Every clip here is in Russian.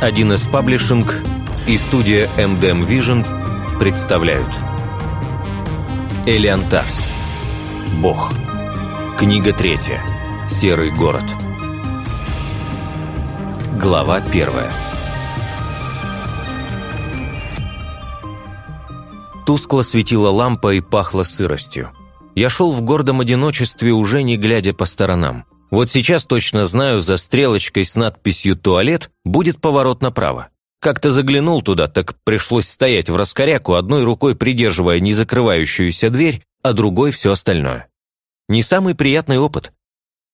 Издательство 1С Паблишинг и студия MDM Vision представляют. Элиантарс Бог. Книга третья. Серый город. Глава первая. Тускло светила лампа и пахло сыростью. Я шел в гордом одиночестве, уже не глядя по сторонам. Вот сейчас точно знаю, за стрелочкой с надписью «Туалет» будет поворот направо. Как-то заглянул туда, так пришлось стоять в раскоряку, одной рукой придерживая незакрывающуюся дверь, а другой все остальное. Не самый приятный опыт.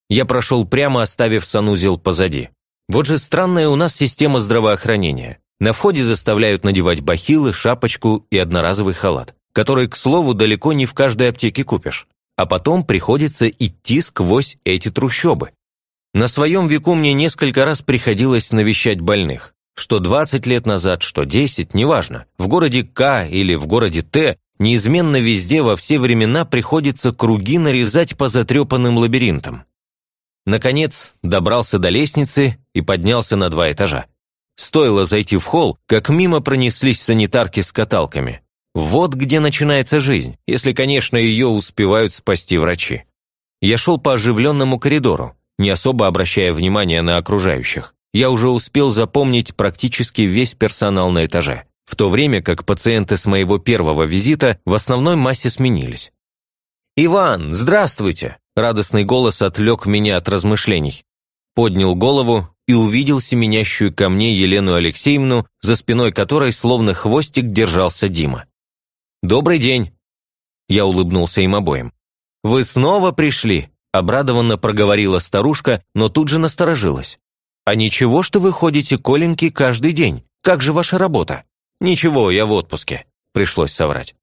Я прошел прямо, оставив санузел позади. Вот же странная у нас система здравоохранения. На входе заставляют надевать бахилы, шапочку и одноразовый халат, который, к слову, далеко не в каждой аптеке купишь а потом приходится идти сквозь эти трущобы. На своем веку мне несколько раз приходилось навещать больных. Что 20 лет назад, что 10, неважно. В городе К или в городе Т неизменно везде во все времена приходится круги нарезать по затрепанным лабиринтам. Наконец, добрался до лестницы и поднялся на два этажа. Стоило зайти в холл, как мимо пронеслись санитарки с каталками. Вот где начинается жизнь, если, конечно, ее успевают спасти врачи. Я шел по оживленному коридору, не особо обращая внимания на окружающих. Я уже успел запомнить практически весь персонал на этаже, в то время как пациенты с моего первого визита в основной массе сменились. «Иван, здравствуйте!» Радостный голос отвлек меня от размышлений. Поднял голову и увидел семенящую ко мне Елену Алексеевну, за спиной которой словно хвостик держался Дима. «Добрый день!» Я улыбнулся им обоим. «Вы снова пришли?» – обрадованно проговорила старушка, но тут же насторожилась. «А ничего, что вы ходите к Оленьке каждый день? Как же ваша работа?» «Ничего, я в отпуске», – пришлось соврать.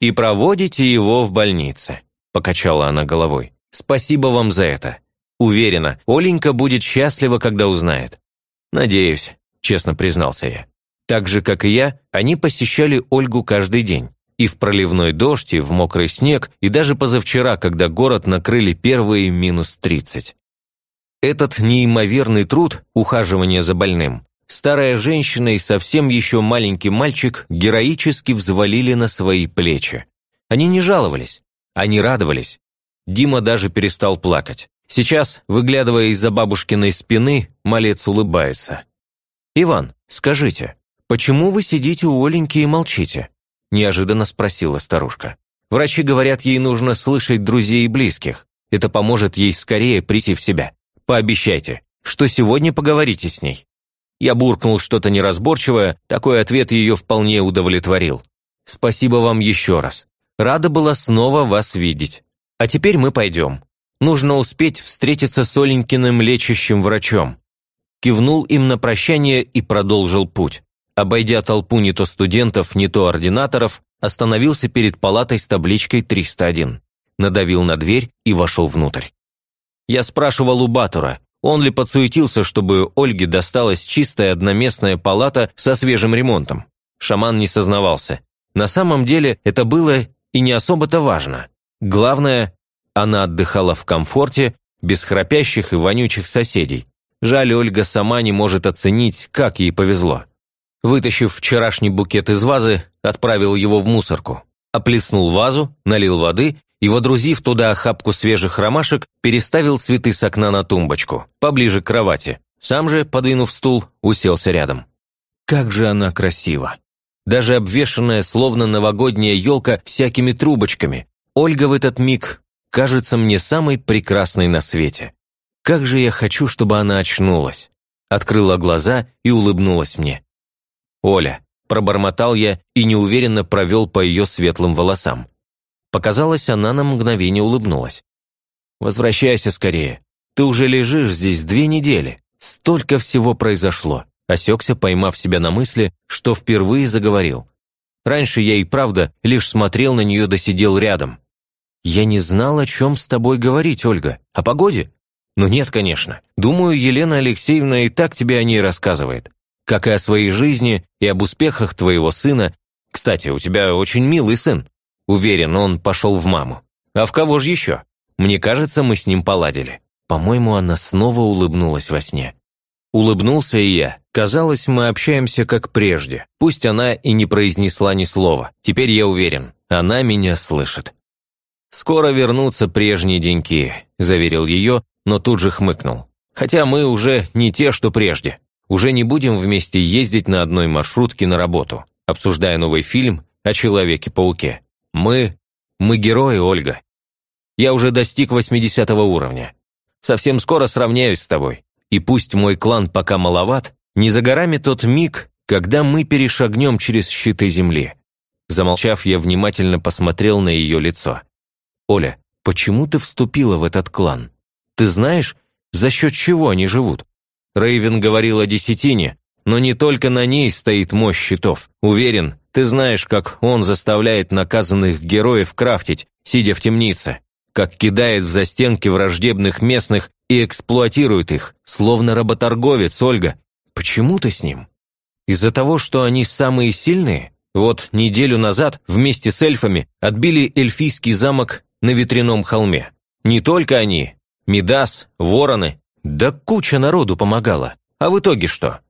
«И проводите его в больнице», – покачала она головой. «Спасибо вам за это. Уверена, Оленька будет счастлива, когда узнает». «Надеюсь», – честно признался я. Так же, как и я, они посещали Ольгу каждый день. И в проливной дождь, и в мокрый снег, и даже позавчера, когда город накрыли первые минус 30. Этот неимоверный труд, ухаживание за больным, старая женщина и совсем еще маленький мальчик героически взвалили на свои плечи. Они не жаловались, они радовались. Дима даже перестал плакать. Сейчас, выглядывая из-за бабушкиной спины, малец улыбается. «Иван, скажите, почему вы сидите у Оленьки и молчите?» Неожиданно спросила старушка. Врачи говорят, ей нужно слышать друзей и близких. Это поможет ей скорее прийти в себя. Пообещайте, что сегодня поговорите с ней». Я буркнул что-то неразборчивое, такой ответ ее вполне удовлетворил. «Спасибо вам еще раз. Рада была снова вас видеть. А теперь мы пойдем. Нужно успеть встретиться с Оленькиным лечащим врачом». Кивнул им на прощание и продолжил путь обойдя толпу не то студентов, не то ординаторов, остановился перед палатой с табличкой 301, надавил на дверь и вошел внутрь. Я спрашивал у Батура, он ли подсуетился, чтобы Ольге досталась чистая одноместная палата со свежим ремонтом. Шаман не сознавался. На самом деле это было и не особо-то важно. Главное, она отдыхала в комфорте, без храпящих и вонючих соседей. Жаль, Ольга сама не может оценить, как ей повезло. Вытащив вчерашний букет из вазы, отправил его в мусорку. Оплеснул вазу, налил воды и, водрузив туда охапку свежих ромашек, переставил цветы с окна на тумбочку, поближе к кровати. Сам же, подвинув стул, уселся рядом. Как же она красива! Даже обвешанная, словно новогодняя елка, всякими трубочками. Ольга в этот миг кажется мне самой прекрасной на свете. Как же я хочу, чтобы она очнулась. Открыла глаза и улыбнулась мне. «Оля», – пробормотал я и неуверенно провел по ее светлым волосам. Показалось, она на мгновение улыбнулась. «Возвращайся скорее. Ты уже лежишь здесь две недели. Столько всего произошло». Осекся, поймав себя на мысли, что впервые заговорил. Раньше я и правда лишь смотрел на нее да сидел рядом. «Я не знал, о чем с тобой говорить, Ольга. О погоде?» «Ну нет, конечно. Думаю, Елена Алексеевна и так тебе о ней рассказывает как и о своей жизни и об успехах твоего сына. Кстати, у тебя очень милый сын. Уверен, он пошел в маму. А в кого же еще? Мне кажется, мы с ним поладили. По-моему, она снова улыбнулась во сне. Улыбнулся и я. Казалось, мы общаемся как прежде. Пусть она и не произнесла ни слова. Теперь я уверен, она меня слышит. «Скоро вернутся прежние деньки», – заверил ее, но тут же хмыкнул. «Хотя мы уже не те, что прежде. Уже не будем вместе ездить на одной маршрутке на работу, обсуждая новый фильм о Человеке-пауке. Мы... мы герои, Ольга. Я уже достиг 80 уровня. Совсем скоро сравняюсь с тобой. И пусть мой клан пока маловат, не за горами тот миг, когда мы перешагнем через щиты земли». Замолчав, я внимательно посмотрел на ее лицо. «Оля, почему ты вступила в этот клан? Ты знаешь, за счет чего они живут?» Рейвен говорил о десятине, но не только на ней стоит мощь щитов. Уверен, ты знаешь, как он заставляет наказанных героев крафтить, сидя в темнице, как кидает в застенки враждебных местных и эксплуатирует их, словно работорговец, Ольга. Почему ты с ним? Из-за того, что они самые сильные? Вот неделю назад вместе с эльфами отбили эльфийский замок на ветряном холме. Не только они. Мидас, вороны. Да куча народу помогала. А в итоге что?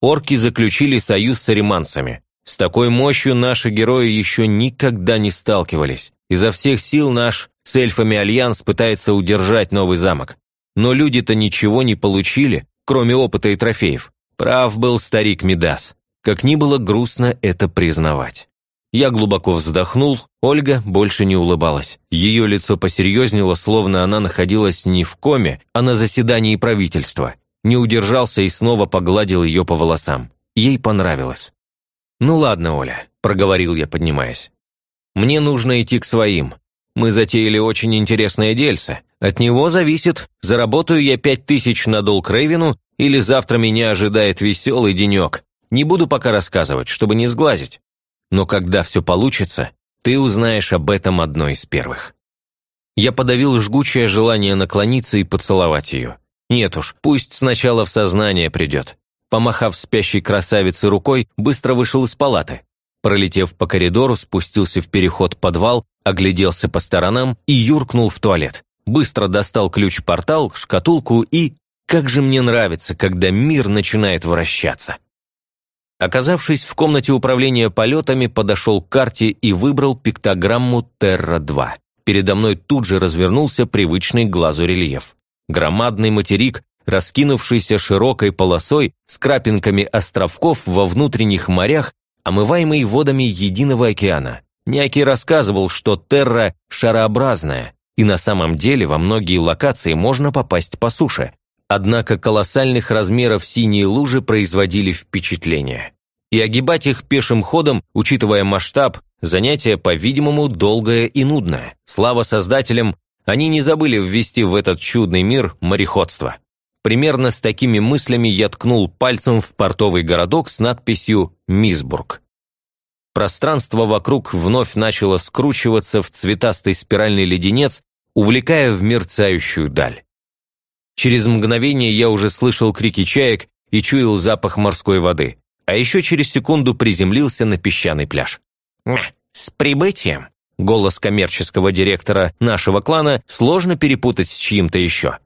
Орки заключили союз с ариманцами. С такой мощью наши герои еще никогда не сталкивались. Изо всех сил наш с эльфами альянс пытается удержать новый замок. Но люди-то ничего не получили, кроме опыта и трофеев. Прав был старик Мидас. Как ни было грустно это признавать. Я глубоко вздохнул, Ольга больше не улыбалась. Ее лицо посерьезнело, словно она находилась не в коме, а на заседании правительства. Не удержался и снова погладил ее по волосам. Ей понравилось. «Ну ладно, Оля», – проговорил я, поднимаясь. «Мне нужно идти к своим. Мы затеяли очень интересное дельце. От него зависит, заработаю я пять тысяч на долг Рейвину или завтра меня ожидает веселый денек. Не буду пока рассказывать, чтобы не сглазить. Но когда все получится, ты узнаешь об этом одной из первых. Я подавил жгучее желание наклониться и поцеловать ее. Нет уж, пусть сначала в сознание придет. Помахав спящей красавице рукой, быстро вышел из палаты. Пролетев по коридору, спустился в переход-подвал, огляделся по сторонам и юркнул в туалет. Быстро достал ключ-портал, шкатулку и... Как же мне нравится, когда мир начинает вращаться. Оказавшись в комнате управления полетами, подошел к карте и выбрал пиктограмму Терра-2. Передо мной тут же развернулся привычный глазу рельеф. Громадный материк, раскинувшийся широкой полосой с крапинками островков во внутренних морях, омываемый водами единого океана. Няки рассказывал, что Терра шарообразная, и на самом деле во многие локации можно попасть по суше, Однако колоссальных размеров синие лужи производили впечатление. И огибать их пешим ходом, учитывая масштаб, занятие, по-видимому, долгое и нудное. Слава создателям, они не забыли ввести в этот чудный мир мореходство. Примерно с такими мыслями я ткнул пальцем в портовый городок с надписью «Мисбург». Пространство вокруг вновь начало скручиваться в цветастый спиральный леденец, увлекая в мерцающую даль. Через мгновение я уже слышал крики чаек и чуял запах морской воды, а еще через секунду приземлился на песчаный пляж. «С прибытием!» Голос коммерческого директора нашего клана сложно перепутать с чьим-то еще.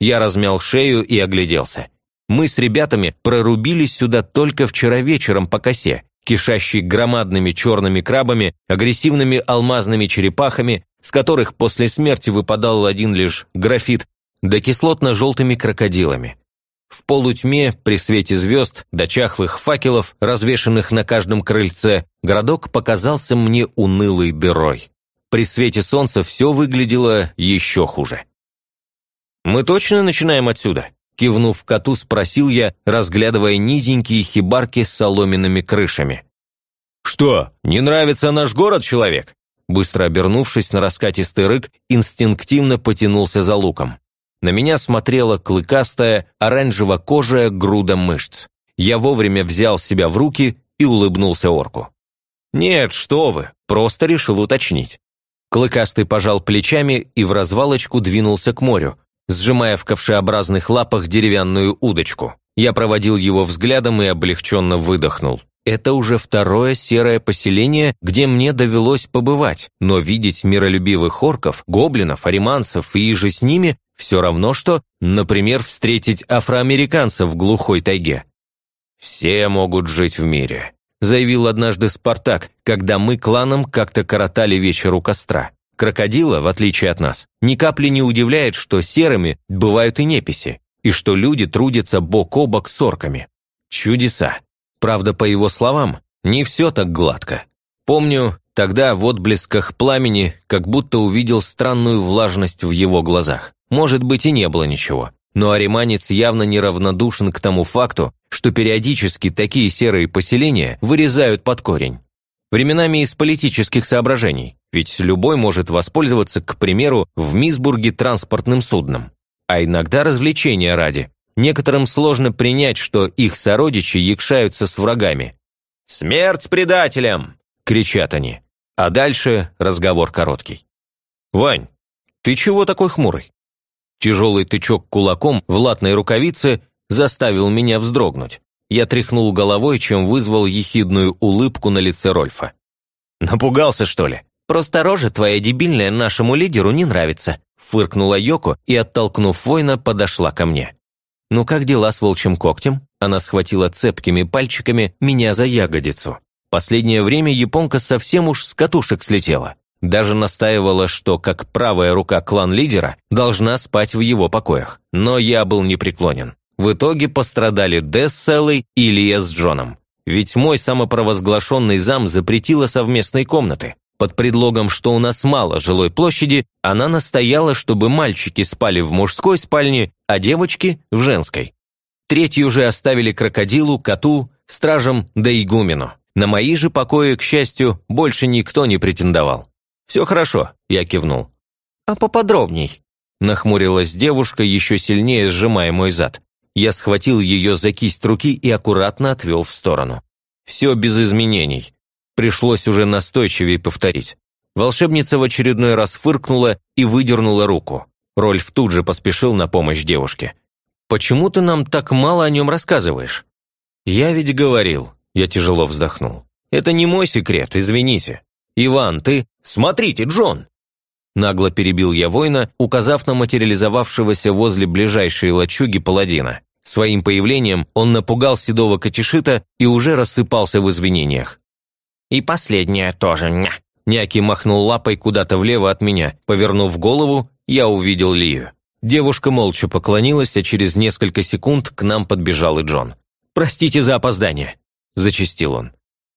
Я размял шею и огляделся. Мы с ребятами прорубились сюда только вчера вечером по косе, кишащей громадными черными крабами, агрессивными алмазными черепахами, с которых после смерти выпадал один лишь графит, да кислотно-желтыми крокодилами. В полутьме, при свете звезд, до чахлых факелов, развешанных на каждом крыльце, городок показался мне унылой дырой. При свете солнца все выглядело еще хуже. «Мы точно начинаем отсюда?» Кивнув коту, спросил я, разглядывая низенькие хибарки с соломенными крышами. «Что, не нравится наш город, человек?» Быстро обернувшись на раскатистый рык, инстинктивно потянулся за луком. На меня смотрела клыкастая, оранжево-кожая груда мышц. Я вовремя взял себя в руки и улыбнулся орку. «Нет, что вы, просто решил уточнить». Клыкастый пожал плечами и в развалочку двинулся к морю, сжимая в ковшеобразных лапах деревянную удочку. Я проводил его взглядом и облегченно выдохнул. Это уже второе серое поселение, где мне довелось побывать, но видеть миролюбивых орков, гоблинов, ариманцев и же с ними все равно, что, например, встретить афроамериканца в глухой тайге. «Все могут жить в мире», – заявил однажды Спартак, когда мы кланом как-то коротали вечер у костра. Крокодила, в отличие от нас, ни капли не удивляет, что серыми бывают и неписи, и что люди трудятся бок о бок с орками. Чудеса. Правда, по его словам, не все так гладко. Помню, тогда в отблесках пламени как будто увидел странную влажность в его глазах. Может быть, и не было ничего. Но ариманец явно неравнодушен к тому факту, что периодически такие серые поселения вырезают под корень. Временами из политических соображений, ведь любой может воспользоваться, к примеру, в Мисбурге транспортным судном. А иногда развлечения ради. Некоторым сложно принять, что их сородичи якшаются с врагами. «Смерть предателям!» – кричат они. А дальше разговор короткий. «Вань, ты чего такой хмурый?» Тяжелый тычок кулаком в латной рукавице заставил меня вздрогнуть. Я тряхнул головой, чем вызвал ехидную улыбку на лице Рольфа. «Напугался, что ли?» «Просто рожа твоя дебильная нашему лидеру не нравится», фыркнула Йоко и, оттолкнув воина, подошла ко мне. «Ну как дела с волчьим когтем?» Она схватила цепкими пальчиками меня за ягодицу. Последнее время японка совсем уж с катушек слетела. Даже настаивала, что, как правая рука клан-лидера, должна спать в его покоях. Но я был непреклонен. В итоге пострадали Дес с Эллой и Лия с Джоном. Ведь мой самопровозглашенный зам запретила совместные комнаты. Под предлогом, что у нас мало жилой площади, она настояла, чтобы мальчики спали в мужской спальне, а девочки – в женской. Третью же оставили крокодилу, коту, стражам да игумену. На мои же покои, к счастью, больше никто не претендовал. «Все хорошо», – я кивнул. «А поподробней?» – нахмурилась девушка, еще сильнее сжимая мой зад. Я схватил ее за кисть руки и аккуратно отвел в сторону. Все без изменений. Пришлось уже настойчивее повторить. Волшебница в очередной раз фыркнула и выдернула руку. Рольф тут же поспешил на помощь девушке. «Почему ты нам так мало о нем рассказываешь?» «Я ведь говорил», – я тяжело вздохнул. «Это не мой секрет, извините. Иван, ты...» «Смотрите, Джон!» Нагло перебил я воина, указав на материализовавшегося возле ближайшей лачуги паладина. Своим появлением он напугал седого Катишита и уже рассыпался в извинениях. «И последнее тоже, ня!» Няки махнул лапой куда-то влево от меня. Повернув голову, я увидел Лию. Девушка молча поклонилась, а через несколько секунд к нам подбежал и Джон. «Простите за опоздание», – зачистил он.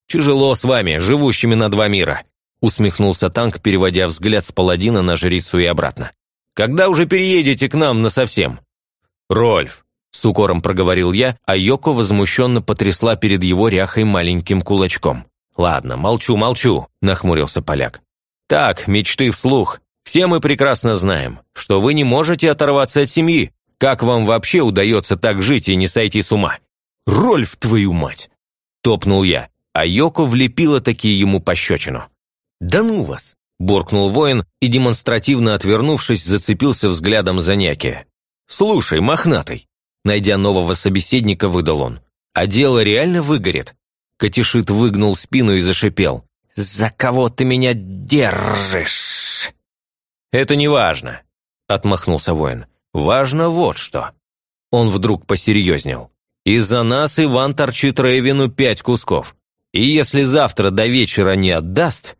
«Тяжело с вами, живущими на два мира усмехнулся танк, переводя взгляд с паладина на жрицу и обратно. «Когда уже переедете к нам насовсем?» «Рольф!» – с укором проговорил я, а Йоко возмущенно потрясла перед его ряхой маленьким кулачком. «Ладно, молчу, молчу», – нахмурился поляк. «Так, мечты вслух. Все мы прекрасно знаем, что вы не можете оторваться от семьи. Как вам вообще удается так жить и не сойти с ума?» «Рольф, твою мать!» – топнул я, а Йоко влепила такие ему пощечину. «Да ну вас!» – буркнул воин и, демонстративно отвернувшись, зацепился взглядом за няки. «Слушай, мохнатый!» – найдя нового собеседника, выдал он. «А дело реально выгорит?» Катишит выгнул спину и зашипел. «За кого ты меня держишь?» «Это не важно», – отмахнулся воин. «Важно вот что». Он вдруг посерьезнел. «Из-за нас Иван торчит Рейвину пять кусков. И если завтра до вечера не отдаст,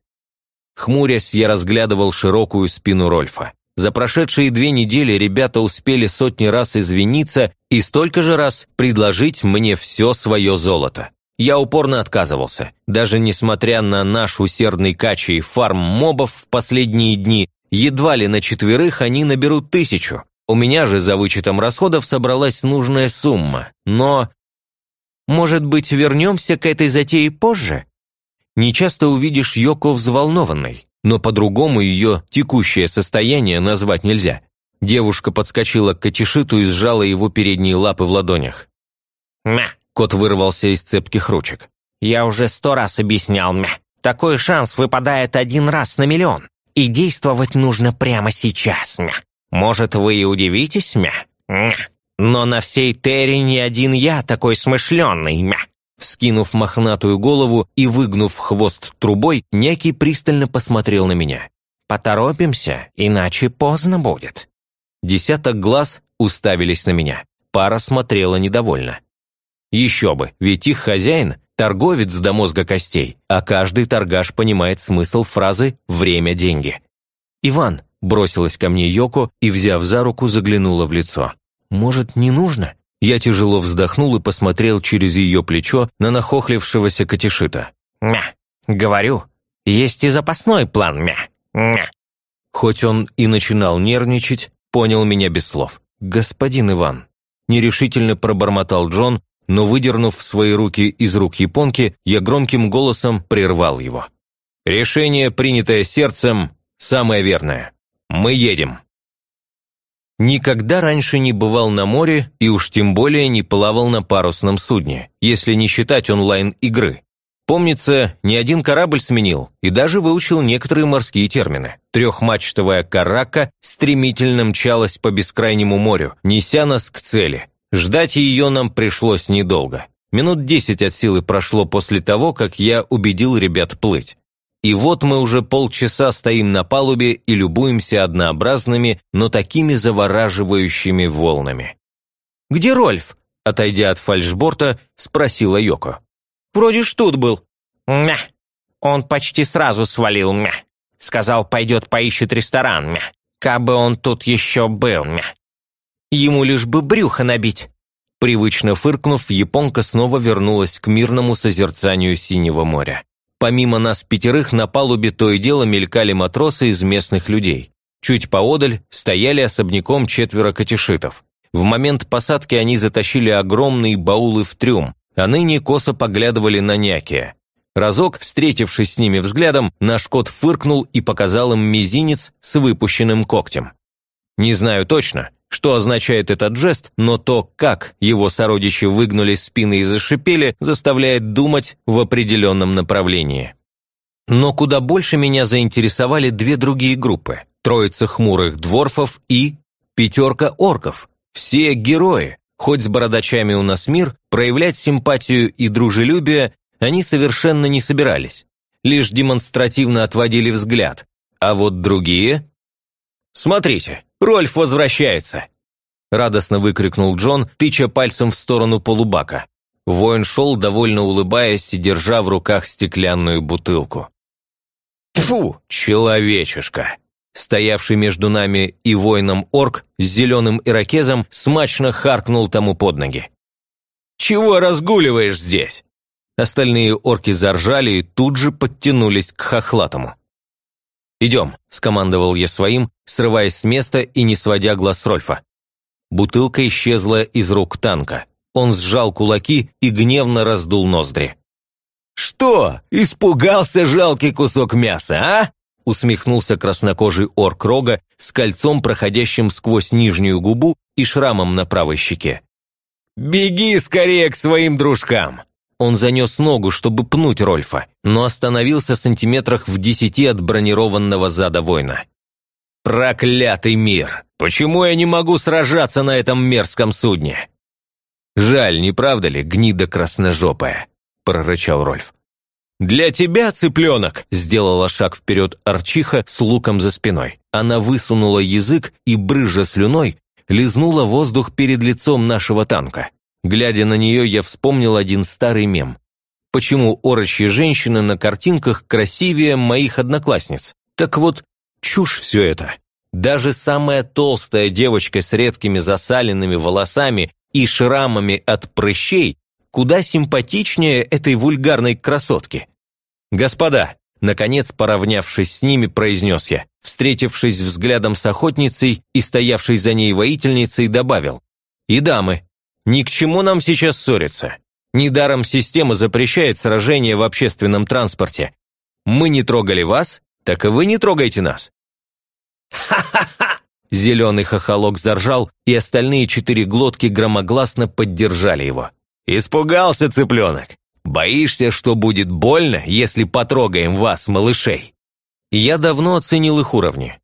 Хмурясь, я разглядывал широкую спину Рольфа. За прошедшие две недели ребята успели сотни раз извиниться и столько же раз предложить мне все свое золото. Я упорно отказывался. Даже несмотря на наш усердный кача и фарм мобов в последние дни, едва ли на четверых они наберут тысячу. У меня же за вычетом расходов собралась нужная сумма. Но... Может быть, вернемся к этой затее позже? Нечасто увидишь Йоко взволнованной, но по-другому ее текущее состояние назвать нельзя. Девушка подскочила к Катишиту и сжала его передние лапы в ладонях. «Мя!» – кот вырвался из цепких ручек. «Я уже сто раз объяснял, мя! Такой шанс выпадает один раз на миллион, и действовать нужно прямо сейчас, мя! Может, вы и удивитесь, мя? Мя! Но на всей Терре не один я такой смышленный, мя!» Скинув мохнатую голову и выгнув хвост трубой, некий пристально посмотрел на меня. «Поторопимся, иначе поздно будет». Десяток глаз уставились на меня. Пара смотрела недовольно. Еще бы, ведь их хозяин – торговец до мозга костей, а каждый торгаш понимает смысл фразы «время – деньги». «Иван», – бросилась ко мне Йоко и, взяв за руку, заглянула в лицо. «Может, не нужно?» Я тяжело вздохнул и посмотрел через ее плечо на нахохлившегося Катишита. «Мя, говорю, есть и запасной план, мя, мя». Хоть он и начинал нервничать, понял меня без слов. «Господин Иван», – нерешительно пробормотал Джон, но, выдернув свои руки из рук японки, я громким голосом прервал его. «Решение, принятое сердцем, самое верное. Мы едем». Никогда раньше не бывал на море и уж тем более не плавал на парусном судне, если не считать онлайн-игры. Помнится, ни один корабль сменил и даже выучил некоторые морские термины. Трехмачтовая карака стремительно мчалась по бескрайнему морю, неся нас к цели. Ждать ее нам пришлось недолго. Минут десять от силы прошло после того, как я убедил ребят плыть. И вот мы уже полчаса стоим на палубе и любуемся однообразными, но такими завораживающими волнами. «Где Рольф?» – отойдя от фальшборта, спросила Йоко. «Вроде ж тут был». «Мя. Он почти сразу свалил, мя. Сказал, пойдет поищет ресторан, мя. Кабы он тут еще был, мя. Ему лишь бы брюхо набить». Привычно фыркнув, японка снова вернулась к мирному созерцанию Синего моря. Помимо нас пятерых на палубе то и дело мелькали матросы из местных людей. Чуть поодаль стояли особняком четверо катишитов. В момент посадки они затащили огромные баулы в трюм, а ныне косо поглядывали на Някия. Разок, встретившись с ними взглядом, наш кот фыркнул и показал им мизинец с выпущенным когтем. Не знаю точно, что означает этот жест, но то, как его сородичи выгнули спины и зашипели, заставляет думать в определенном направлении. Но куда больше меня заинтересовали две другие группы – троица хмурых дворфов и пятерка орков. Все герои, хоть с бородачами у нас мир, проявлять симпатию и дружелюбие они совершенно не собирались. Лишь демонстративно отводили взгляд. А вот другие... Смотрите, Рольф возвращается!» Радостно выкрикнул Джон, тыча пальцем в сторону полубака. Воин шел, довольно улыбаясь и держа в руках стеклянную бутылку. «Фу, человечишка!» Стоявший между нами и воином орк с зеленым ирокезом смачно харкнул тому под ноги. «Чего разгуливаешь здесь?» Остальные орки заржали и тут же подтянулись к хохлатому. «Идем», – скомандовал я своим, срываясь с места и не сводя глаз с Рольфа. Бутылка исчезла из рук танка. Он сжал кулаки и гневно раздул ноздри. «Что, испугался жалкий кусок мяса, а?» усмехнулся краснокожий орк Рога с кольцом, проходящим сквозь нижнюю губу и шрамом на правой щеке. «Беги скорее к своим дружкам!» Он занес ногу, чтобы пнуть Рольфа, но остановился сантиметрах в десяти от бронированного зада воина. «Проклятый мир! Почему я не могу сражаться на этом мерзком судне?» «Жаль, не правда ли, гнида красножопая?» – прорычал Рольф. «Для тебя, цыпленок!» – сделала шаг вперед Арчиха с луком за спиной. Она высунула язык и, брызжа слюной, лизнула воздух перед лицом нашего танка. Глядя на нее, я вспомнил один старый мем. Почему орочьи женщины на картинках красивее моих одноклассниц? Так вот, чушь все это. Даже самая толстая девочка с редкими засаленными волосами и шрамами от прыщей куда симпатичнее этой вульгарной красотки. «Господа!» Наконец, поравнявшись с ними, произнес я, встретившись взглядом с охотницей и стоявшей за ней воительницей, добавил. «И дамы, ни к чему нам сейчас ссориться. Недаром система запрещает сражения в общественном транспорте. Мы не трогали вас, так и вы не трогайте нас». «Ха-ха-ха!» Зеленый хохолок заржал, и остальные четыре глотки громогласно поддержали его. «Испугался, цыпленок? Боишься, что будет больно, если потрогаем вас, малышей?» Я давно оценил их уровни.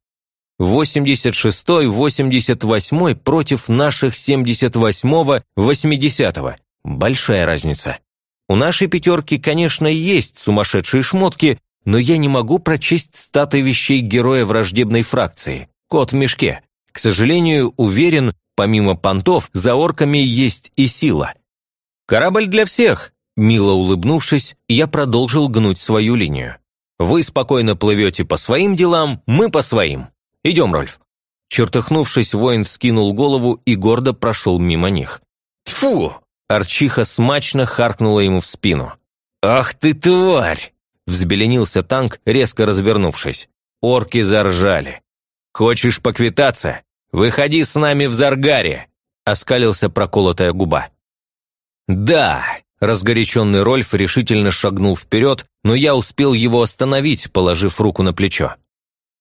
86-й, 88-й против наших 78-го, 80-го. Большая разница. У нашей пятерки, конечно, есть сумасшедшие шмотки, но я не могу прочесть статы вещей героя враждебной фракции. Кот в мешке. К сожалению, уверен, помимо понтов, за орками есть и сила. «Корабль для всех!» Мило улыбнувшись, я продолжил гнуть свою линию. «Вы спокойно плывете по своим делам, мы по своим. Идем, Рольф». Чертыхнувшись, воин вскинул голову и гордо прошел мимо них. «Тьфу!» Арчиха смачно харкнула ему в спину. «Ах ты тварь!» Взбеленился танк, резко развернувшись. Орки заржали. «Хочешь поквитаться? Выходи с нами в Заргаре!» Оскалился проколотая губа. «Да!» Разгоряченный Рольф решительно шагнул вперед, но я успел его остановить, положив руку на плечо.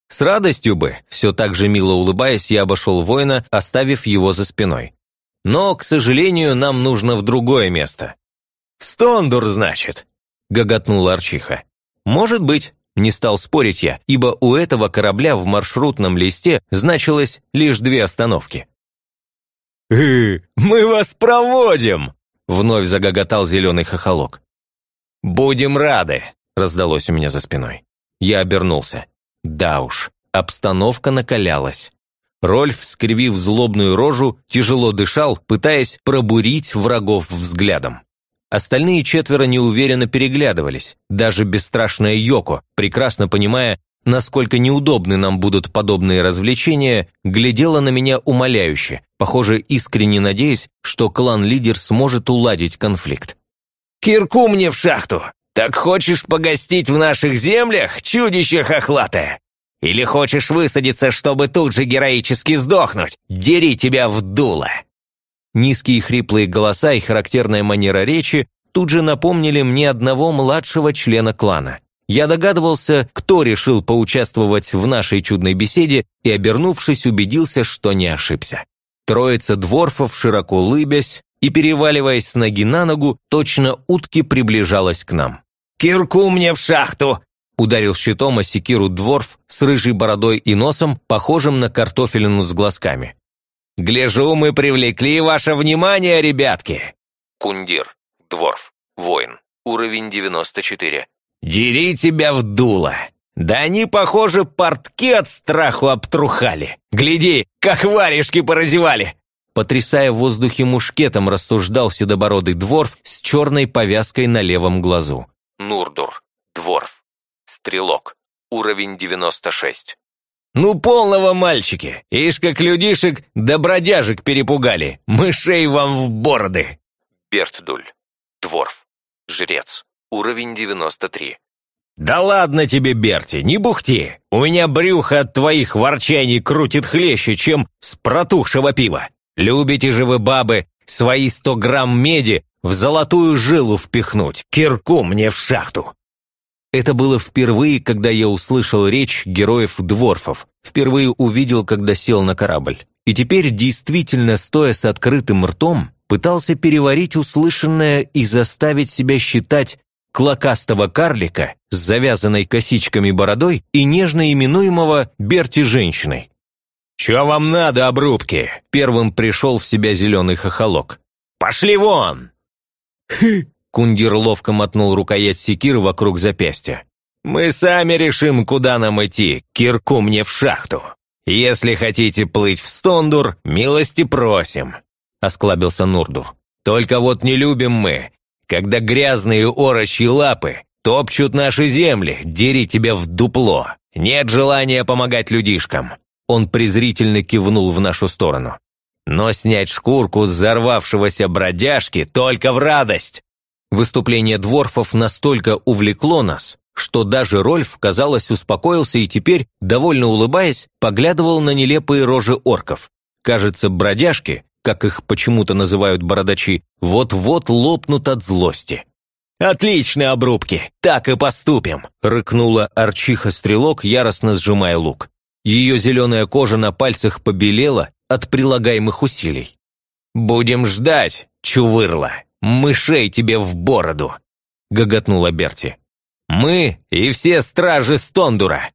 С радостью бы, все так же мило улыбаясь, я обошел воина, оставив его за спиной. Но, к сожалению, нам нужно в другое место. «Стондур, значит?» – гоготнула Арчиха. «Может быть», – не стал спорить я, ибо у этого корабля в маршрутном листе значилось лишь две остановки. «Э, мы вас проводим!» – вновь загоготал зеленый хохолок. «Будем рады!» – раздалось у меня за спиной. Я обернулся. Да уж, обстановка накалялась. Рольф, скривив злобную рожу, тяжело дышал, пытаясь пробурить врагов взглядом. Остальные четверо неуверенно переглядывались, даже бесстрашная Йоко, прекрасно понимая, насколько неудобны нам будут подобные развлечения, глядела на меня умоляюще, похоже, искренне надеясь, что клан-лидер сможет уладить конфликт. «Кирку мне в шахту! Так хочешь погостить в наших землях, чудище хохлатое? Или хочешь высадиться, чтобы тут же героически сдохнуть? Дери тебя в дуло!» Низкие хриплые голоса и характерная манера речи тут же напомнили мне одного младшего члена клана. Я догадывался, кто решил поучаствовать в нашей чудной беседе и, обернувшись, убедился, что не ошибся. Троица дворфов, широко улыбясь и переваливаясь с ноги на ногу, точно утки приближалась к нам. «Кирку мне в шахту!» Ударил щитом о секиру дворф с рыжей бородой и носом, похожим на картофелину с глазками. «Гляжу, мы привлекли ваше внимание, ребятки!» Кундир, дворф, воин, уровень 94. «Дери тебя в дуло!» «Да они, похоже, портки от страху обтрухали! Гляди, как варежки поразевали!» Потрясая в воздухе мушкетом, рассуждал седобородый дворф с черной повязкой на левом глазу. Нурдур, дворф, стрелок, уровень 96. «Ну, полного мальчики! Ишь, как людишек да бродяжек перепугали! Мышей вам в бороды!» Бертдуль, дворф, жрец, уровень 93. «Да ладно тебе, Берти, не бухти! У меня брюхо от твоих ворчаний крутит хлеще, чем с протухшего пива! Любите же вы, бабы, свои сто грамм меди в золотую жилу впихнуть, кирку мне в шахту. Это было впервые, когда я услышал речь героев-дворфов, впервые увидел, когда сел на корабль. И теперь, действительно, стоя с открытым ртом, пытался переварить услышанное и заставить себя считать клокастого карлика с завязанной косичками бородой и нежно именуемого Берти женщиной. «Чё вам надо, обрубки?» Первым пришел в себя зеленый хохолок. «Пошли вон!» Кундир ловко мотнул рукоять секиры вокруг запястья. «Мы сами решим, куда нам идти, кирку мне в шахту. Если хотите плыть в Стондур, милости просим», — осклабился Нурдур. «Только вот не любим мы, когда грязные орочьи лапы топчут наши земли, дери тебя в дупло. Нет желания помогать людишкам». Он презрительно кивнул в нашу сторону. Но снять шкурку с взорвавшегося бродяжки только в радость. Выступление дворфов настолько увлекло нас, что даже Рольф, казалось, успокоился и теперь, довольно улыбаясь, поглядывал на нелепые рожи орков. Кажется, бродяжки, как их почему-то называют бородачи, вот-вот лопнут от злости. «Отличные обрубки! Так и поступим!» – рыкнула Арчиха-стрелок, яростно сжимая лук. Ее зеленая кожа на пальцах побелела, от прилагаемых усилий. «Будем ждать, чувырла, мышей тебе в бороду!» — гоготнула Берти. «Мы и все стражи Стондура!»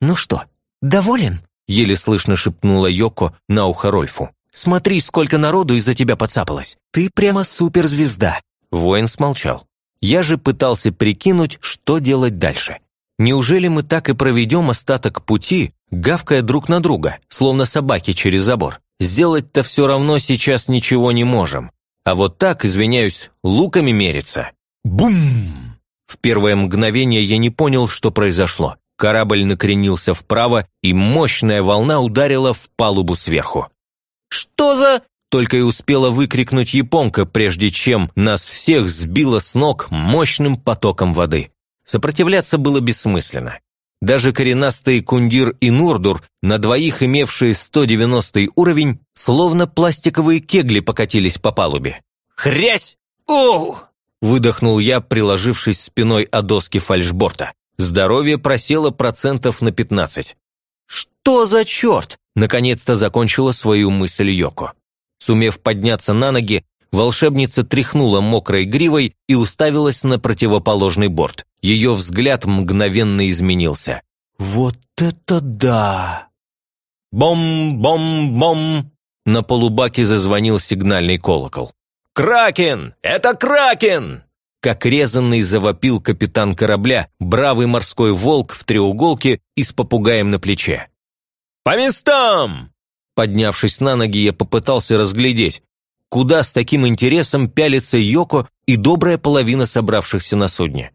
«Ну что, доволен?» — еле слышно шепнула Йоко на ухо Рольфу. «Смотри, сколько народу из-за тебя подцапалось! Ты прямо суперзвезда!» Воин смолчал. Я же пытался прикинуть, что делать дальше. Неужели мы так и проведем остаток пути, гавкая друг на друга, словно собаки через забор? Сделать-то все равно сейчас ничего не можем. А вот так, извиняюсь, луками мериться. Бум! В первое мгновение я не понял, что произошло. Корабль накренился вправо, и мощная волна ударила в палубу сверху. «Что за...» Только и успела выкрикнуть японка, прежде чем нас всех сбило с ног мощным потоком воды. Сопротивляться было бессмысленно. Даже коренастые Кундир и Нурдур, на двоих имевшие 190 уровень, словно пластиковые кегли покатились по палубе. «Хрясь! Оу!» Выдохнул я, приложившись спиной о доски фальшборта. Здоровье просело процентов на 15. «Что за черт?» Наконец-то закончила свою мысль Йоко. Сумев подняться на ноги, волшебница тряхнула мокрой гривой и уставилась на противоположный борт. Ее взгляд мгновенно изменился. «Вот это да!» «Бом-бом-бом!» На полубаке зазвонил сигнальный колокол. «Кракен! Это Кракен!» Как резанный завопил капитан корабля, бравый морской волк в треуголке и с попугаем на плече. «По местам!» Поднявшись на ноги, я попытался разглядеть, куда с таким интересом пялится Йоко и добрая половина собравшихся на судне.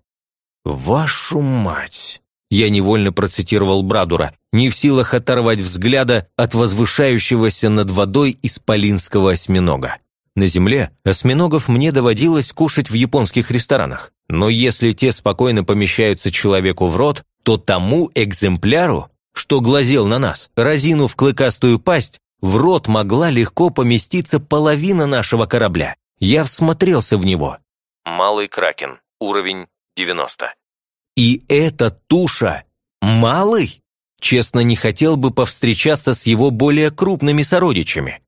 «Вашу мать!» Я невольно процитировал Брадура, не в силах оторвать взгляда от возвышающегося над водой исполинского осьминога. На земле осьминогов мне доводилось кушать в японских ресторанах, но если те спокойно помещаются человеку в рот, то тому экземпляру, что глазел на нас, разинув клыкастую пасть, в рот могла легко поместиться половина нашего корабля. Я всмотрелся в него. Малый кракен, уровень 90. И эта туша малый? Честно, не хотел бы повстречаться с его более крупными сородичами.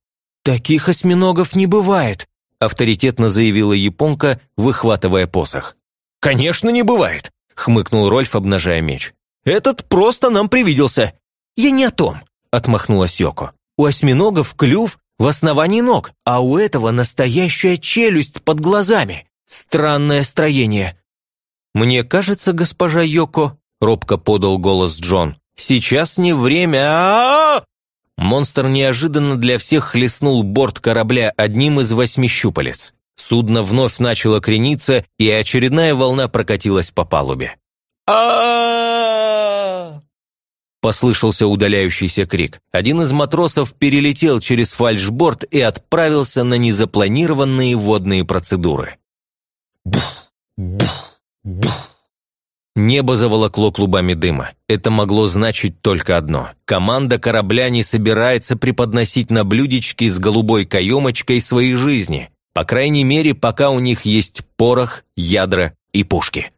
«Таких осьминогов не бывает», – авторитетно заявила японка, выхватывая посох. «Конечно, не бывает», – хмыкнул Рольф, обнажая меч. «Этот просто нам привиделся». «Я не о том», – отмахнулась Йоко. «У осьминогов клюв в основании ног, а у этого настоящая челюсть под глазами. Странное строение». «Мне кажется, госпожа Йоко», – робко подал голос Джон, – «сейчас не время, а, -а, -а, Монстр неожиданно для всех хлестнул борт корабля одним из восьми щупалец. Судно вновь начало крениться, и очередная волна прокатилась по палубе. а Послышался удаляющийся крик. Один из матросов перелетел через фальшборд и отправился на незапланированные водные процедуры. Небо заволокло клубами дыма. Это могло значить только одно. Команда корабля не собирается преподносить на блюдечке с голубой каемочкой своей жизни. По крайней мере, пока у них есть порох, ядра и пушки.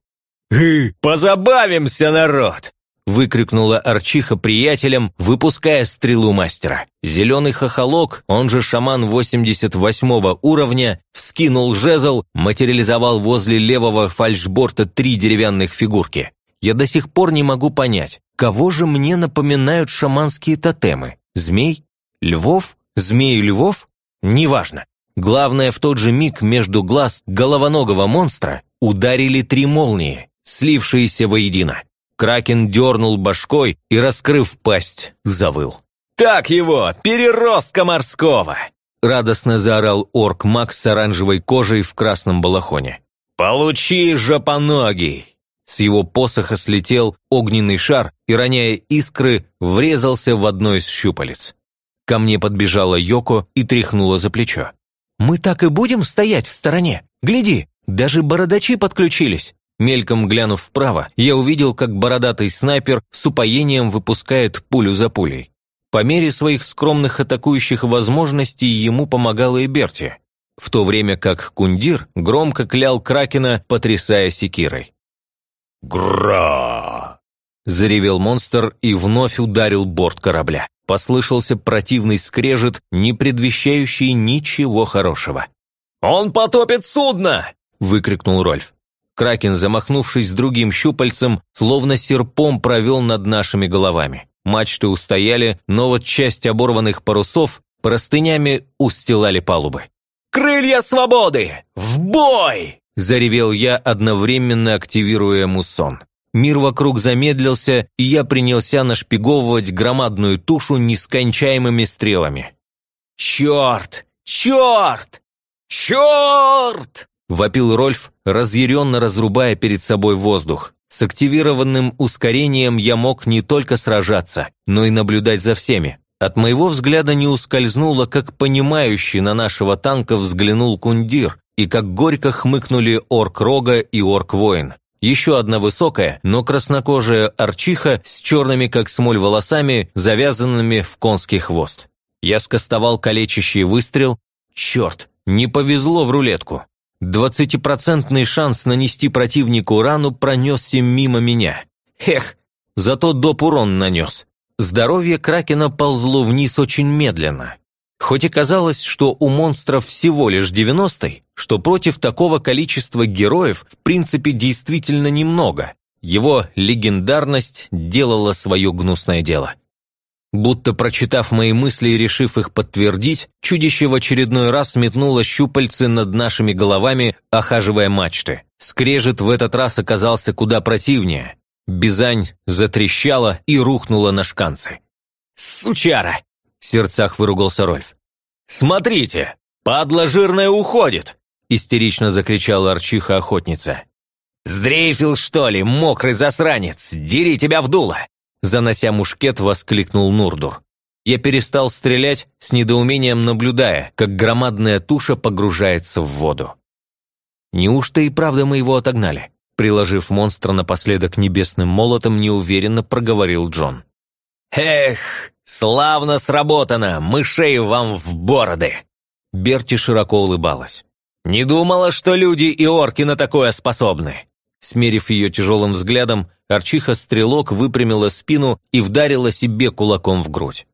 «Позабавимся, народ!» Выкрикнула Арчиха приятелям, выпуская стрелу мастера. Зеленый хохолок, он же шаман 88 уровня, вскинул жезл, материализовал возле левого фальшборта три деревянных фигурки. Я до сих пор не могу понять, кого же мне напоминают шаманские тотемы? Змей? Львов? Змеи-львов? Неважно. Главное, в тот же миг между глаз головоногого монстра ударили три молнии, слившиеся воедино. Кракен дернул башкой и, раскрыв пасть, завыл. «Так его, переростка морского!» Радостно заорал орк Макс с оранжевой кожей в красном балахоне. «Получи, жопоногий!» С его посоха слетел огненный шар и, роняя искры, врезался в одно из щупалец. Ко мне подбежала Йоко и тряхнула за плечо. «Мы так и будем стоять в стороне? Гляди, даже бородачи подключились!» Мельком глянув вправо, я увидел, как бородатый снайпер с упоением выпускает пулю за пулей. По мере своих скромных атакующих возможностей ему помогала и Берти, в то время как Кундир громко клял Кракена, потрясая секирой. «Гра!» – заревел монстр и вновь ударил борт корабля. Послышался противный скрежет, не предвещающий ничего хорошего. «Он потопит судно!» – выкрикнул Рольф. Кракен, замахнувшись другим щупальцем, словно серпом провел над нашими головами. Мачты устояли, но вот часть оборванных парусов простынями устилали палубы. «Крылья свободы! В бой!» – заревел я, одновременно активируя муссон. Мир вокруг замедлился, и я принялся нашпиговывать громадную тушу нескончаемыми стрелами. «Черт! Черт! Черт!» – вопил Рольф, разъяренно разрубая перед собой воздух. С активированным ускорением я мог не только сражаться, но и наблюдать за всеми. От моего взгляда не ускользнуло, как понимающий на нашего танка взглянул Кундир, и как горько хмыкнули орк-рога и орк-воин. Еще одна высокая, но краснокожая арчиха с черными, как смоль, волосами, завязанными в конский хвост. Я скостовал калечащий выстрел. Черт, не повезло в рулетку. Двадцатипроцентный шанс нанести противнику рану пронесся мимо меня. Эх, зато доп урон нанес. Здоровье Кракена ползло вниз очень медленно. Хоть и казалось, что у монстров всего лишь 90 что против такого количества героев в принципе действительно немного, его легендарность делала свое гнусное дело. Будто прочитав мои мысли и решив их подтвердить, чудище в очередной раз метнуло щупальцы над нашими головами, охаживая мачты. Скрежет в этот раз оказался куда противнее. Бизань затрещала и рухнула на шканцы. «Сучара!» – в сердцах выругался Рольф. «Смотрите! Падла жирная уходит!» – истерично закричала Арчиха-охотница. «Сдрейфил, что ли, мокрый засранец? Дери тебя в дуло!» Занося мушкет, воскликнул Нурдур. Я перестал стрелять, с недоумением наблюдая, как громадная туша погружается в воду. Неужто и правда мы его отогнали? Приложив монстра напоследок небесным молотом, неуверенно проговорил Джон. «Эх, славно сработано! Мышей вам в бороды!» Берти широко улыбалась. «Не думала, что люди и орки на такое способны!» Смерив ее тяжелым взглядом, Арчиха-стрелок выпрямила спину и вдарила себе кулаком в грудь.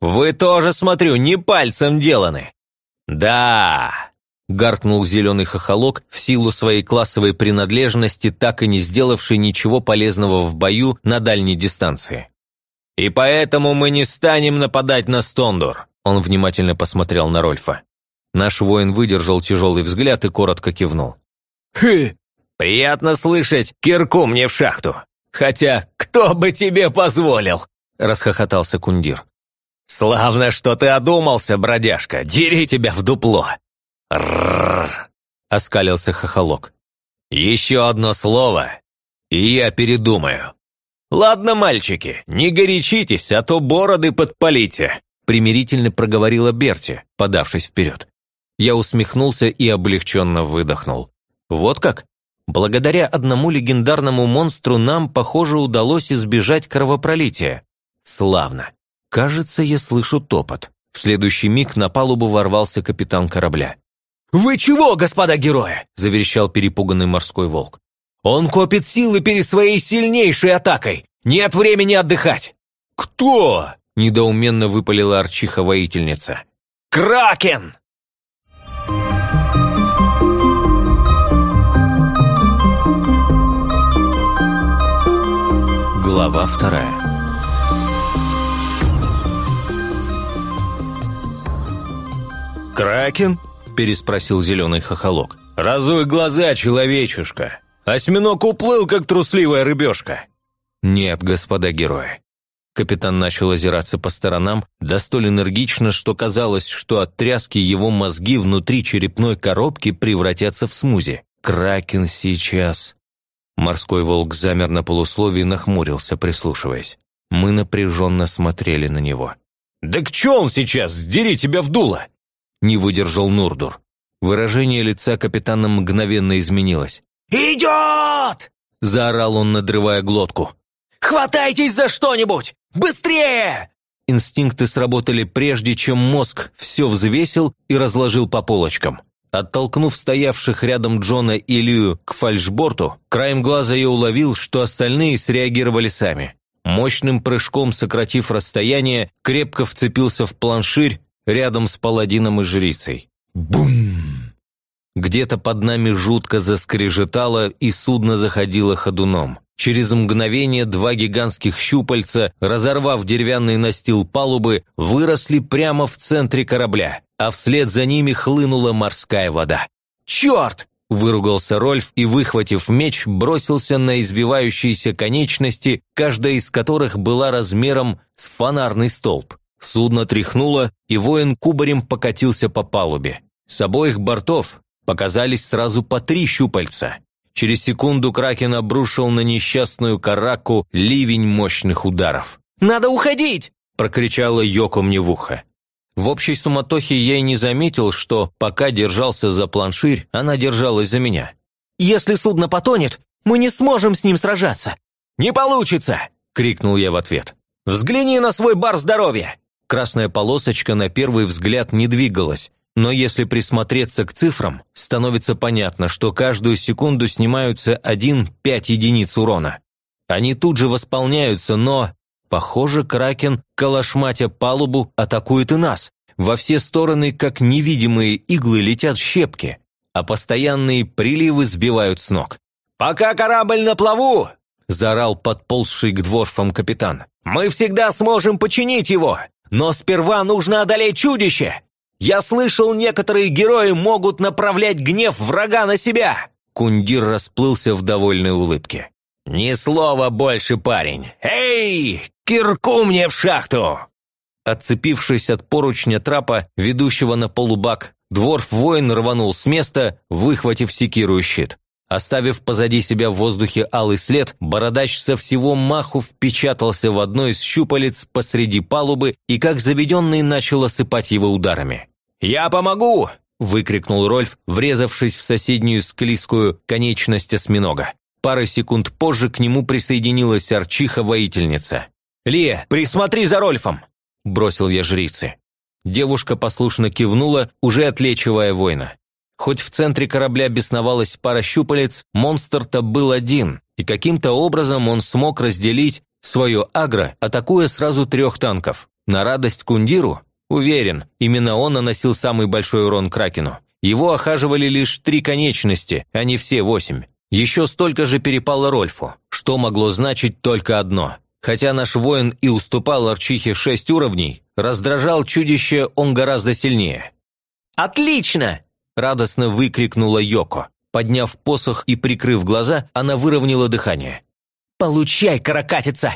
«Вы тоже, смотрю, не пальцем деланы!» «Да!» – гаркнул зеленый хохолок, в силу своей классовой принадлежности, так и не сделавший ничего полезного в бою на дальней дистанции. «И поэтому мы не станем нападать на Стондур!» Он внимательно посмотрел на Рольфа. Наш воин выдержал тяжелый взгляд и коротко кивнул. «Хы! Приятно слышать кирку мне в шахту!» Хотя, кто бы тебе позволил?» – расхохотался Кундир. «Славно, что ты одумался, бродяжка! Дери тебя в дупло!» «Ррррр!» – оскалился хохолок. «Еще одно слово, и я передумаю». «Ладно, мальчики, не горячитесь, а то бороды подпалите», – примирительно проговорила Берти, подавшись вперед. Я усмехнулся и облегченно выдохнул. «Вот как? Благодаря одному легендарному монстру нам, похоже, удалось избежать кровопролития. Славно. Кажется, я слышу топот. В следующий миг на палубу ворвался капитан корабля. «Вы чего, господа герои?» – заверещал перепуганный морской волк. «Он копит силы перед своей сильнейшей атакой! Нет времени отдыхать!» «Кто?» – недоуменно выпалила арчиха-воительница. «Кракен!» Глава вторая «Кракен?» – переспросил зеленый хохолок. «Разуй глаза, человечушка! Осьминог уплыл, как трусливая рыбешка!» «Нет, господа герои». Капитан начал озираться по сторонам, да столь энергично, что казалось, что от тряски его мозги внутри черепной коробки превратятся в смузи. «Кракен сейчас...» Морской волк замер на полусловии и нахмурился, прислушиваясь. Мы напряженно смотрели на него. «Да к чё он сейчас? Сдери тебя в дуло!» Не выдержал Нурдур. Выражение лица капитана мгновенно изменилось. «Идёт!» – заорал он, надрывая глотку. «Хватайтесь за что-нибудь! Быстрее!» Инстинкты сработали прежде, чем мозг все взвесил и разложил по полочкам. Оттолкнув стоявших рядом Джона и Лью к фальшборту, краем глаза я уловил, что остальные среагировали сами. Мощным прыжком сократив расстояние, крепко вцепился в планширь рядом с паладином и жрицей. Бум! Где-то под нами жутко заскрежетало, и судно заходило ходуном. Через мгновение два гигантских щупальца, разорвав деревянный настил палубы, выросли прямо в центре корабля, а вслед за ними хлынула морская вода. «Черт!» – выругался Рольф и, выхватив меч, бросился на извивающиеся конечности, каждая из которых была размером с фонарный столб. Судно тряхнуло, и воин кубарем покатился по палубе. С обоих бортов показались сразу по три щупальца. Через секунду Кракен обрушил на несчастную караку ливень мощных ударов. «Надо уходить!» – прокричала Йоко мне в ухо. В общей суматохе я и не заметил, что, пока держался за планширь, она держалась за меня. «Если судно потонет, мы не сможем с ним сражаться!» «Не получится!» – крикнул я в ответ. «Взгляни на свой бар здоровья!» Красная полосочка на первый взгляд не двигалась, но если присмотреться к цифрам, становится понятно, что каждую секунду снимаются 1-5 единиц урона. Они тут же восполняются, но... Похоже, Кракен, калашматя палубу, атакует и нас. Во все стороны, как невидимые иглы, летят щепки, а постоянные приливы сбивают с ног. «Пока корабль на плаву!» – заорал подползший к дворфам капитан. «Мы всегда сможем починить его, но сперва нужно одолеть чудище! Я слышал, некоторые герои могут направлять гнев врага на себя!» Кундир расплылся в довольной улыбке. «Ни слова больше, парень! Эй, кирку мне в шахту!» Отцепившись от поручня трапа, ведущего на полубак, дворф-воин рванул с места, выхватив секиру и щит. Оставив позади себя в воздухе алый след, бородач со всего маху впечатался в одно из щупалец посреди палубы и, как заведенный, начал осыпать его ударами. «Я помогу!» – выкрикнул Рольф, врезавшись в соседнюю склизкую конечность осьминога. Пары секунд позже к нему присоединилась арчиха-воительница. «Лия, присмотри за Рольфом!» – бросил я жрице. Девушка послушно кивнула, уже отлечивая воина. Хоть в центре корабля бесновалась пара щупалец, монстр-то был один, и каким-то образом он смог разделить свое агро, атакуя сразу трех танков. На радость Кундиру? Уверен, именно он наносил самый большой урон Кракену. Его охаживали лишь три конечности, а не все восемь. Еще столько же перепало Рольфу, что могло значить только одно. Хотя наш воин и уступал Арчихе шесть уровней, раздражал чудище он гораздо сильнее. «Отлично!» – радостно выкрикнула Йоко. Подняв посох и прикрыв глаза, она выровняла дыхание. «Получай, каракатица!»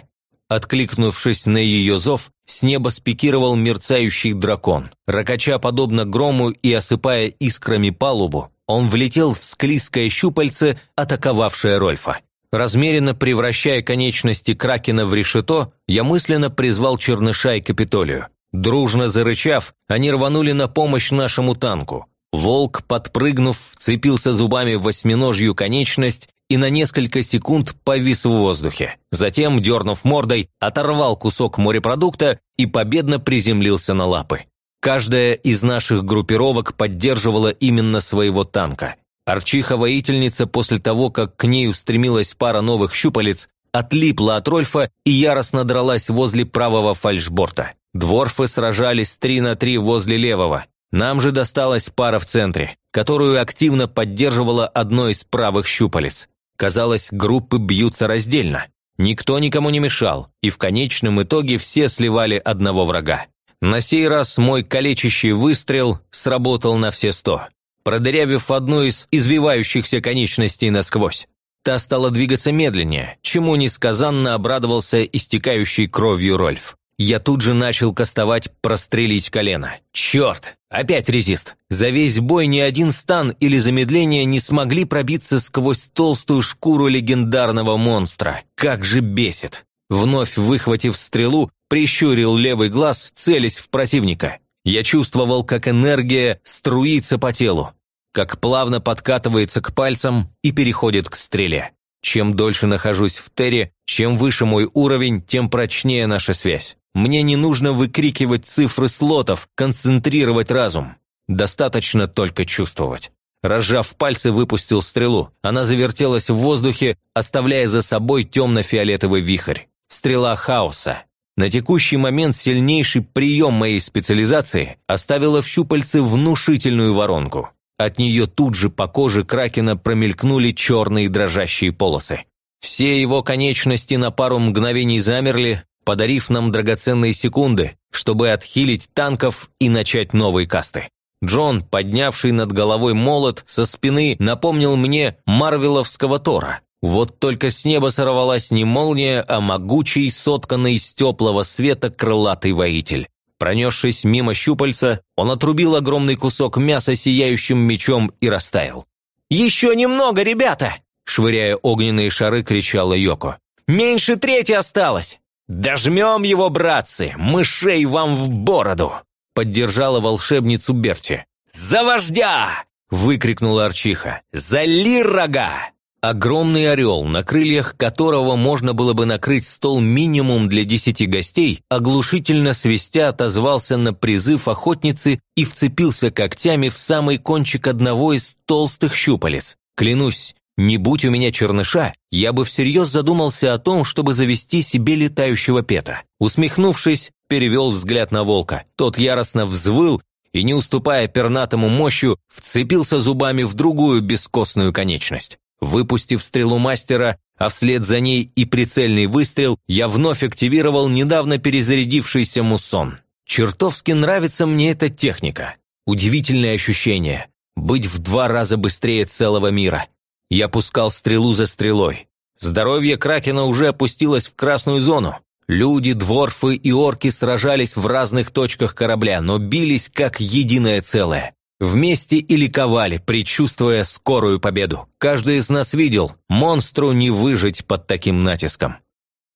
Откликнувшись на ее зов, с неба спикировал мерцающий дракон. Рокоча подобно грому и осыпая искрами палубу, он влетел в склизкое щупальце, атаковавшее Рольфа. Размеренно превращая конечности Кракена в решето, я мысленно призвал Черныша и Капитолию. Дружно зарычав, они рванули на помощь нашему танку. Волк, подпрыгнув, вцепился зубами в восьминожью конечность и на несколько секунд повис в воздухе. Затем, дернув мордой, оторвал кусок морепродукта и победно приземлился на лапы. Каждая из наших группировок поддерживала именно своего танка. Арчиха-воительница после того, как к ней устремилась пара новых щупалец, отлипла от Рольфа и яростно дралась возле правого фальшборта. Дворфы сражались три на три возле левого. Нам же досталась пара в центре, которую активно поддерживала одно из правых щупалец. Казалось, группы бьются раздельно. Никто никому не мешал, и в конечном итоге все сливали одного врага. На сей раз мой калечащий выстрел сработал на все сто, продырявив одну из извивающихся конечностей насквозь. Та стала двигаться медленнее, чему несказанно обрадовался истекающий кровью Рольф. Я тут же начал кастовать «прострелить колено». Черт! Опять резист. За весь бой ни один стан или замедление не смогли пробиться сквозь толстую шкуру легендарного монстра. Как же бесит! Вновь выхватив стрелу, прищурил левый глаз, целясь в противника. Я чувствовал, как энергия струится по телу, как плавно подкатывается к пальцам и переходит к стреле. Чем дольше нахожусь в Терре, чем выше мой уровень, тем прочнее наша связь. Мне не нужно выкрикивать цифры слотов, концентрировать разум. Достаточно только чувствовать. Разжав пальцы, выпустил стрелу. Она завертелась в воздухе, оставляя за собой темно-фиолетовый вихрь. Стрела хаоса. На текущий момент сильнейший прием моей специализации оставила в щупальце внушительную воронку. От нее тут же по коже Кракена промелькнули черные дрожащие полосы. Все его конечности на пару мгновений замерли, подарив нам драгоценные секунды, чтобы отхилить танков и начать новые касты. Джон, поднявший над головой молот, со спины напомнил мне марвеловского Тора. Вот только с неба сорвалась не молния, а могучий, сотканный из теплого света крылатый воитель. Пронесшись мимо щупальца, он отрубил огромный кусок мяса сияющим мечом и растаял. «Еще немного, ребята!» Швыряя огненные шары, кричала Йоко. «Меньше трети осталось! Дожмем его, братцы! Мышей вам в бороду!» Поддержала волшебницу Берти. «За вождя!» Выкрикнула Арчиха. «За Лиррога!» Огромный орел, на крыльях которого можно было бы накрыть стол минимум для десяти гостей, оглушительно свистя отозвался на призыв охотницы и вцепился когтями в самый кончик одного из толстых щупалец. Клянусь, не будь у меня черныша, я бы всерьез задумался о том, чтобы завести себе летающего пета. Усмехнувшись, перевел взгляд на волка. Тот яростно взвыл и, не уступая пернатому мощью, вцепился зубами в другую бескостную конечность. Выпустив стрелу мастера, а вслед за ней и прицельный выстрел, я вновь активировал недавно перезарядившийся муссон. Чертовски нравится мне эта техника. Удивительное ощущение. Быть в два раза быстрее целого мира. Я пускал стрелу за стрелой. Здоровье Кракена уже опустилось в красную зону. Люди, дворфы и орки сражались в разных точках корабля, но бились как единое целое. Вместе и ликовали, предчувствуя скорую победу. Каждый из нас видел, монстру не выжить под таким натиском.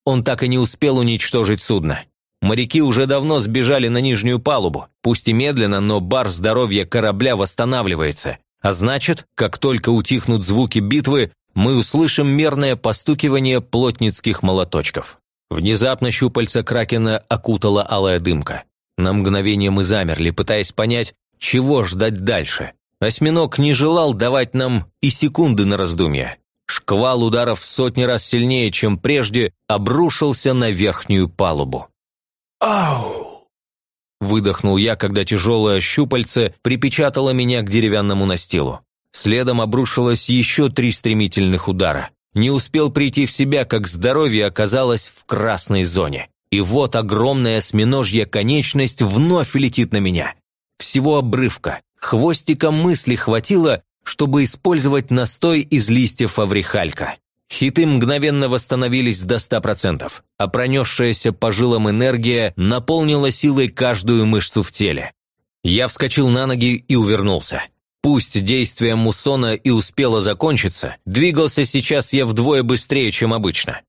Он так и не успел уничтожить судно. Моряки уже давно сбежали на нижнюю палубу. Пусть и медленно, но бар здоровья корабля восстанавливается. А значит, как только утихнут звуки битвы, мы услышим мерное постукивание плотницких молоточков. Внезапно щупальца Кракена окутала алая дымка. На мгновение мы замерли, пытаясь понять, чего ждать дальше? Осьминог не желал давать нам и секунды на раздумья. Шквал ударов в сотни раз сильнее, чем прежде, обрушился на верхнюю палубу. «Ау!» Выдохнул я, когда тяжелое щупальце припечатало меня к деревянному настилу. Следом обрушилось еще три стремительных удара. Не успел прийти в себя, как здоровье оказалось в красной зоне. И вот огромная осьминожья конечность вновь летит на меня. Всего обрывка, хвостика мысли хватило, чтобы использовать настой из листьев аврихалька. Хиты мгновенно восстановились до 100%, а пронесшаяся по жилам энергия наполнила силой каждую мышцу в теле. Я вскочил на ноги и увернулся. Пусть действие муссона и успело закончиться, двигался сейчас я вдвое быстрее, чем обычно.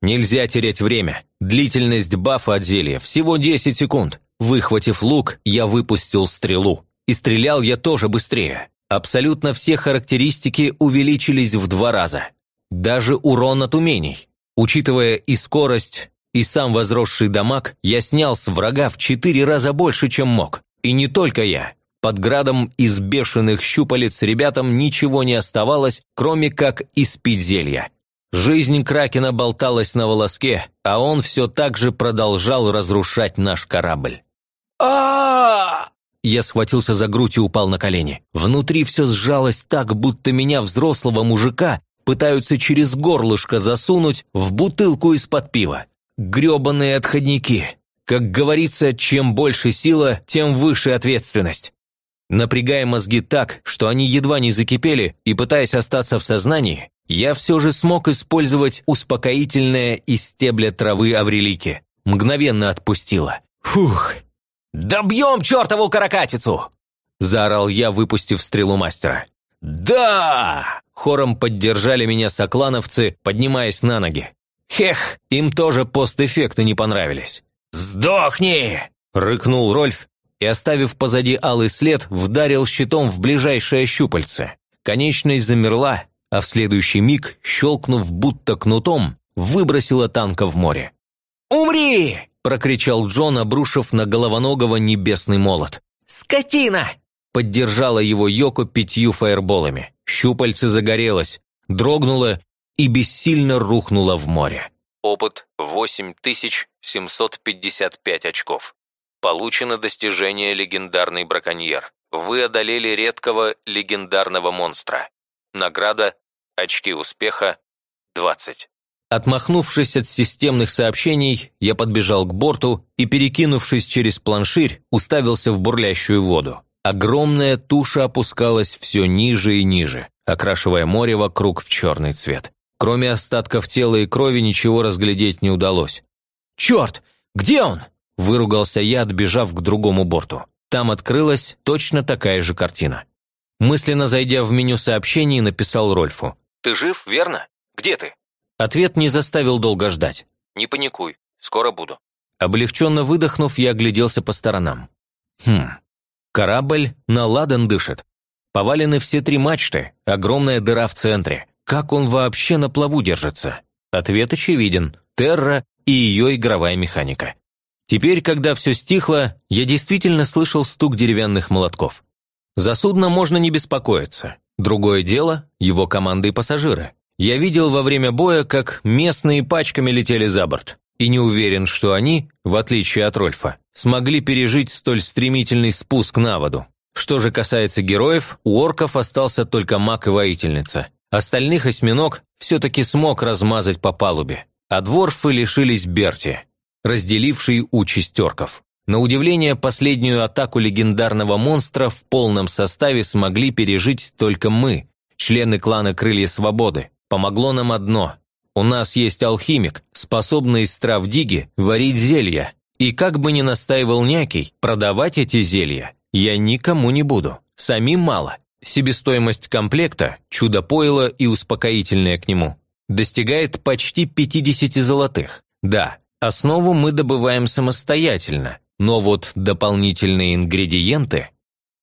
Нельзя терять время. Длительность бафа от зелья всего 10 секунд. Выхватив лук, я выпустил стрелу. И стрелял я тоже быстрее. Абсолютно все характеристики увеличились в два раза. Даже урон от умений. Учитывая и скорость, и сам возросший дамаг, я снял с врага в четыре раза больше, чем мог. И не только я. Под градом из бешеных щупалец ребятам ничего не оставалось, кроме как испить зелья. Жизнь Кракена болталась на волоске, а он все так же продолжал разрушать наш корабль а Я схватился за грудь и упал на колени. Внутри все сжалось так, будто меня, взрослого мужика, пытаются через горлышко засунуть в бутылку из-под пива. Гребаные отходники. Как говорится, чем больше сила, тем выше ответственность. Напрягая мозги так, что они едва не закипели, и пытаясь остаться в сознании, я все же смог использовать успокоительное из стебля травы Аврелики. Мгновенно отпустила. Фух, «Добьем чертову каракатицу!» – заорал я, выпустив стрелу мастера. «Да!» – хором поддержали меня соклановцы, поднимаясь на ноги. Хех, им тоже постэффекты не понравились. «Сдохни!» – рыкнул Рольф и, оставив позади алый след, вдарил щитом в ближайшее щупальце. Конечность замерла, а в следующий миг, щелкнув будто кнутом, выбросила танка в море. «Умри!» – прокричал Джон, обрушив на головоногого небесный молот. «Скотина!» – поддержала его Йоко пятью фаерболами. Щупальце загорелось, дрогнуло и бессильно рухнуло в море. Опыт 8755 очков. Получено достижение «Легендарный браконьер». Вы одолели редкого легендарного монстра. Награда «Очки успеха» 20. Отмахнувшись от системных сообщений, я подбежал к борту и, перекинувшись через планширь, уставился в бурлящую воду. Огромная туша опускалась все ниже и ниже, окрашивая море вокруг в черный цвет. Кроме остатков тела и крови ничего разглядеть не удалось. «Черт! Где он?» – выругался я, отбежав к другому борту. Там открылась точно такая же картина. Мысленно зайдя в меню сообщений, написал Рольфу. «Ты жив, верно? Где ты?» Ответ не заставил долго ждать. «Не паникуй, скоро буду». Облегченно выдохнув, я огляделся по сторонам. Хм, корабль на ладан дышит. Повалены все три мачты, огромная дыра в центре. Как он вообще на плаву держится? Ответ очевиден. Терра и ее игровая механика. Теперь, когда все стихло, я действительно слышал стук деревянных молотков. За судно можно не беспокоиться. Другое дело – его команды и пассажиры. Я видел во время боя, как местные пачками летели за борт и не уверен, что они, в отличие от Рольфа, смогли пережить столь стремительный спуск на воду. Что же касается героев, у орков остался только маг и воительница. Остальных осьминог все-таки смог размазать по палубе, а дворфы лишились Берти, разделившей участь орков. На удивление, последнюю атаку легендарного монстра в полном составе смогли пережить только мы, члены клана Крылья Свободы. Помогло нам одно у нас есть алхимик, способный из трав диги варить зелья. И как бы ни настаивал Някий, продавать эти зелья я никому не буду. Самим мало. Себестоимость комплекта, чудо пойло и успокоительное к нему, достигает почти 50 золотых. Да, основу мы добываем самостоятельно, но вот дополнительные ингредиенты...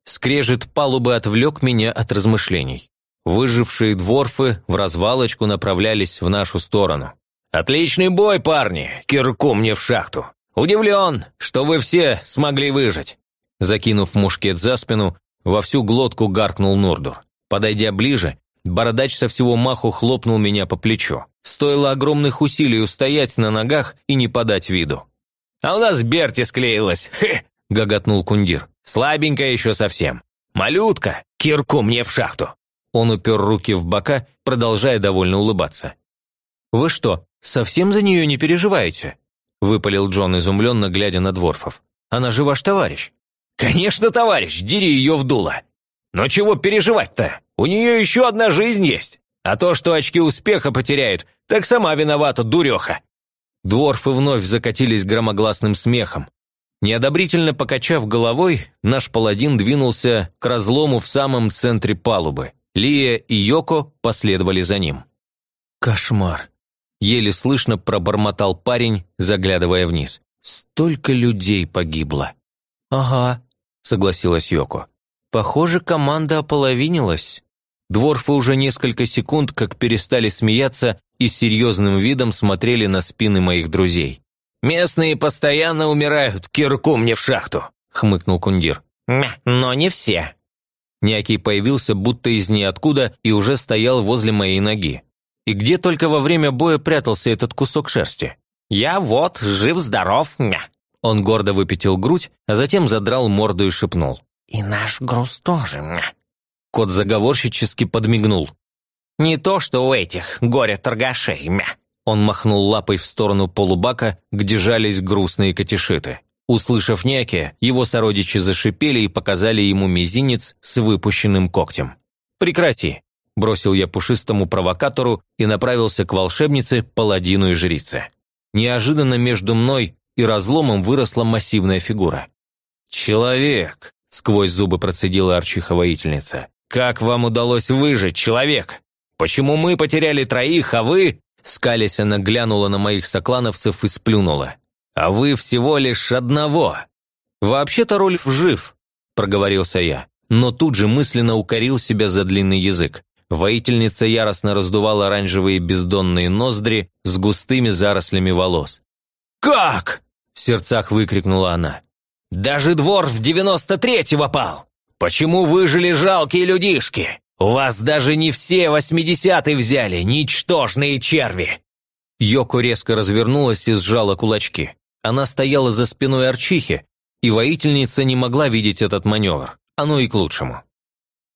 Скрежет палубы отвлек меня от размышлений. Выжившие дворфы в развалочку направлялись в нашу сторону. «Отличный бой, парни! Кирку мне в шахту! Удивлен, что вы все смогли выжить!» Закинув мушкет за спину, во всю глотку гаркнул Нурдур. Подойдя ближе, бородач со всего маху хлопнул меня по плечу. Стоило огромных усилий устоять на ногах и не подать виду. «А у нас Берти склеилась! Хе!» – гоготнул Кундир. «Слабенькая еще совсем. Малютка! Кирку мне в шахту!» Он упер руки в бока, продолжая довольно улыбаться. «Вы что, совсем за нее не переживаете?» – выпалил Джон изумленно, глядя на Дворфов. «Она же ваш товарищ». «Конечно, товарищ, дери ее в дуло. Но чего переживать-то? У нее еще одна жизнь есть. А то, что очки успеха потеряет, так сама виновата, дуреха». Дворфы вновь закатились громогласным смехом. Неодобрительно покачав головой, наш паладин двинулся к разлому в самом центре палубы. Лия и Йоко последовали за ним. «Кошмар!» – еле слышно пробормотал парень, заглядывая вниз. «Столько людей погибло!» «Ага», – согласилась Йоко. «Похоже, команда ополовинилась». Дворфы уже несколько секунд как перестали смеяться и с серьезным видом смотрели на спины моих друзей. «Местные постоянно умирают, кирку мне в шахту», – хмыкнул Кундир. «Но не все», Някий появился будто из ниоткуда и уже стоял возле моей ноги. И где только во время боя прятался этот кусок шерсти? «Я вот, жив-здоров, мя!» Он гордо выпятил грудь, а затем задрал морду и шепнул. «И наш груз тоже, мя!» Кот заговорщически подмигнул. «Не то, что у этих горе-торгашей, мя!» Он махнул лапой в сторону полубака, где жались грустные котишиты. Услышав няки, его сородичи зашипели и показали ему мизинец с выпущенным когтем. «Прекрати!» – бросил я пушистому провокатору и направился к волшебнице, паладину и жрице. Неожиданно между мной и разломом выросла массивная фигура. «Человек!» – сквозь зубы процедила арчиха-воительница. «Как вам удалось выжить, человек? Почему мы потеряли троих, а вы...» Скалясь она глянула на моих соклановцев и сплюнула а вы всего лишь одного. Вообще-то Рольф жив, проговорился я, но тут же мысленно укорил себя за длинный язык. Воительница яростно раздувала оранжевые бездонные ноздри с густыми зарослями волос. «Как?» – в сердцах выкрикнула она. «Даже двор в девяносто третьего пал! Почему выжили жалкие людишки? У вас даже не все восьмидесятые взяли, ничтожные черви!» Йоко резко развернулась и сжала кулачки. Она стояла за спиной Арчихи, и воительница не могла видеть этот маневр. Оно и к лучшему.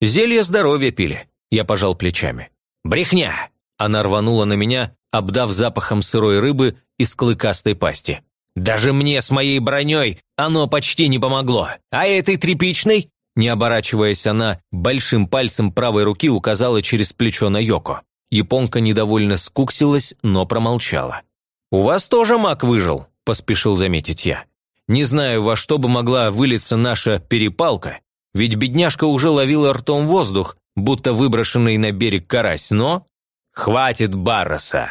«Зелье здоровья пили», – я пожал плечами. «Брехня!» – она рванула на меня, обдав запахом сырой рыбы из клыкастой пасти. «Даже мне с моей броней оно почти не помогло. А этой тряпичной?» Не оборачиваясь, она большим пальцем правой руки указала через плечо на Йоко. Японка недовольно скуксилась, но промолчала. «У вас тоже маг выжил», – поспешил заметить я. «Не знаю, во что бы могла вылиться наша перепалка, ведь бедняжка уже ловила ртом воздух, будто выброшенный на берег карась, но...» «Хватит Барроса!»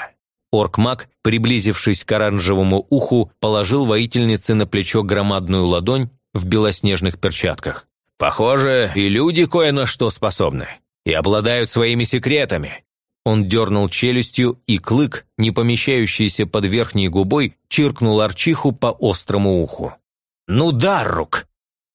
Орк-маг, приблизившись к оранжевому уху, положил воительнице на плечо громадную ладонь в белоснежных перчатках. «Похоже, и люди кое на что способны, и обладают своими секретами». Он дернул челюстью, и клык, не помещающийся под верхней губой, чиркнул арчиху по острому уху. «Ну да, рук!»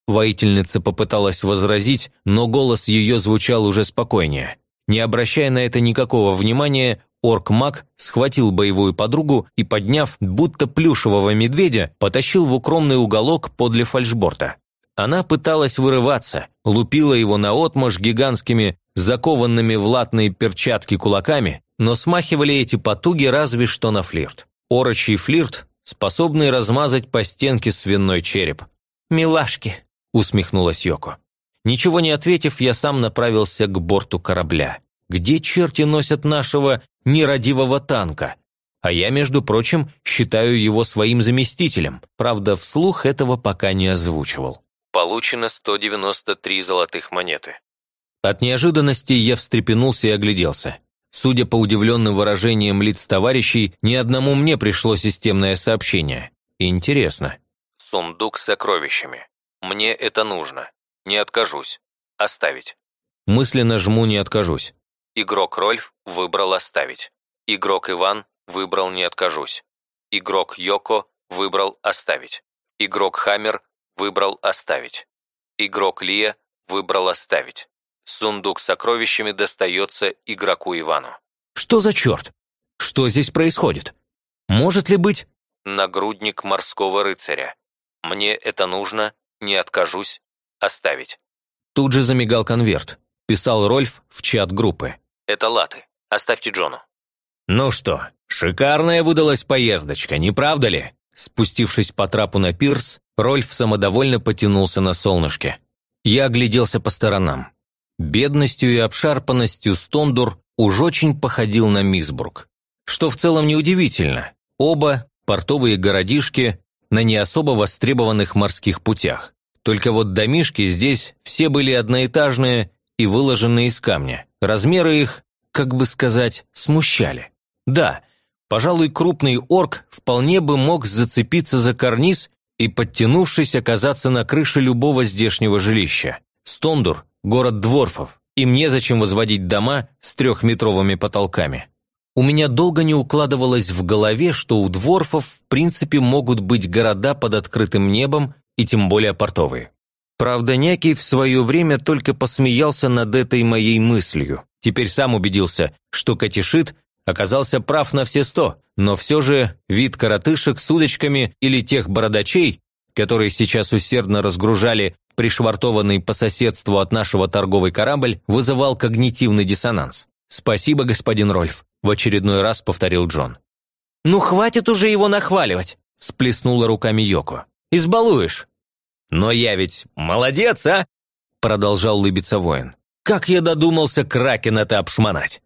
Воительница попыталась возразить, но голос ее звучал уже спокойнее. Не обращая на это никакого внимания, орк-маг схватил боевую подругу и, подняв, будто плюшевого медведя, потащил в укромный уголок подле фальшборта. Она пыталась вырываться, лупила его наотмашь гигантскими, закованными в латные перчатки кулаками, но смахивали эти потуги разве что на флирт. Орочий флирт, способный размазать по стенке свиной череп. «Милашки!» – усмехнулась Йоко. Ничего не ответив, я сам направился к борту корабля. Где черти носят нашего нерадивого танка? А я, между прочим, считаю его своим заместителем. Правда, вслух этого пока не озвучивал. Получено 193 золотых монеты. От неожиданности я встрепенулся и огляделся. Судя по удивленным выражениям лиц товарищей, ни одному мне пришло системное сообщение. Интересно. Сундук с сокровищами. Мне это нужно. Не откажусь. Оставить. Мысленно жму «не откажусь». Игрок Рольф выбрал «оставить». Игрок Иван выбрал «не откажусь». Игрок Йоко выбрал «оставить». Игрок Хаммер выбрал «оставить». Игрок Лия выбрал «оставить». Сундук с сокровищами достается игроку Ивану. Что за черт? Что здесь происходит? Может ли быть... Нагрудник морского рыцаря. Мне это нужно, не откажусь, оставить. Тут же замигал конверт. Писал Рольф в чат группы. Это латы. Оставьте Джону. Ну что, шикарная выдалась поездочка, не правда ли? Спустившись по трапу на пирс, Рольф самодовольно потянулся на солнышке. Я огляделся по сторонам. Бедностью и обшарпанностью Стондур уж очень походил на Мисбург. Что в целом неудивительно. Оба портовые городишки на не особо востребованных морских путях. Только вот домишки здесь все были одноэтажные и выложенные из камня. Размеры их, как бы сказать, смущали. Да, пожалуй, крупный орк вполне бы мог зацепиться за карниз и, подтянувшись, оказаться на крыше любого здешнего жилища. Стондур – город дворфов, им незачем возводить дома с трехметровыми потолками. У меня долго не укладывалось в голове, что у дворфов в принципе могут быть города под открытым небом и тем более портовые. Правда, Некий в свое время только посмеялся над этой моей мыслью. Теперь сам убедился, что Катишит оказался прав на все сто, но все же вид коротышек с удочками или тех бородачей, которые сейчас усердно разгружали пришвартованный по соседству от нашего торговый корабль, вызывал когнитивный диссонанс. «Спасибо, господин Рольф», – в очередной раз повторил Джон. «Ну хватит уже его нахваливать», – всплеснула руками Йоко. «Избалуешь». «Но я ведь молодец, а?» – продолжал лыбиться воин. «Как я додумался Кракена-то обшмонать?»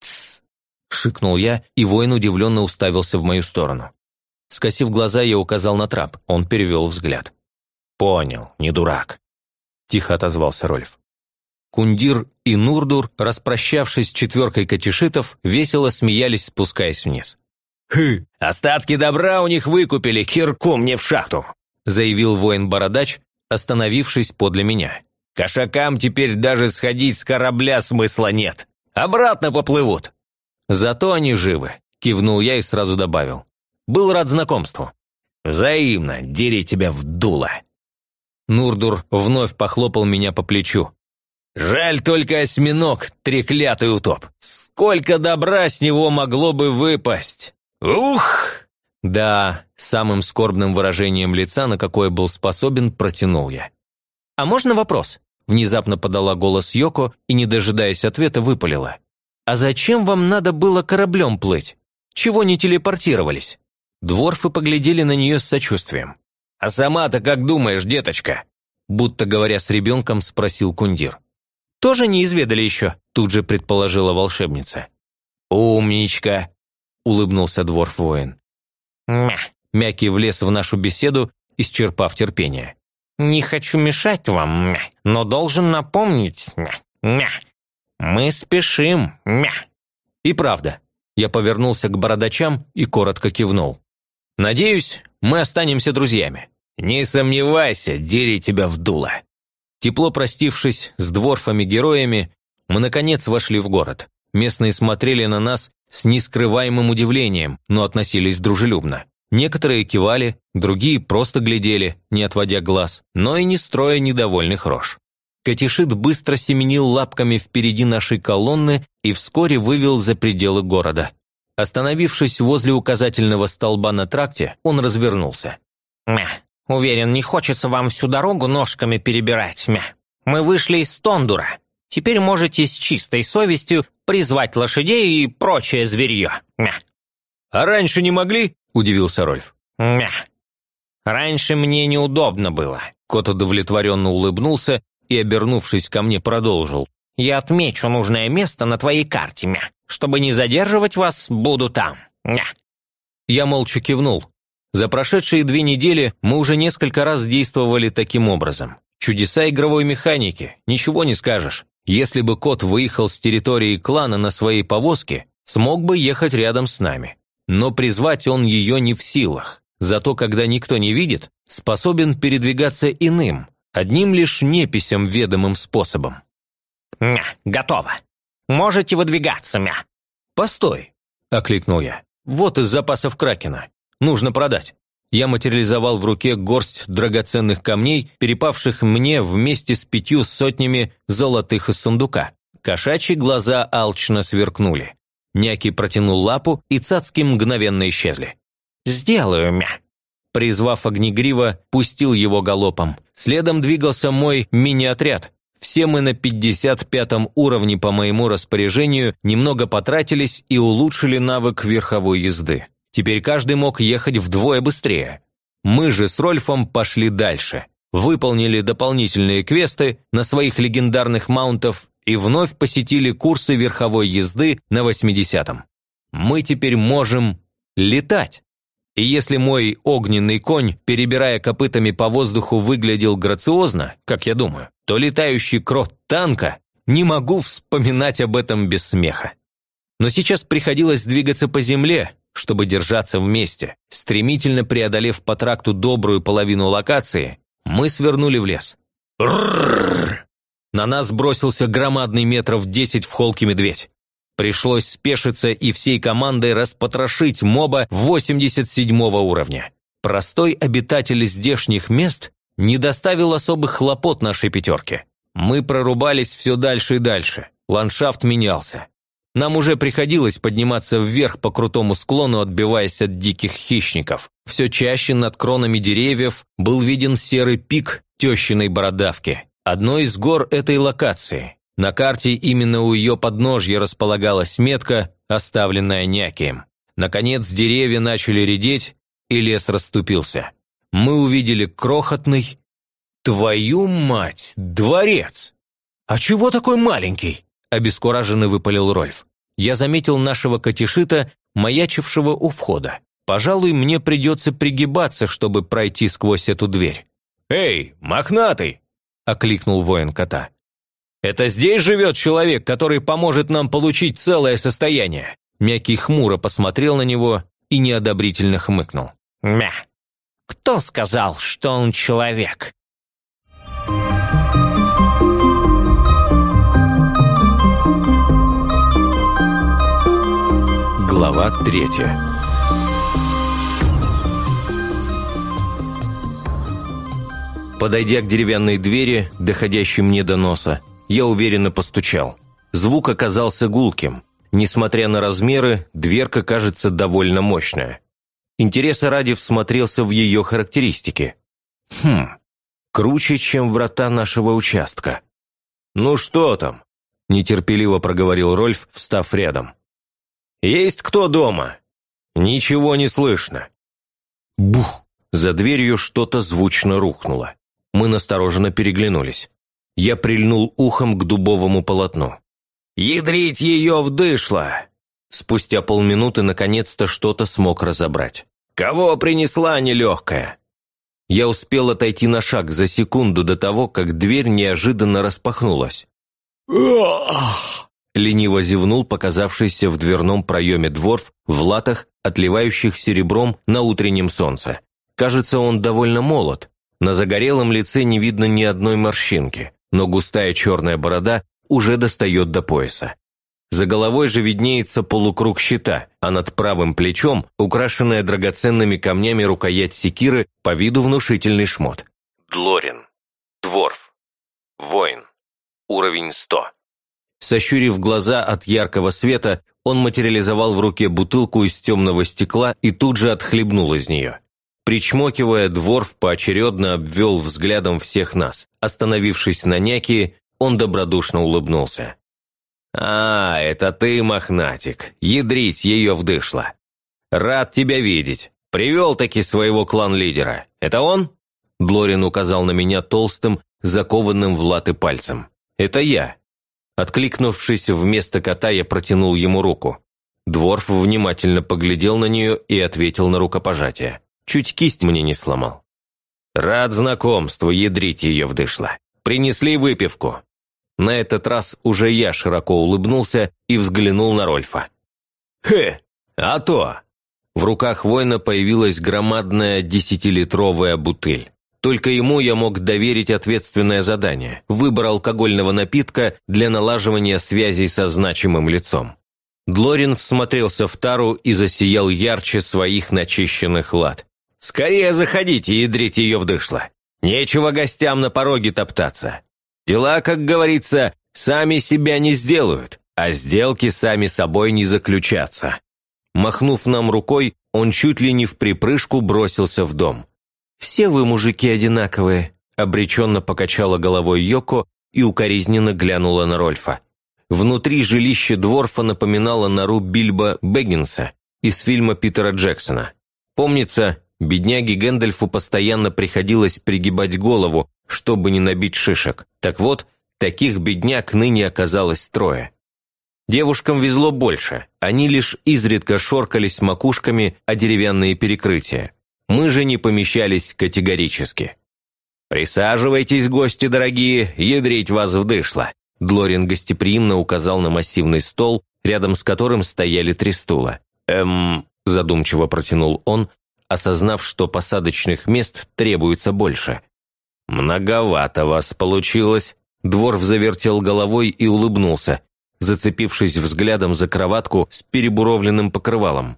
«Тссс!» – шикнул я, и воин удивленно уставился в мою сторону. Скосив глаза, я указал на трап, он перевел взгляд. «Понял, не дурак», – тихо отозвался Рольф. Кундир и Нурдур, распрощавшись с четверкой катишитов, весело смеялись, спускаясь вниз. «Хы, остатки добра у них выкупили, кирку мне в шахту», заявил воин-бородач, остановившись подле меня. «Кошакам теперь даже сходить с корабля смысла нет. Обратно поплывут». «Зато они живы», – кивнул я и сразу добавил. «Был рад знакомству». «Взаимно, дери тебя в дуло». Нурдур вновь похлопал меня по плечу. «Жаль только осьминог, треклятый утоп. Сколько добра с него могло бы выпасть! Ух!» «Да», – самым скорбным выражением лица, на какое был способен, протянул я. «А можно вопрос?» – внезапно подала голос Йоко и, не дожидаясь ответа, выпалила. «А зачем вам надо было кораблем плыть? Чего не телепортировались?» Дворфы поглядели на нее с сочувствием. «А сама-то как думаешь, деточка?» будто говоря с ребенком, спросил Кундир. «Тоже не изведали еще?» Тут же предположила волшебница. «Умничка!» – улыбнулся дворф-воин. «Мя!» Мяки влез в нашу беседу, исчерпав терпение. «Не хочу мешать вам, мя, но должен напомнить, мя, мя. Мы спешим, мя». И правда, я повернулся к бородачам и коротко кивнул. «Надеюсь, мы останемся друзьями». «Не сомневайся, дери тебя в дуло». Тепло простившись с дворфами-героями, мы, наконец, вошли в город. Местные смотрели на нас с нескрываемым удивлением, но относились дружелюбно. Некоторые кивали, другие просто глядели, не отводя глаз, но и не строя недовольных рож. Катишит быстро семенил лапками впереди нашей колонны и вскоре вывел за пределы города. Остановившись возле указательного столба на тракте, он развернулся. «Мя, уверен, не хочется вам всю дорогу ножками перебирать, мя. Мы вышли из Тондура. Теперь можете с чистой совестью призвать лошадей и прочее зверье, мя». «А раньше не могли?» – удивился Рольф. «Мя. Раньше мне неудобно было». Кот удовлетворенно улыбнулся и, обернувшись ко мне, продолжил. «Я отмечу нужное место на твоей карте, мя. Чтобы не задерживать вас, буду там, мя». Я молча кивнул. За прошедшие две недели мы уже несколько раз действовали таким образом. Чудеса игровой механики, ничего не скажешь. Если бы кот выехал с территории клана на своей повозке, смог бы ехать рядом с нами. Но призвать он ее не в силах. Зато когда никто не видит, способен передвигаться иным, одним лишь неписям ведомым способом. «Мя, готово. Можете выдвигаться, мя». «Постой», – окликнул я. «Вот из запасов Кракена. Нужно продать». Я материализовал в руке горсть драгоценных камней, перепавших мне вместе с пятью сотнями золотых из сундука. Кошачьи глаза алчно сверкнули. Няки протянул лапу, и цацки мгновенно исчезли. «Сделаю, мя!» Призвав огнегрива, пустил его галопом. Следом двигался мой мини-отряд. Все мы на 55 уровне по моему распоряжению немного потратились и улучшили навык верховой езды. Теперь каждый мог ехать вдвое быстрее. Мы же с Рольфом пошли дальше. Выполнили дополнительные квесты на своих легендарных маунтов и вновь посетили курсы верховой езды на 80-м. Мы теперь можем летать. И если мой огненный конь, перебирая копытами по воздуху, выглядел грациозно, как я думаю, то летающий крот танка не могу вспоминать об этом без смеха. Но сейчас приходилось двигаться по земле, чтобы держаться вместе. Стремительно преодолев по тракту добрую половину локации, мы свернули в лес. На нас бросился громадный метров десять в холке медведь. Пришлось спешиться и всей командой распотрошить моба 87 уровня. Простой обитатель здешних мест не доставил особых хлопот нашей пятерке. Мы прорубались все дальше и дальше. Ландшафт менялся. Нам уже приходилось подниматься вверх по крутому склону, отбиваясь от диких хищников. Все чаще над кронами деревьев был виден серый пик тещиной бородавки одной из гор этой локации. На карте именно у ее подножья располагалась метка, оставленная Някием. Наконец деревья начали редеть, и лес расступился. Мы увидели крохотный... «Твою мать! Дворец!» «А чего такой маленький?» – обескураженно выпалил Рольф. Я заметил нашего Катишита, маячившего у входа. Пожалуй, мне придется пригибаться, чтобы пройти сквозь эту дверь. «Эй, мохнатый!» окликнул воин кота. «Это здесь живет человек, который поможет нам получить целое состояние?» Мякий хмуро посмотрел на него и неодобрительно хмыкнул. «Мя! Кто сказал, что он человек?» Глава третья Подойдя к деревянной двери, доходящей мне до носа, я уверенно постучал. Звук оказался гулким. Несмотря на размеры, дверка кажется довольно мощная. Интереса ради всмотрелся в ее характеристики. Хм, круче, чем врата нашего участка. «Ну что там?» – нетерпеливо проговорил Рольф, встав рядом. «Есть кто дома?» «Ничего не слышно». Бух! За дверью что-то звучно рухнуло. Мы настороженно переглянулись. Я прильнул ухом к дубовому полотну. «Ядрить ее вдышло!» Спустя полминуты наконец-то что-то смог разобрать. «Кого принесла нелегкая?» Я успел отойти на шаг за секунду до того, как дверь неожиданно распахнулась. Лениво зевнул показавшийся в дверном проеме дворф в латах, отливающих серебром на утреннем солнце. Кажется, он довольно молод. На загорелом лице не видно ни одной морщинки, но густая черная борода уже достает до пояса. За головой же виднеется полукруг щита, а над правым плечом украшенная драгоценными камнями рукоять секиры по виду внушительный шмот. Длорин. Дворф. Воин. Уровень 100. Сощурив глаза от яркого света, он материализовал в руке бутылку из темного стекла и тут же отхлебнул из нее. Причмокивая, Дворф поочередно обвел взглядом всех нас. Остановившись на няке, он добродушно улыбнулся. «А, это ты, мохнатик, ядрить ее вдышло. Рад тебя видеть. Привел-таки своего клан-лидера. Это он?» Длорин указал на меня толстым, закованным в латы пальцем. «Это я». Откликнувшись вместо кота, я протянул ему руку. Дворф внимательно поглядел на нее и ответил на рукопожатие. Чуть кисть мне не сломал. «Рад знакомству, ядрить ее вдышло. Принесли выпивку. На этот раз уже я широко улыбнулся и взглянул на Рольфа. «Хе, а то!» В руках воина появилась громадная десятилитровая бутыль. Только ему я мог доверить ответственное задание – выбор алкогольного напитка для налаживания связей со значимым лицом. Длорин всмотрелся в тару и засиял ярче своих начищенных лад. «Скорее заходите, ядрить ее вдышло! Нечего гостям на пороге топтаться! Дела, как говорится, сами себя не сделают, а сделки сами собой не заключатся. Махнув нам рукой, он чуть ли не в припрыжку бросился в дом. «Все вы, мужики, одинаковые», – обреченно покачала головой Йоко и укоризненно глянула на Рольфа. Внутри жилище Дворфа напоминало нору Бильбо Бэггинса из фильма Питера Джексона. Помнится, бедняге Гэндальфу постоянно приходилось пригибать голову, чтобы не набить шишек. Так вот, таких бедняк ныне оказалось трое. Девушкам везло больше, они лишь изредка шоркались макушками о деревянные перекрытия. Мы же не помещались категорически. «Присаживайтесь, гости дорогие, ядрить вас вдышло!» Длорин гостеприимно указал на массивный стол, рядом с которым стояли три стула. «Эм...» – задумчиво протянул он, осознав, что посадочных мест требуется больше. «Многовато вас получилось!» Дворф завертел головой и улыбнулся, зацепившись взглядом за кроватку с перебуровленным покрывалом.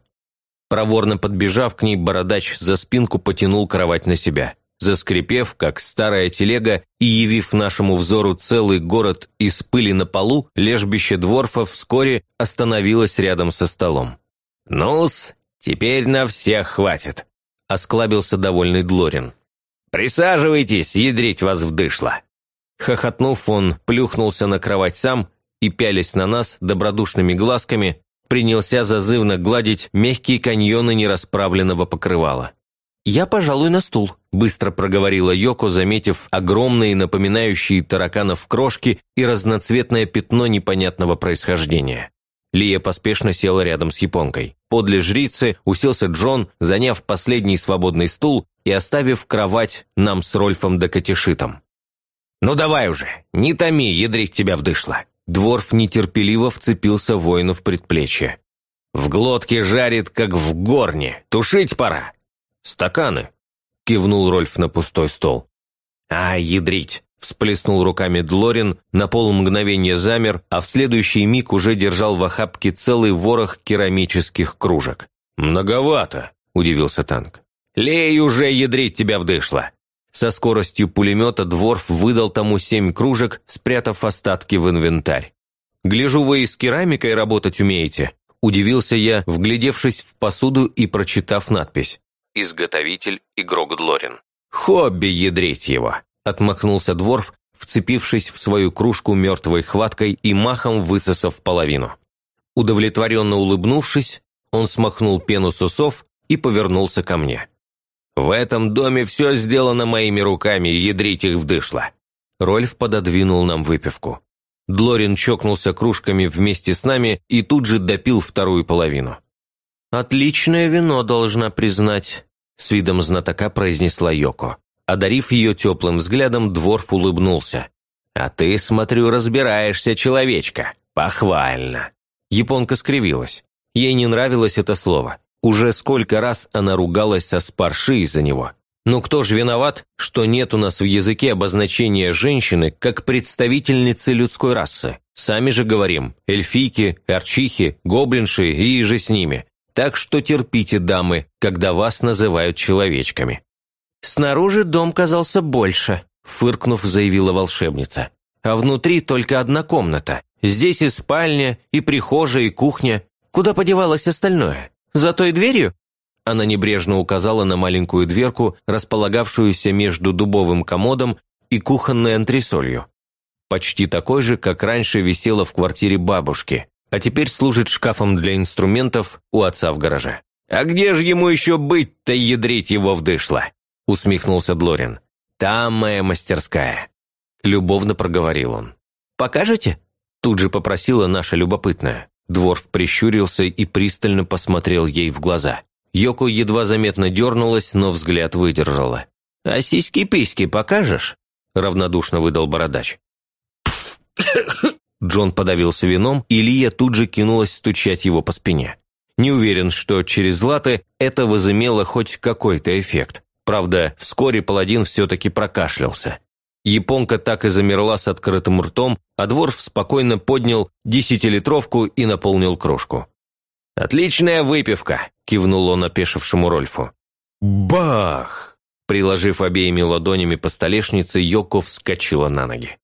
Проворно подбежав к ней, бородач за спинку потянул кровать на себя. Заскрипев, как старая телега, и явив нашему взору целый город из пыли на полу, лежбище дворфов вскоре остановилось рядом со столом. «Ну-с, теперь на всех хватит», – осклабился довольный Длорин. «Присаживайтесь, ядрить вас вдышло!» Хохотнув, он плюхнулся на кровать сам и, пялись на нас добродушными глазками, принялся зазывно гладить мягкие каньоны нерасправленного покрывала. «Я, пожалуй, на стул», – быстро проговорила Йоко, заметив огромные, напоминающие тараканов крошки и разноцветное пятно непонятного происхождения. Лия поспешно села рядом с японкой. Подле жрицы уселся Джон, заняв последний свободный стул и оставив кровать нам с Рольфом да Катишитом. «Ну давай уже, не томи, ядрить тебя вдышло!» Дворф нетерпеливо вцепился воину в предплечье. «В глотке жарит, как в горне. Тушить пора!» «Стаканы!» – кивнул Рольф на пустой стол. «А, ядрить!» – всплеснул руками Длорин, на полмгновения замер, а в следующий миг уже держал в охапке целый ворох керамических кружек. «Многовато!» – удивился танк. «Лей уже, ядрить тебя вдышло!» Со скоростью пулемета Дворф выдал тому семь кружек, спрятав остатки в инвентарь. «Гляжу, вы и с керамикой работать умеете», – удивился я, вглядевшись в посуду и прочитав надпись. «Изготовитель игрок Длорин». «Хобби ядрить его», – отмахнулся Дворф, вцепившись в свою кружку мертвой хваткой и махом высосав половину. Удовлетворенно улыбнувшись, он смахнул пену с усов и повернулся ко мне. В этом доме все сделано моими руками, ядрить их вдышло». Рольф пододвинул нам выпивку. Длорин чокнулся кружками вместе с нами и тут же допил вторую половину. «Отличное вино, должна признать», – с видом знатока произнесла Йоко. Одарив ее теплым взглядом, Дворф улыбнулся. «А ты, смотрю, разбираешься, человечка. Похвально». Японка скривилась. Ей не нравилось это слово. Уже сколько раз она ругалась со спарши из-за него. Но кто же виноват, что нет у нас в языке обозначения женщины как представительницы людской расы? Сами же говорим эльфийки, арчихи, гоблинши и же с ними. Так что терпите, дамы, когда вас называют человечками». «Снаружи дом казался больше», – фыркнув, заявила волшебница. «А внутри только одна комната. Здесь и спальня, и прихожая, и кухня. Куда подевалось остальное? За той дверью?» Она небрежно указала на маленькую дверку, располагавшуюся между дубовым комодом и кухонной антресолью. Почти такой же, как раньше висела в квартире бабушки, а теперь служит шкафом для инструментов у отца в гараже. «А где же ему еще быть-то ядрить его вдышло?» – усмехнулся Длорин. «Там моя мастерская», – любовно проговорил он. «Покажете?» – тут же попросила наша любопытная. Дворф прищурился и пристально посмотрел ей в глаза. Йоко едва заметно дернулась, но взгляд выдержала. «А сиськи-письки покажешь?» – равнодушно выдал бородач. Джон подавился вином, и Лия тут же кинулась стучать его по спине. Не уверен, что через латы это возымело хоть какой-то эффект. Правда, вскоре паладин все-таки прокашлялся. Японка так и замерла с открытым ртом, а Дворф спокойно поднял десятилитровку и наполнил кружку. «Отличная выпивка!» – кивнул он опешившему Рольфу. «Бах!» Приложив обеими ладонями по столешнице, Йоко вскочила на ноги.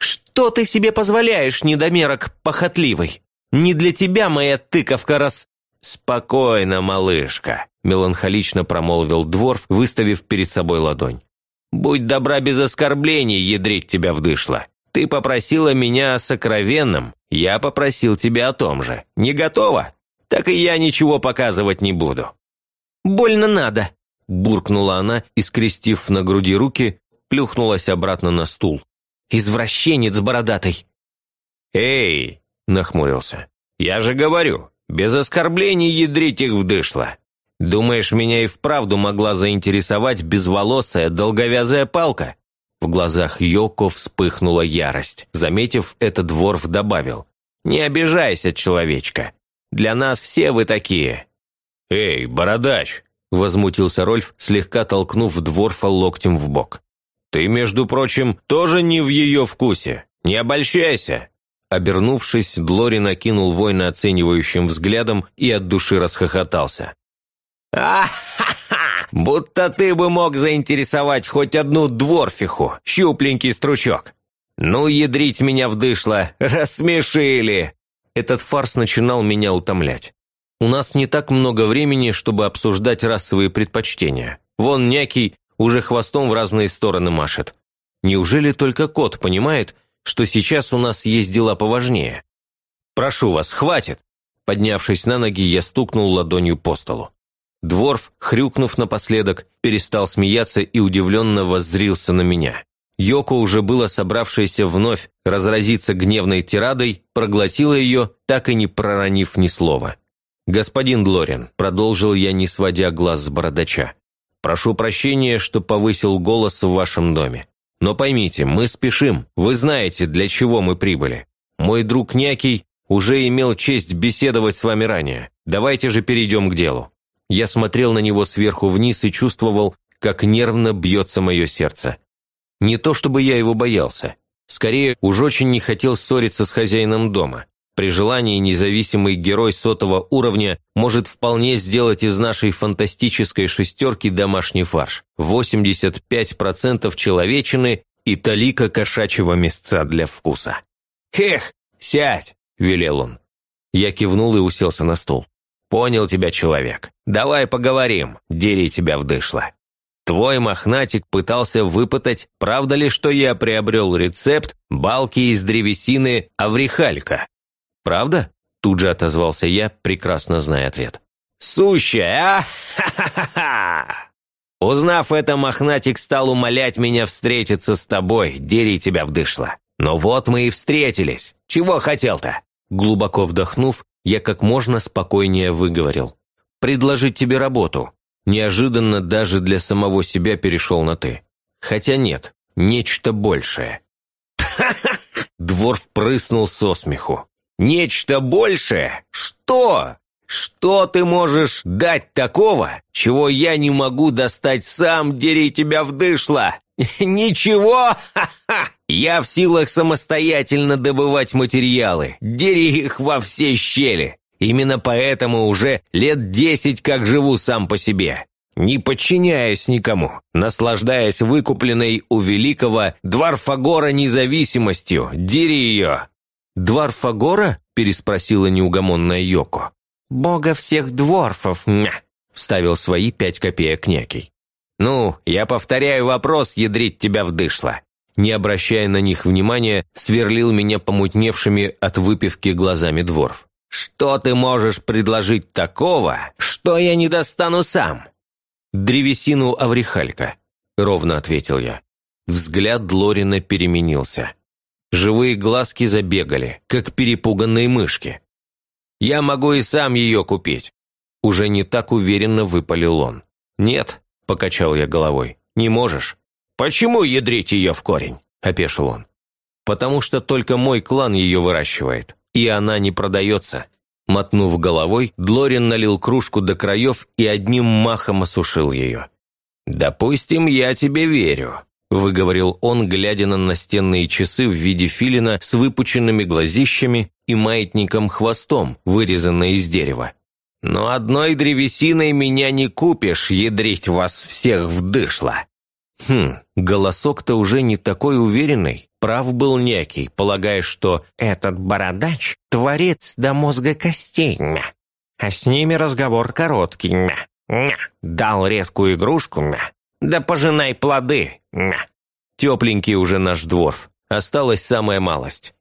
«Что ты себе позволяешь, недомерок похотливый? Не для тебя моя тыковка раз...» «Спокойно, малышка», – меланхолично промолвил Дворф, выставив перед собой ладонь. «Будь добра без оскорблений, ядрить тебя вдышло. Ты попросила меня о сокровенном, я попросил тебя о том же. Не готова? так и я ничего показывать не буду». «Больно надо», – буркнула она и, скрестив на груди руки, плюхнулась обратно на стул. «Извращенец бородатый!» «Эй!» – нахмурился. «Я же говорю, без оскорблений ядрить их вдышло. Думаешь, меня и вправду могла заинтересовать безволосая долговязая палка?» В глазах Йоко вспыхнула ярость. Заметив это, Дворф добавил. «Не обижайся, человечка. Для нас все вы такие». «Эй, бородач!» – возмутился Рольф, слегка толкнув Дворфа локтем в бок. «Ты, между прочим, тоже не в ее вкусе. Не обольщайся!» Обернувшись, Длори накинул воина оценивающим взглядом и от души расхохотался. «А-ха-ха! Будто ты бы мог заинтересовать хоть одну дворфиху, щупленький стручок! Ну, ядрить меня вдышло, рассмешили!» Этот фарс начинал меня утомлять. У нас не так много времени, чтобы обсуждать расовые предпочтения. Вон някий уже хвостом в разные стороны машет. Неужели только кот понимает, что сейчас у нас есть дела поважнее? «Прошу вас, хватит!» Поднявшись на ноги, я стукнул ладонью по столу. Дворф, хрюкнув напоследок, перестал смеяться и удивленно воззрился на меня. Йоко, уже было собравшаяся вновь разразиться гневной тирадой, проглотила ее, так и не проронив ни слова. «Господин Глорин», – продолжил я, не сводя глаз с бородача, – «прошу прощения, что повысил голос в вашем доме. Но поймите, мы спешим, вы знаете, для чего мы прибыли. Мой друг Някий уже имел честь беседовать с вами ранее. Давайте же перейдем к делу». Я смотрел на него сверху вниз и чувствовал, как нервно бьется мое сердце. Не то чтобы я его боялся. Скорее, уж очень не хотел ссориться с хозяином дома. При желании независимый герой сотого уровня может вполне сделать из нашей фантастической шестерки домашний фарш. 85% человечины и талика кошачьего мясца для вкуса. «Эх, сядь!» – велел он. Я кивнул и уселся на стул. «Понял тебя, человек. Давай поговорим, дери тебя вдышло». Твой мохнатик пытался выпытать, правда ли, что я приобрел рецепт балки из древесины аврихалька. «Правда?» – тут же отозвался я, прекрасно зная ответ. «Сущая, а? Ха-ха-ха!» Узнав это, Мохнатик стал умолять меня встретиться с тобой, дери тебя вдышло. Но вот мы и встретились. Чего хотел-то?» Глубоко вдохнув, я как можно спокойнее выговорил. «Предложить тебе работу». Неожиданно даже для самого себя перешел на «ты». Хотя нет, нечто большее. Двор впрыснул со смеху. «Нечто большее? Что? Что ты можешь дать такого, чего я не могу достать сам, дери тебя вдышло? Ничего? Я в силах самостоятельно добывать материалы, дери их во все щели. Именно поэтому уже лет десять как живу сам по себе не подчиняясь никому, наслаждаясь выкупленной у великого Дварфагора независимостью. Дири ее!» «Дварфагора?» – переспросила неугомонная Йоко. «Бога всех дворфов, мя!» – вставил свои пять копеек некий. «Ну, я повторяю вопрос, ядрить тебя вдышло!» Не обращая на них внимания, сверлил меня помутневшими от выпивки глазами дворф. «Что ты можешь предложить такого, что я не достану сам?» «Древесину Аврихалька», – ровно ответил я. Взгляд Длорина переменился. Живые глазки забегали, как перепуганные мышки. «Я могу и сам ее купить», – уже не так уверенно выпалил он. «Нет», – покачал я головой, – «не можешь». «Почему ядрить ее в корень?» – опешил он. «Потому что только мой клан ее выращивает, и она не продается», Мотнув головой, Длорин налил кружку до краев и одним махом осушил ее. «Допустим, я тебе верю», – выговорил он, глядя на настенные часы в виде филина с выпученными глазищами и маятником-хвостом, вырезанной из дерева. «Но одной древесиной меня не купишь, ядрить вас всех вдышло. Хм, голосок-то уже не такой уверенный. Прав был некий, полагая, что этот бородач – творец до мозга костей, а с ними разговор короткий, дал редкую игрушку, да пожинай плоды. Тепленький уже наш дворф, осталась самая малость.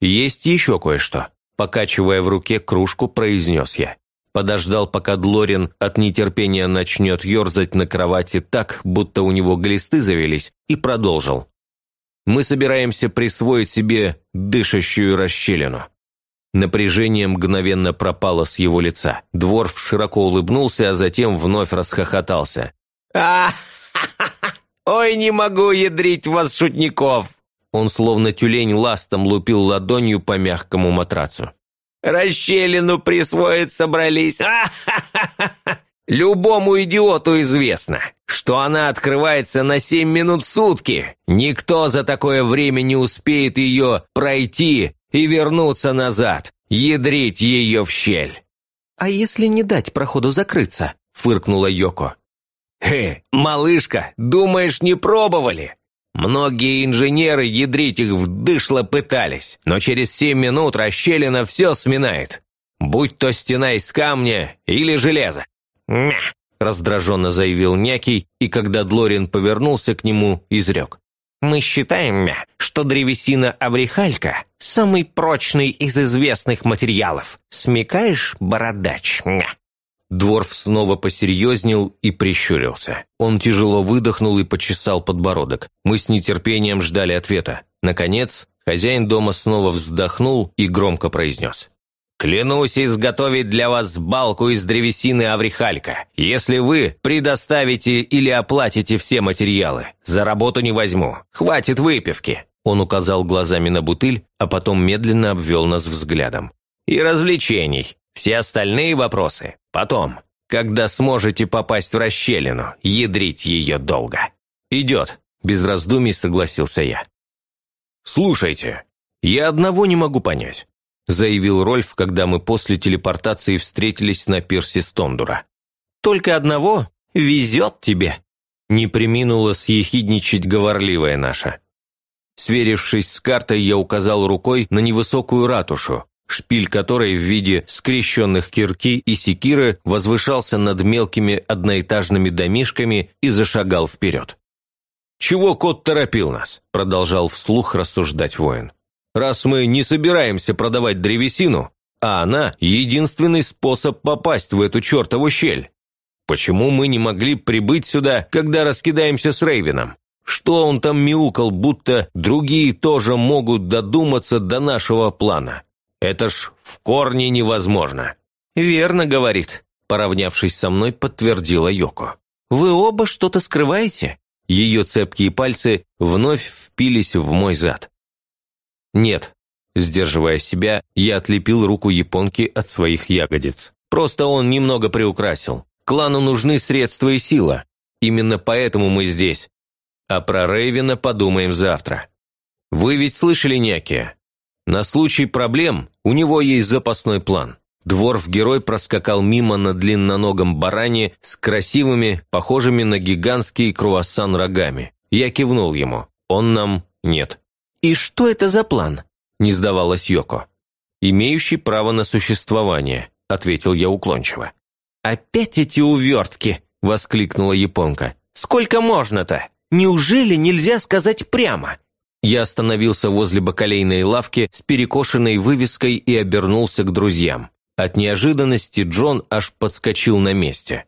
Есть еще кое-что, покачивая в руке кружку, произнес я подождал, пока Длорин от нетерпения начнет ерзать на кровати так, будто у него глисты завелись, и продолжил. «Мы собираемся присвоить себе дышащую расщелину». Напряжение мгновенно пропало с его лица. Дворф широко улыбнулся, а затем вновь расхохотался. а Ой, не могу ядрить вас, шутников!» Он словно тюлень ластом лупил ладонью по мягкому матрацу. Расщелину присвоить собрались. Любому идиоту известно, что она открывается на семь минут в сутки. Никто за такое время не успеет ее пройти и вернуться назад, ядрить ее в щель. «А если не дать проходу закрыться?» – фыркнула Йоко. «Хе, малышка, думаешь, не пробовали? Многие инженеры ядрить их вдышло пытались, но через семь минут расщелина все сминает. Будь то стена из камня или железа. «Мя!» – раздраженно заявил Някий, и когда Длорин повернулся к нему, изрек. «Мы считаем, мя, что древесина аврихалька – самый прочный из известных материалов. Смекаешь, бородач, мя?» Дворф снова посерьезнел и прищурился. Он тяжело выдохнул и почесал подбородок. Мы с нетерпением ждали ответа. Наконец, хозяин дома снова вздохнул и громко произнес. «Клянусь изготовить для вас балку из древесины аврихалька, если вы предоставите или оплатите все материалы. За работу не возьму. Хватит выпивки». Он указал глазами на бутыль, а потом медленно обвел нас взглядом. «И развлечений. Все остальные вопросы потом, когда сможете попасть в расщелину, ядрить ее долго. Идет, без раздумий согласился я. «Слушайте, я одного не могу понять», заявил Рольф, когда мы после телепортации встретились на пирсе Стондура. «Только одного? Везет тебе!» Не приминула съехидничать говорливая наша. Сверившись с картой, я указал рукой на невысокую ратушу, шпиль которой в виде скрещенных кирки и секиры возвышался над мелкими одноэтажными домишками и зашагал вперед. «Чего кот торопил нас?» – продолжал вслух рассуждать воин. «Раз мы не собираемся продавать древесину, а она – единственный способ попасть в эту чертову щель. Почему мы не могли прибыть сюда, когда раскидаемся с Рейвином? Что он там мяукал, будто другие тоже могут додуматься до нашего плана? Это ж в корне невозможно». «Верно, — говорит», — поравнявшись со мной, подтвердила Йоко. «Вы оба что-то скрываете?» Ее цепкие пальцы вновь впились в мой зад. «Нет», – сдерживая себя, я отлепил руку японки от своих ягодиц. «Просто он немного приукрасил. Клану нужны средства и сила. Именно поэтому мы здесь. А про Рейвена подумаем завтра. Вы ведь слышали Някия? На случай проблем у него есть запасной план. Дворф-герой проскакал мимо на длинноногом баране с красивыми, похожими на гигантский круассан рогами. Я кивнул ему. Он нам нет. «И что это за план?» – не сдавалась Йоко. «Имеющий право на существование», – ответил я уклончиво. «Опять эти увертки!» – воскликнула японка. «Сколько можно-то? Неужели нельзя сказать прямо?» Я остановился возле бакалейной лавки с перекошенной вывеской и обернулся к друзьям. От неожиданности Джон аж подскочил на месте.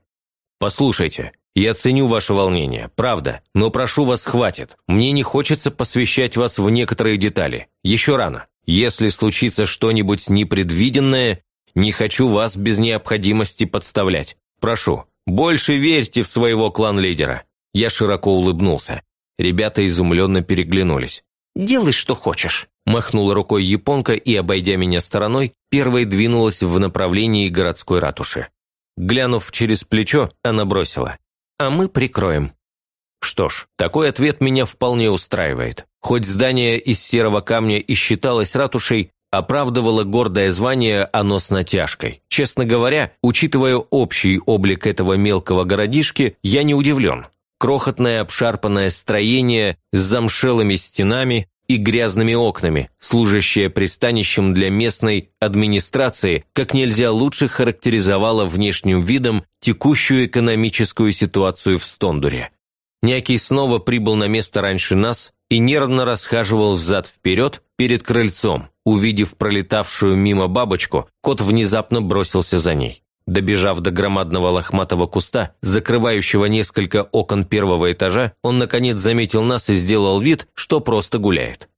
«Послушайте, я ценю ваше волнение, правда, но прошу вас, хватит. Мне не хочется посвящать вас в некоторые детали. Еще рано. Если случится что-нибудь непредвиденное, не хочу вас без необходимости подставлять. Прошу, больше верьте в своего клан-лидера». Я широко улыбнулся. Ребята изумленно переглянулись. «Делай, что хочешь», – махнула рукой японка и, обойдя меня стороной, первой двинулась в направлении городской ратуши. Глянув через плечо, она бросила. «А мы прикроем». Что ж, такой ответ меня вполне устраивает. Хоть здание из серого камня и считалось ратушей, оправдывало гордое звание оно с натяжкой. Честно говоря, учитывая общий облик этого мелкого городишки, я не удивлен. Крохотное обшарпанное строение с замшелыми стенами и грязными окнами, служащее пристанищем для местной администрации, как нельзя лучше характеризовало внешним видом текущую экономическую ситуацию в Стондуре. Някий снова прибыл на место раньше нас и нервно расхаживал взад-вперед перед крыльцом. Увидев пролетавшую мимо бабочку, кот внезапно бросился за ней. Добежав до громадного лохматого куста, закрывающего несколько окон первого этажа, он, наконец, заметил нас и сделал вид, что просто гуляет.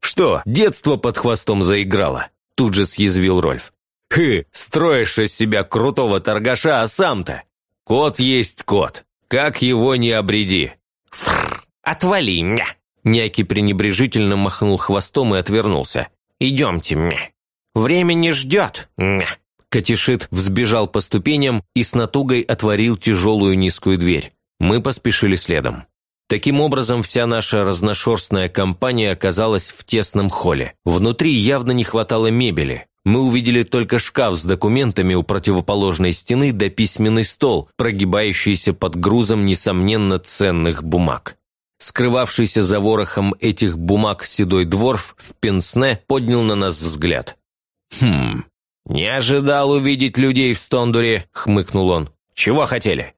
«Что, детство под хвостом заиграло?» Тут же съязвил Рольф. «Хы, строишь из себя крутого торгаша, а сам-то? Кот есть кот. Как его не обреди?» «Фррр, отвали, мя!» Няки пренебрежительно махнул хвостом и отвернулся. «Идемте, мя. Время не ждет, мя!» Катишит взбежал по ступеням и с натугой отворил тяжелую низкую дверь. Мы поспешили следом. Таким образом, вся наша разношерстная компания оказалась в тесном холле. Внутри явно не хватало мебели. Мы увидели только шкаф с документами у противоположной стены да письменный стол, прогибающийся под грузом несомненно ценных бумаг. Скрывавшийся за ворохом этих бумаг седой дворф в пенсне поднял на нас взгляд. «Хм, «Не ожидал увидеть людей в Стондуре», — хмыкнул он. «Чего хотели?»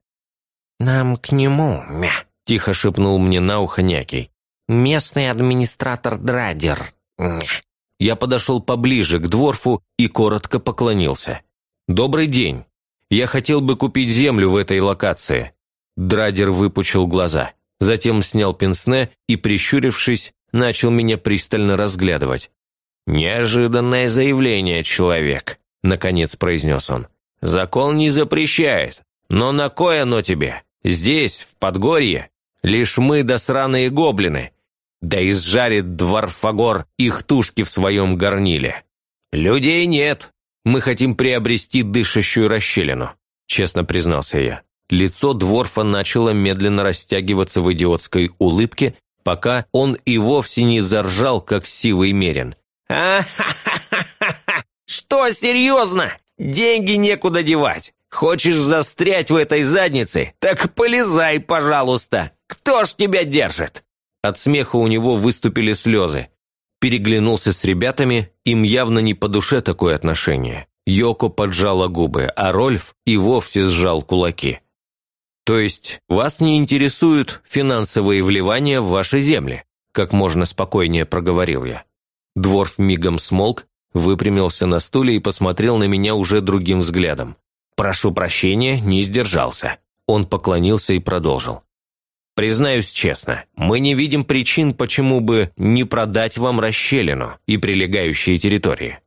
«Нам к нему, мя», — тихо шепнул мне на ухо Някий. «Местный администратор Драдер, мя». Я подошел поближе к дворфу и коротко поклонился. «Добрый день. Я хотел бы купить землю в этой локации». Драдер выпучил глаза, затем снял пенсне и, прищурившись, начал меня пристально разглядывать. «Неожиданное заявление, человек», – наконец произнес он. «Закон не запрещает. Но на кое оно тебе? Здесь, в Подгорье, лишь мы да сраные гоблины. Да изжарит Дворфагор их тушки в своем горниле. Людей нет. Мы хотим приобрести дышащую расщелину», – честно признался я. Лицо Дворфа начало медленно растягиваться в идиотской улыбке, пока он и вовсе не заржал, как сивый мерин. «А-ха-ха-ха! Что, серьезно? Деньги некуда девать. Хочешь застрять в этой заднице? Так полезай, пожалуйста. Кто ж тебя держит?» От смеха у него выступили слезы. Переглянулся с ребятами, им явно не по душе такое отношение. Йоко поджала губы, а Рольф и вовсе сжал кулаки. «То есть вас не интересуют финансовые вливания в ваши земли?» Как можно спокойнее проговорил я. Дворф мигом смолк, выпрямился на стуле и посмотрел на меня уже другим взглядом. Прошу прощения, не сдержался». Он поклонился и продолжил. Признаюсь честно, мы не видим причин, почему бы не продать вам расщелину и прилегающие территории».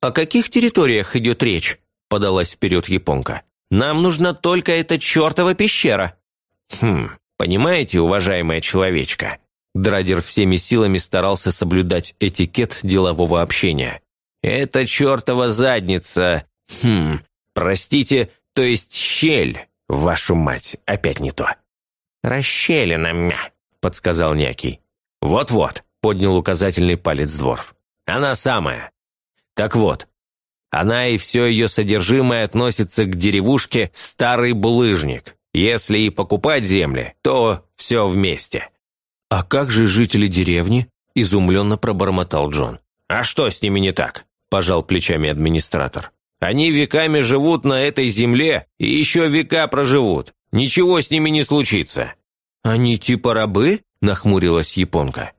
«О каких территориях идет речь?» – подалась вперед японка. «Нам нужна только эта чертова пещера». «Хм, понимаете, уважаемая человечка?» Драдер всеми силами старался соблюдать этикет делового общения. «Это чертова задница... Хм, простите, то есть щель, вашу мать, опять не то. «Расщелина, мя», – подсказал некий. «Вот-вот», – поднял указательный палец Дворф. «Она самая. Так вот, она и все ее содержимое относится к деревушке Старый Булыжник. Если и покупать земли, то все вместе». «А как же жители деревни?» – изумленно пробормотал Джон. «А что с ними не так?» – пожал плечами администратор. «Они веками живут на этой земле и еще века проживут. Ничего с ними не случится». «Они типа рабы?» – нахмурилась японка.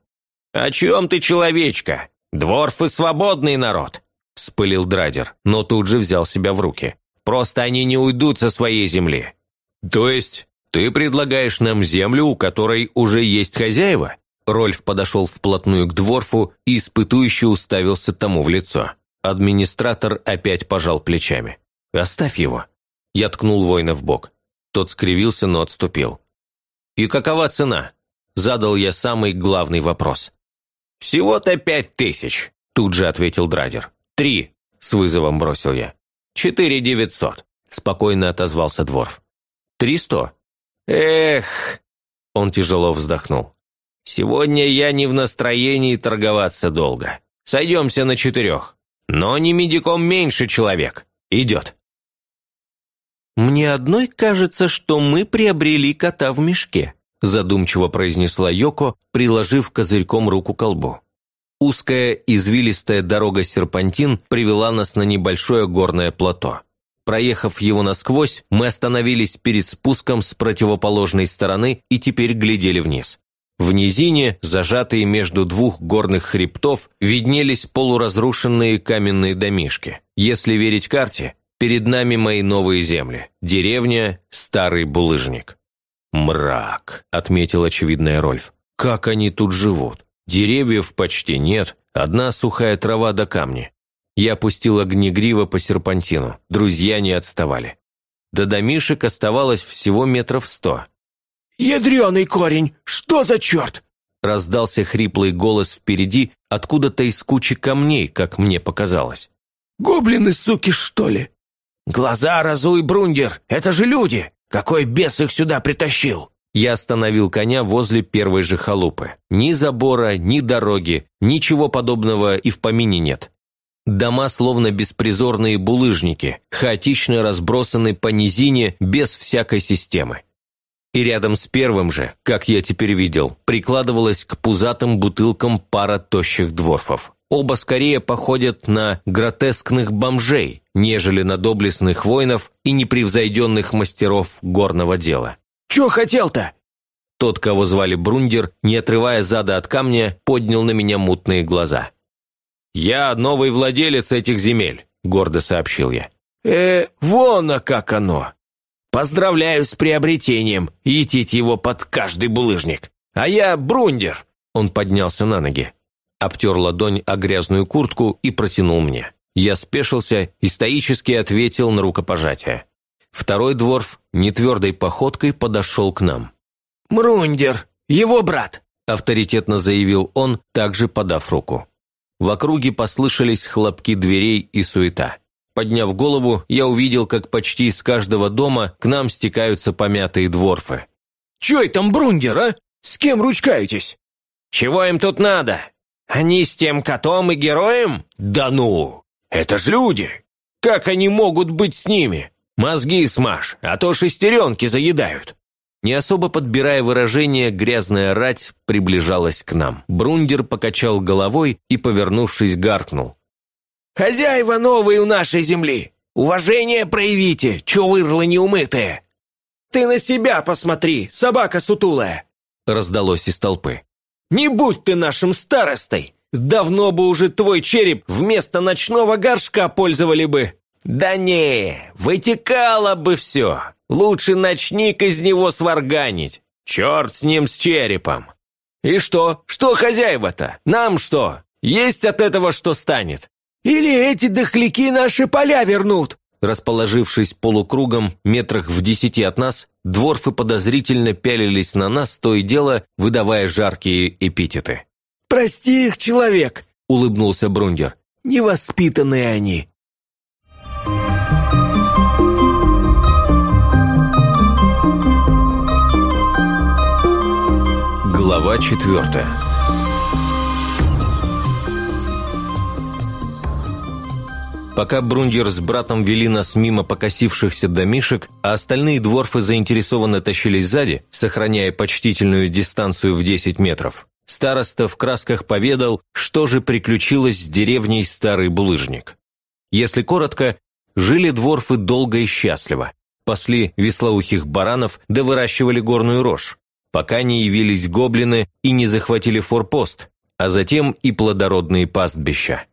«О чем ты, человечка? Дворфы – свободный народ!» – вспылил Драйдер, но тут же взял себя в руки. «Просто они не уйдут со своей земли». «То есть ты предлагаешь нам землю, у которой уже есть хозяева?» Рольф подошел вплотную к Дворфу и испытующе уставился тому в лицо. Администратор опять пожал плечами. «Оставь его!» Я ткнул воина в бок. Тот скривился, но отступил. «И какова цена?» – задал я самый главный вопрос. «Всего-то пять тысяч», – тут же ответил Драдер. «Три», – с вызовом бросил я. «Четыре девятьсот», – спокойно отозвался Дворф. «Три сто?» «Эх!» – он тяжело вздохнул. «Сегодня я не в настроении торговаться долго. Сойдемся на четырех. Но не медиком меньше человек. Идет». «Мне одной кажется, что мы приобрели кота в мешке», задумчиво произнесла Йоко, приложив козырьком руку к колбу. Узкая извилистая дорога серпантин привела нас на небольшое горное плато. Проехав его насквозь, мы остановились перед спуском с противоположной стороны и теперь глядели вниз. В низине, зажатые между двух горных хребтов, виднелись полуразрушенные каменные домишки. Если верить карте, Перед нами мои новые земли. Деревня Старый Булыжник. «Мрак», — отметил очевидная Рольф. «Как они тут живут? Деревьев почти нет, одна сухая трава до камня». Я пустил огнегриво по серпантину, друзья не отставали. До домишек оставалось всего метров сто. «Ядреный корень! Что за черт?» Раздался хриплый голос впереди, откуда-то из кучи камней, как мне показалось. «Гоблины, суки, что ли?» «Глаза разуй, Брундер! Это же люди! Какой бес их сюда притащил?» Я остановил коня возле первой же халупы. Ни забора, ни дороги, ничего подобного и в помине нет. Дома словно беспризорные булыжники, хаотично разбросаны по низине без всякой системы. И рядом с первым же, как я теперь видел, прикладывалась к пузатым бутылкам пара тощих дворфов. Оба скорее походят на гротескных бомжей, нежели на доблестных воинов и непревзойденных мастеров горного дела. «Чё хотел-то?» Тот, кого звали Брундер, не отрывая зада от камня, поднял на меня мутные глаза. «Я новый владелец этих земель», – гордо сообщил я. «Э, вон а как оно! Поздравляю с приобретением, етить его под каждый булыжник. А я Брундер!» Он поднялся на ноги обтер ладонь о грязную куртку и протянул мне. Я спешился и стоически ответил на рукопожатие. Второй дворф нетвердой походкой подошел к нам. «Мрундер, его брат!» – авторитетно заявил он, также подав руку. В округе послышались хлопки дверей и суета. Подняв голову, я увидел, как почти из каждого дома к нам стекаются помятые дворфы. «Чё там, Брундер, а? С кем ручкаетесь?» «Чего им тут надо?» «Они с тем котом и героем?» «Да ну! Это ж люди! Как они могут быть с ними? Мозги смажь, а то шестеренки заедают!» Не особо подбирая выражение, грязная рать приближалась к нам. Брундер покачал головой и, повернувшись, гаркнул. «Хозяева новые у нашей земли! Уважение проявите, чё вырло неумытые!» «Ты на себя посмотри, собака сутулая!» раздалось из толпы. Не будь ты нашим старостой! Давно бы уже твой череп вместо ночного горшка пользовали бы!» Да не, вытекало бы все. Лучше ночник из него сварганить. Черт с ним, с черепом. И что? Что хозяева-то? Нам что? Есть от этого что станет? Или эти дохляки наши поля вернут? Расположившись полукругом, метрах в десяти от нас, дворфы подозрительно пялились на нас, то и дело выдавая жаркие эпитеты. «Прости их, человек!» – улыбнулся Брундер. «Невоспитанные они!» Глава четвертая Пока Брундер с братом вели нас мимо покосившихся домишек, а остальные дворфы заинтересованно тащились сзади, сохраняя почтительную дистанцию в 10 метров, староста в красках поведал, что же приключилось с деревней Старый Булыжник. Если коротко, жили дворфы долго и счастливо, пасли веслоухих баранов да выращивали горную рожь, пока не явились гоблины и не захватили форпост, а затем и плодородные пастбища.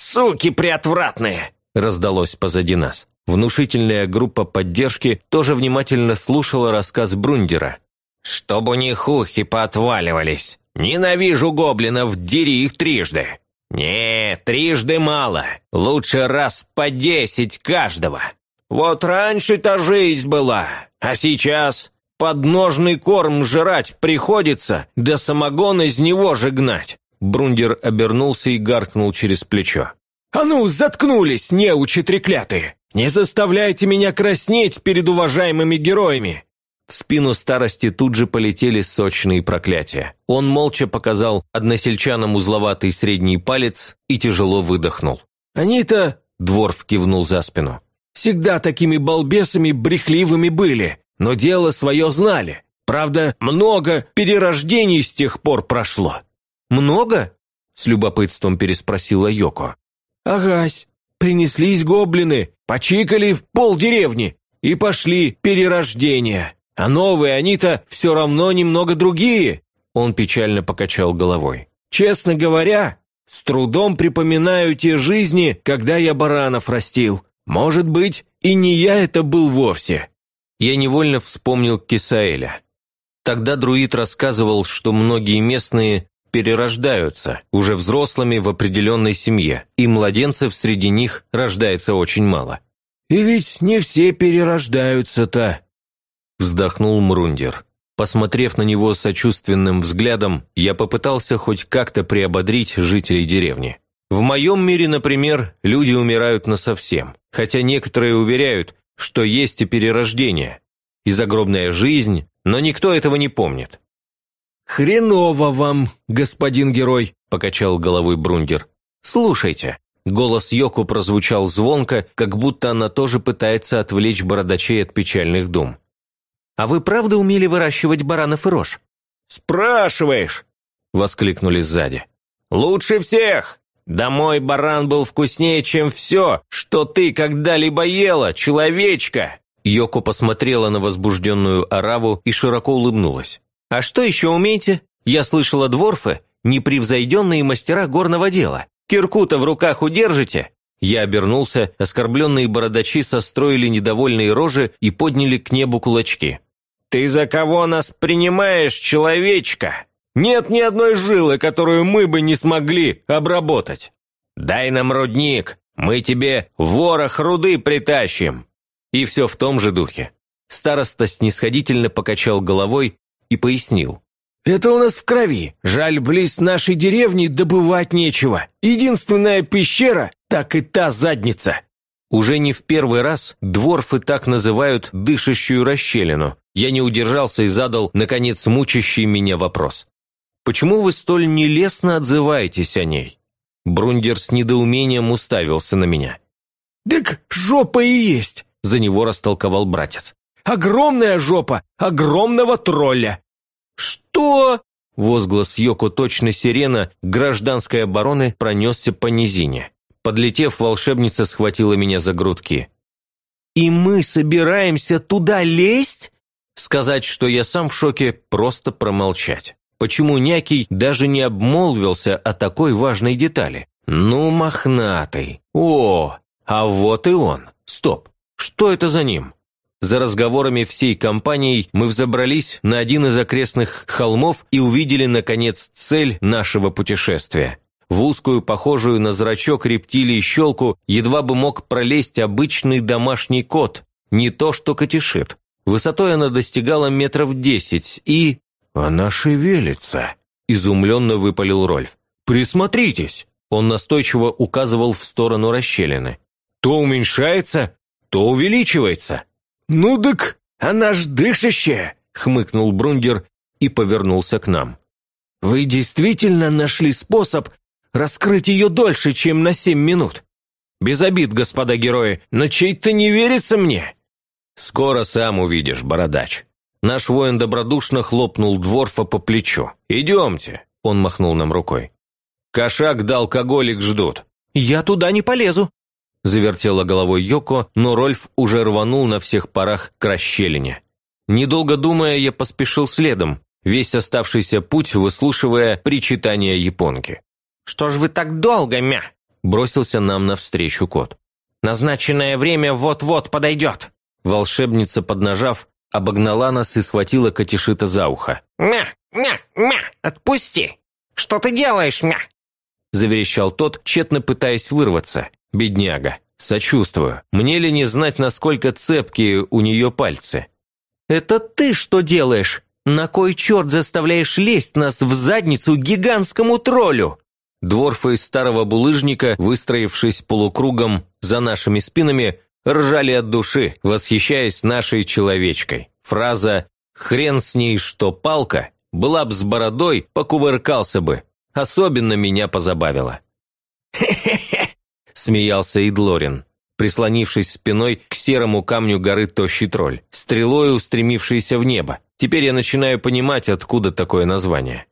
«Суки приотвратные!» – раздалось позади нас. Внушительная группа поддержки тоже внимательно слушала рассказ Брундера. «Чтоб у них ухи поотваливались! Ненавижу гоблинов, дери их трижды!» «Не, трижды мало. Лучше раз по десять каждого. Вот раньше-то жизнь была, а сейчас подножный корм жрать приходится, да самогон из него же гнать. Брундер обернулся и гаркнул через плечо. «А ну, заткнулись, неучи треклятые! Не заставляйте меня краснеть перед уважаемыми героями!» В спину старости тут же полетели сочные проклятия. Он молча показал односельчанам узловатый средний палец и тяжело выдохнул. «Они-то...» – Дворф кивнул за спину. «Всегда такими балбесами брехливыми были, но дело свое знали. Правда, много перерождений с тех пор прошло. «Много?» – с любопытством переспросила Йоко. «Агась, принеслись гоблины, почикали в полдеревни и пошли перерождения. А новые они-то все равно немного другие». Он печально покачал головой. «Честно говоря, с трудом припоминаю те жизни, когда я баранов растил. Может быть, и не я это был вовсе». Я невольно вспомнил Кисаэля. Тогда друид рассказывал, что многие местные перерождаются, уже взрослыми в определенной семье, и младенцев среди них рождается очень мало. «И ведь не все перерождаются-то», – вздохнул Мрундер. Посмотрев на него сочувственным взглядом, я попытался хоть как-то приободрить жителей деревни. В моем мире, например, люди умирают насовсем, хотя некоторые уверяют, что есть и перерождение, и загробная жизнь, но никто этого не помнит. «Хреново вам, господин герой», – покачал головой Брундер. «Слушайте». Голос Йоку прозвучал звонко, как будто она тоже пытается отвлечь бородачей от печальных дум. «А вы правда умели выращивать баранов и рожь?» «Спрашиваешь!» – воскликнули сзади. «Лучше всех! Да мой баран был вкуснее, чем все, что ты когда-либо ела, человечка!» Йоко посмотрела на возбужденную ораву и широко улыбнулась. «А что еще умеете? Я слышала, дворфы – непревзойденные мастера горного дела. Кирку-то в руках удержите?» Я обернулся, оскорбленные бородачи состроили недовольные рожи и подняли к небу кулачки. «Ты за кого нас принимаешь, человечка? Нет ни одной жилы, которую мы бы не смогли обработать. Дай нам рудник, мы тебе ворох руды притащим». И все в том же духе. Староста снисходительно покачал головой и пояснил. «Это у нас в крови. Жаль, близ нашей деревни добывать нечего. Единственная пещера, так и та задница». Уже не в первый раз дворфы так называют дышащую расщелину. Я не удержался и задал, наконец, мучащий меня вопрос. «Почему вы столь нелестно отзываетесь о ней?» Брундер с недоумением уставился на меня. «Так жопа и есть!» – за него растолковал братец. Огромная жопа огромного тролля!» «Что?» Возглас Йоко точно сирена гражданской обороны пронесся по низине. Подлетев, волшебница схватила меня за грудки. «И мы собираемся туда лезть?» Сказать, что я сам в шоке, просто промолчать. Почему Някий даже не обмолвился о такой важной детали? Ну, мохнатый. О, А вот и он. Стоп. Что это за ним? За разговорами всей компанией мы взобрались на один из окрестных холмов и увидели, наконец, цель нашего путешествия. В узкую, похожую на зрачок рептилии щелку едва бы мог пролезть обычный домашний кот, не то что котишит. Высотой она достигала метров десять и... «Она шевелится», – изумленно выпалил Рольф. «Присмотритесь!» Он настойчиво указывал в сторону расщелины. «То уменьшается, то увеличивается». «Ну так она ж дышащая!» – хмыкнул Брундер и повернулся к нам. «Вы действительно нашли способ раскрыть ее дольше, чем на семь минут? Без обид, господа герои, но чей-то не верится мне!» «Скоро сам увидишь, бородач». Наш воин добродушно хлопнул Дворфа по плечу. «Идемте», – он махнул нам рукой. «Кошак да алкоголик ждут». «Я туда не полезу», – завертела головой Йоко, но Рольф уже рванул на всех парах к расщелине. Недолго думая, я поспешил следом, весь оставшийся путь выслушивая причитания японки. «Что ж вы так долго, мя?» – бросился нам навстречу кот. «Назначенное время вот-вот подойдет». Волшебница, поднажав, обогнала нас и схватила Катишита за ухо. «Мя, мя, мя, отпусти! Что ты делаешь, мя?» Заверещал тот, тщетно пытаясь вырваться. Бедняга. Сочувствую. Мне ли не знать, насколько цепкие у нее пальцы? «Это ты что делаешь? На кой черт заставляешь лезть нас в задницу гигантскому троллю?» Дворфы из старого булыжника, выстроившись полукругом за нашими спинами, ржали от души, восхищаясь нашей человечкой. Фраза «хрен с ней, что палка» была б с бородой, покувыркался бы. Особенно меня позабавило. Смеялся Идлорин, прислонившись спиной к серому камню горы Тощий Тролль, стрелой устремившийся в небо. Теперь я начинаю понимать, откуда такое название.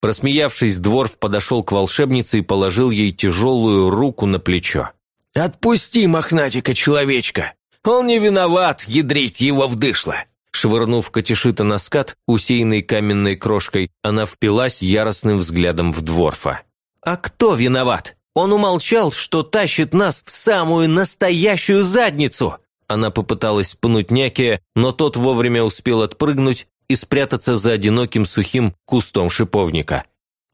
Просмеявшись, Дворф подошел к волшебнице и положил ей тяжелую руку на плечо. «Отпусти мохнатика-человечка! Он не виноват, ядрить его вдышло!» Швырнув Катишита на скат, усеянный каменной крошкой, она впилась яростным взглядом в Дворфа. «А кто виноват? Он умолчал, что тащит нас в самую настоящую задницу!» Она попыталась пнуть Някия, но тот вовремя успел отпрыгнуть и спрятаться за одиноким сухим кустом шиповника.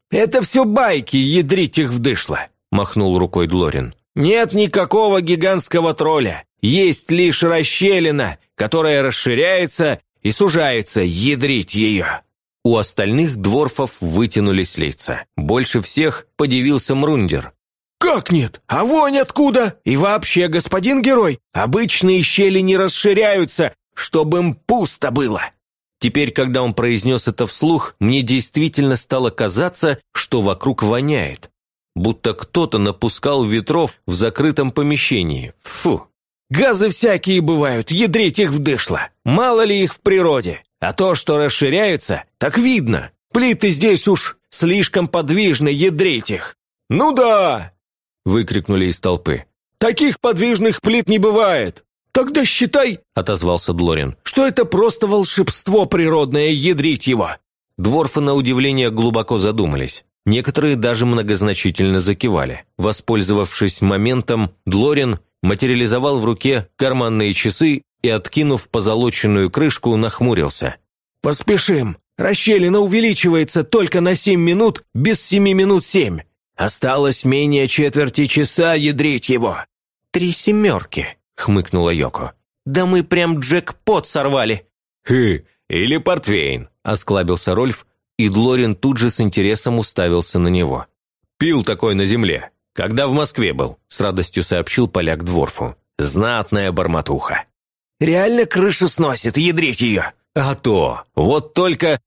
«Это все байки, ядрить их вдышло!» – махнул рукой Длорин. Нет никакого гигантского тролля. Есть лишь расщелина, которая расширяется и сужается, ядрить ее». У остальных дворфов вытянулись лица. Больше всех подивился Мрундер. «Как нет? А вонь откуда? И вообще, господин герой, обычные щели не расширяются, чтобы им пусто было». Теперь, когда он произнес это вслух, мне действительно стало казаться, что вокруг воняет будто кто-то напускал ветров в закрытом помещении. Фу! Газы всякие бывают, ядрить их вдышло. Мало ли их в природе. А то, что расширяются, так видно. Плиты здесь уж слишком подвижны, ядрить их. Ну да! Выкрикнули из толпы. Таких подвижных плит не бывает. Тогда считай, отозвался Длорин, что это просто волшебство природное, ядрить его. Дворфы на удивление глубоко задумались. Некоторые даже многозначительно закивали. Воспользовавшись моментом, Длорин материализовал в руке карманные часы и, откинув позолоченную крышку, нахмурился. «Поспешим! Расщелина увеличивается только на семь минут, без семи минут семь. Осталось менее четверти часа ядрить его». «Три семерки», — хмыкнула Йоко. «Да мы прям джекпот сорвали». «Хы, или портвейн», — осклабился Рольф, и Глорин тут же с интересом уставился на него. «Пил такой на земле, когда в Москве был», – с радостью сообщил поляк Дворфу. «Знатная барматуха». «Реально крышу сносит, ядрить ее!» «А то! Вот только...»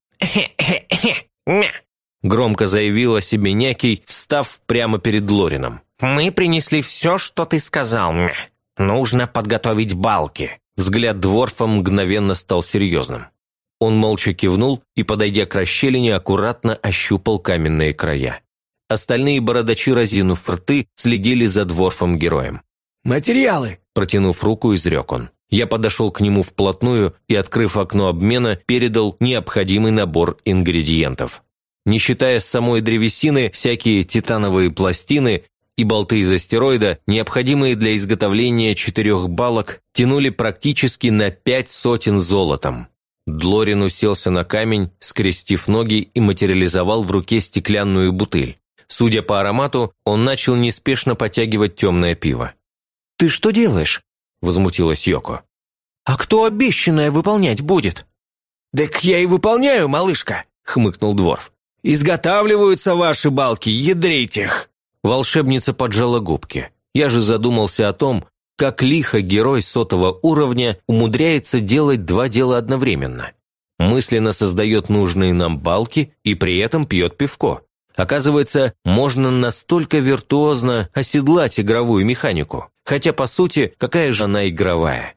Громко заявила себе Некий, встав прямо перед Лорином. «Мы принесли все, что ты сказал, мя. Нужно подготовить балки». Взгляд Дворфа мгновенно стал серьезным. Он молча кивнул и, подойдя к расщелине, аккуратно ощупал каменные края. Остальные бородачи, разинув рты, следили за дворфом-героем. «Материалы!» – протянув руку, изрек он. Я подошел к нему вплотную и, открыв окно обмена, передал необходимый набор ингредиентов. Не считая самой древесины, всякие титановые пластины, и болты из астероида, необходимые для изготовления четырех балок, тянули практически на пять сотен золотом. Длорин уселся на камень, скрестив ноги и материализовал в руке стеклянную бутыль. Судя по аромату, он начал неспешно потягивать темное пиво. «Ты что делаешь?» – возмутилась Йоко. «А кто обещанное выполнять будет?» «Так я и выполняю, малышка», – хмыкнул Дворф. «Изготавливаются ваши балки, ядрить их!» Волшебница поджала губки. Я же задумался о том, как лихо герой сотого уровня умудряется делать два дела одновременно. Мысленно создает нужные нам балки и при этом пьет пивко. Оказывается, можно настолько виртуозно оседлать игровую механику. Хотя, по сути, какая же она игровая?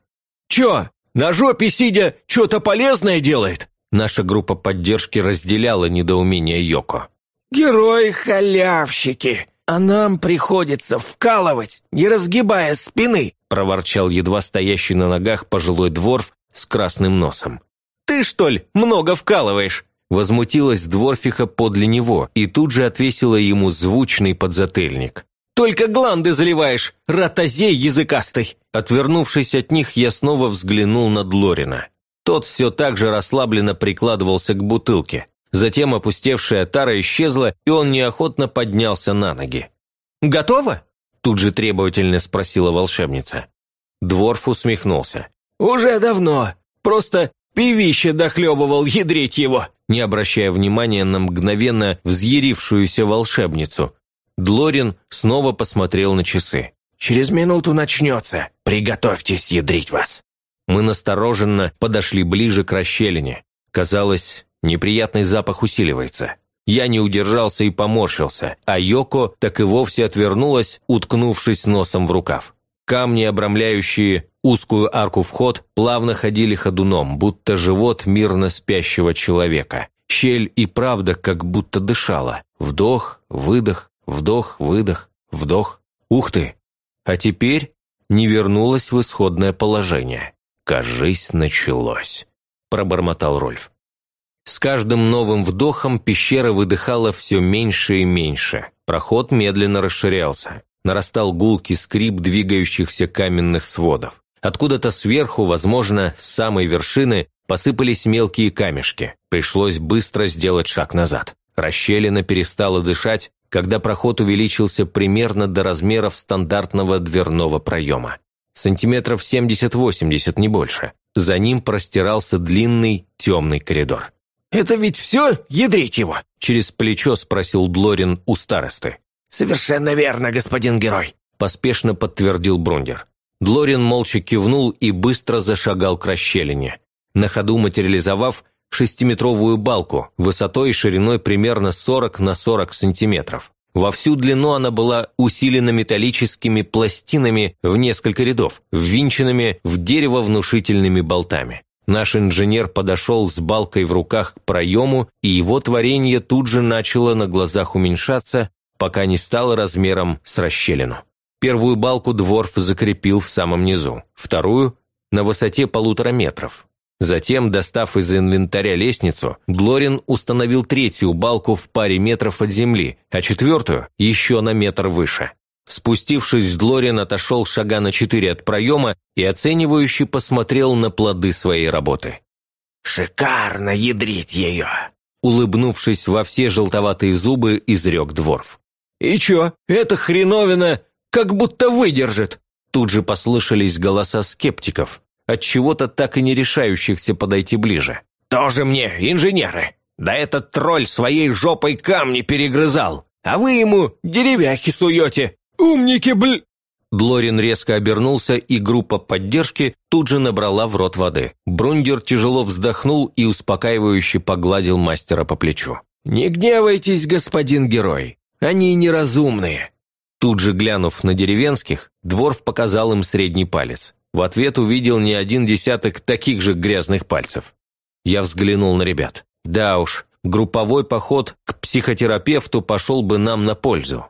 «Чё, на жопе сидя, что-то полезное делает?» Наша группа поддержки разделяла недоумение Йоко. «Герои-халявщики!» «А нам приходится вкалывать, не разгибая спины», проворчал едва стоящий на ногах пожилой дворф с красным носом. «Ты, что ли, много вкалываешь?» Возмутилась дворфиха подле него и тут же отвесила ему звучный подзатыльник. «Только гланды заливаешь, ротозей языкастый!» Отвернувшись от них, я снова взглянул на Длорина. Тот все так же расслабленно прикладывался к бутылке. Затем опустевшая тара исчезла, и он неохотно поднялся на ноги. «Готово?» – тут же требовательно спросила волшебница. Дворф усмехнулся. «Уже давно. Просто пивище дохлебывал, ядрить его!» Не обращая внимания на мгновенно взъярившуюся волшебницу, Длорин снова посмотрел на часы. «Через минуту начнется. Приготовьтесь ядрить вас!» Мы настороженно подошли ближе к расщелине. Казалось, Неприятный запах усиливается. Я не удержался и поморщился, а Йоко так и вовсе отвернулась, уткнувшись носом в рукав. Камни, обрамляющие узкую арку вход, плавно ходили ходуном, будто живот мирно спящего человека. Щель и правда как будто дышала. Вдох, выдох, вдох, выдох, вдох. Ух ты! А теперь не вернулась в исходное положение. «Кажись, началось», – пробормотал Рольф. С каждым новым вдохом пещера выдыхала все меньше и меньше. Проход медленно расширялся. Нарастал гулкий скрип двигающихся каменных сводов. Откуда-то сверху, возможно, с самой вершины, посыпались мелкие камешки. Пришлось быстро сделать шаг назад. Расщелина перестала дышать, когда проход увеличился примерно до размеров стандартного дверного проема. Сантиметров 70-80, не больше. За ним простирался длинный темный коридор. «Это ведь все? Ядрить его!» Через плечо спросил Длорин у старосты. «Совершенно верно, господин герой!» Поспешно подтвердил Брундер. Длорин молча кивнул и быстро зашагал к расщелине, на ходу материализовав шестиметровую балку высотой и шириной примерно 40 на 40 сантиметров. Во всю длину она была усилена металлическими пластинами в несколько рядов, ввинченными в дерево внушительными болтами. Наш инженер подошел с балкой в руках к проему, и его творение тут же начало на глазах уменьшаться, пока не стало размером с расщелину. Первую балку Дворф закрепил в самом низу, вторую – на высоте полутора метров. Затем, достав из инвентаря лестницу, Глорин установил третью балку в паре метров от земли, а четвертую – еще на метр выше. Спустившись, Длорин отошел шага на четыре от проема и оценивающе посмотрел на плоды своей работы. «Шикарно ядрить ее!» Улыбнувшись во все желтоватые зубы, изрек Дворф. «И чё, эта хреновина как будто выдержит!» Тут же послышались голоса скептиков, от чего-то так и не решающихся подойти ближе. «Тоже мне, инженеры! Да этот тролль своей жопой камни перегрызал, а вы ему деревяхи суете! «Умники, бл...» Длорин резко обернулся, и группа поддержки тут же набрала в рот воды. Брундер тяжело вздохнул и успокаивающе погладил мастера по плечу. «Не гневайтесь, господин герой, они неразумные». Тут же глянув на деревенских, Дворф показал им средний палец. В ответ увидел не один десяток таких же грязных пальцев. Я взглянул на ребят. Да уж, групповой поход к психотерапевту пошел бы нам на пользу.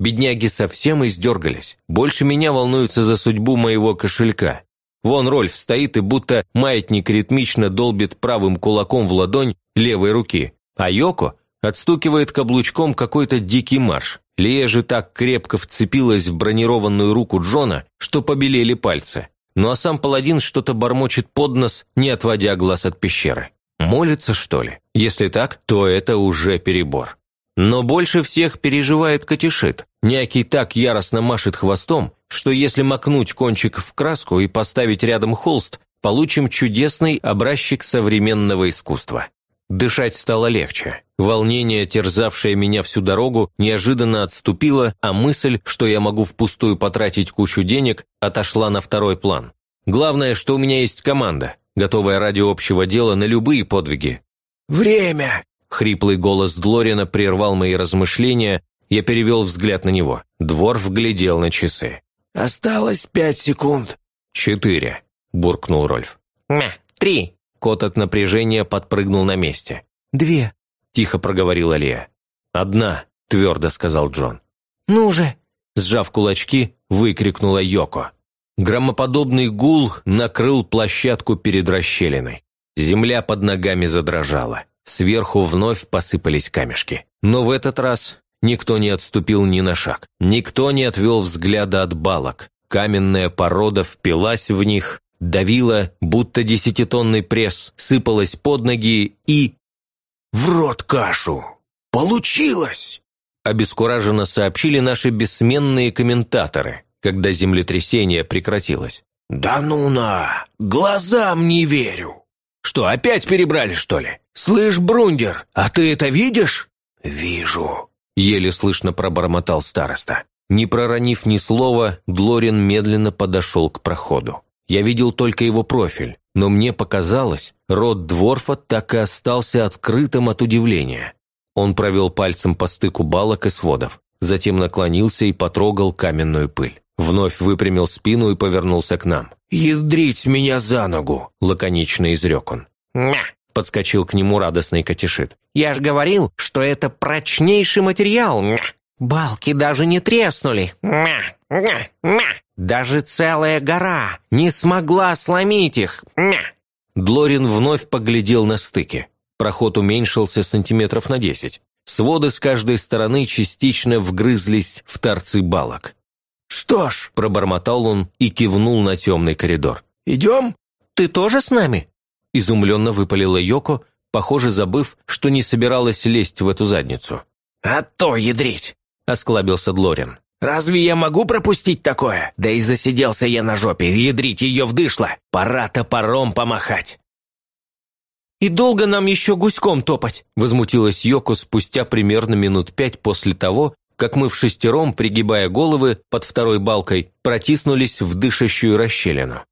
Бедняги совсем издергались. Больше меня волнуются за судьбу моего кошелька. Вон Рольф стоит и будто маятник ритмично долбит правым кулаком в ладонь левой руки, а Йоко отстукивает каблучком какой-то дикий марш. Лия же так крепко вцепилась в бронированную руку Джона, что побелели пальцы. Ну а сам паладин что-то бормочет под нос, не отводя глаз от пещеры. Молится, что ли? Если так, то это уже перебор. Но больше всех переживает Катишит. Някий так яростно машет хвостом, что если макнуть кончик в краску и поставить рядом холст, получим чудесный образчик современного искусства. Дышать стало легче. Волнение, терзавшее меня всю дорогу, неожиданно отступило, а мысль, что я могу впустую потратить кучу денег, отошла на второй план. Главное, что у меня есть команда, готовая ради общего дела на любые подвиги. «Время!» Хриплый голос Длорина прервал мои размышления, я перевел взгляд на него. Двор вглядел на часы. «Осталось пять секунд». «Четыре», – буркнул Рольф. «Мя, три». Кот от напряжения подпрыгнул на месте. «Две», – тихо проговорила Лия. «Одна», – твердо сказал Джон. «Ну же!» – сжав кулачки, выкрикнула Йоко. Громоподобный гул накрыл площадку перед расщелиной. Земля под ногами задрожала. Сверху вновь посыпались камешки. Но в этот раз никто не отступил ни на шаг. Никто не отвел взгляда от балок. Каменная порода впилась в них, давила, будто десятитонный пресс, сыпалась под ноги и... «В рот кашу! Получилось!» Обескураженно сообщили наши бессменные комментаторы, когда землетрясение прекратилось. «Да ну на! Глазам не верю!» «Что, опять перебрали, что ли? Слышь, Брундер, а ты это видишь?» «Вижу», – еле слышно пробормотал староста. Не проронив ни слова, Длорин медленно подошел к проходу. Я видел только его профиль, но мне показалось, рот Дворфа так и остался открытым от удивления. Он провел пальцем по стыку балок и сводов, затем наклонился и потрогал каменную пыль. Вновь выпрямил спину и повернулся к нам. «Ядрить меня за ногу!» – лаконично изрек он. «Мя!» – подскочил к нему радостный Катишит. «Я ж говорил, что это прочнейший материал, мя! Балки даже не треснули, мя! Мя! Мя! Даже целая гора не смогла сломить их, мя!» Длорин вновь поглядел на стыки. Проход уменьшился сантиметров на десять. Своды с каждой стороны частично вгрызлись в торцы балок. «Что ж», – пробормотал он и кивнул на темный коридор. «Идем?» «Ты тоже с нами?» Изумленно выпалила Йоко, похоже, забыв, что не собиралась лезть в эту задницу. «А то ядрить!» – осклабился Длорин. «Разве я могу пропустить такое? Да и засиделся я на жопе, ядрить ее вдышло. Пора топором помахать!» «И долго нам еще гуськом топать?» – возмутилась Йоко спустя примерно минут пять после того, как мы в шестером, пригибая головы под второй балкой, протиснулись в дышащую расщелину.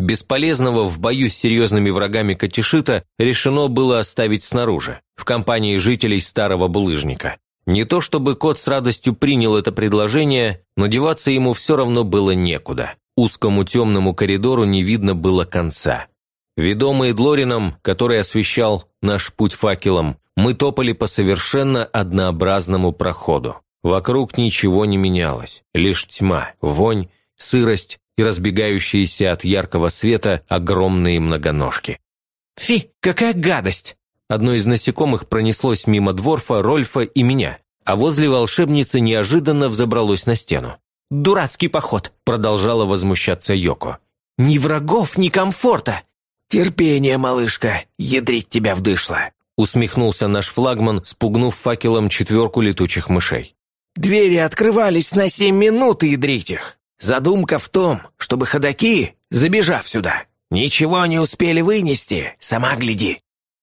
Бесполезного в бою с серьезными врагами Катишита решено было оставить снаружи, в компании жителей старого булыжника. Не то чтобы кот с радостью принял это предложение, но деваться ему все равно было некуда. Узкому темному коридору не видно было конца. Ведомые Длорином, который освещал наш путь факелом, мы топали по совершенно однообразному проходу. Вокруг ничего не менялось, лишь тьма, вонь, сырость и разбегающиеся от яркого света огромные многоножки. «Фи, какая гадость!» Одно из насекомых пронеслось мимо Дворфа, Рольфа и меня, а возле волшебницы неожиданно взобралось на стену. «Дурацкий поход!» – продолжала возмущаться Йоко. «Ни врагов, ни комфорта!» «Терпение, малышка, ядрить тебя вдышло!» усмехнулся наш флагман, спугнув факелом четверку летучих мышей. Двери открывались на семь минут, ядрить их. Задумка в том, чтобы ходаки, забежав сюда, ничего не успели вынести, сама гляди».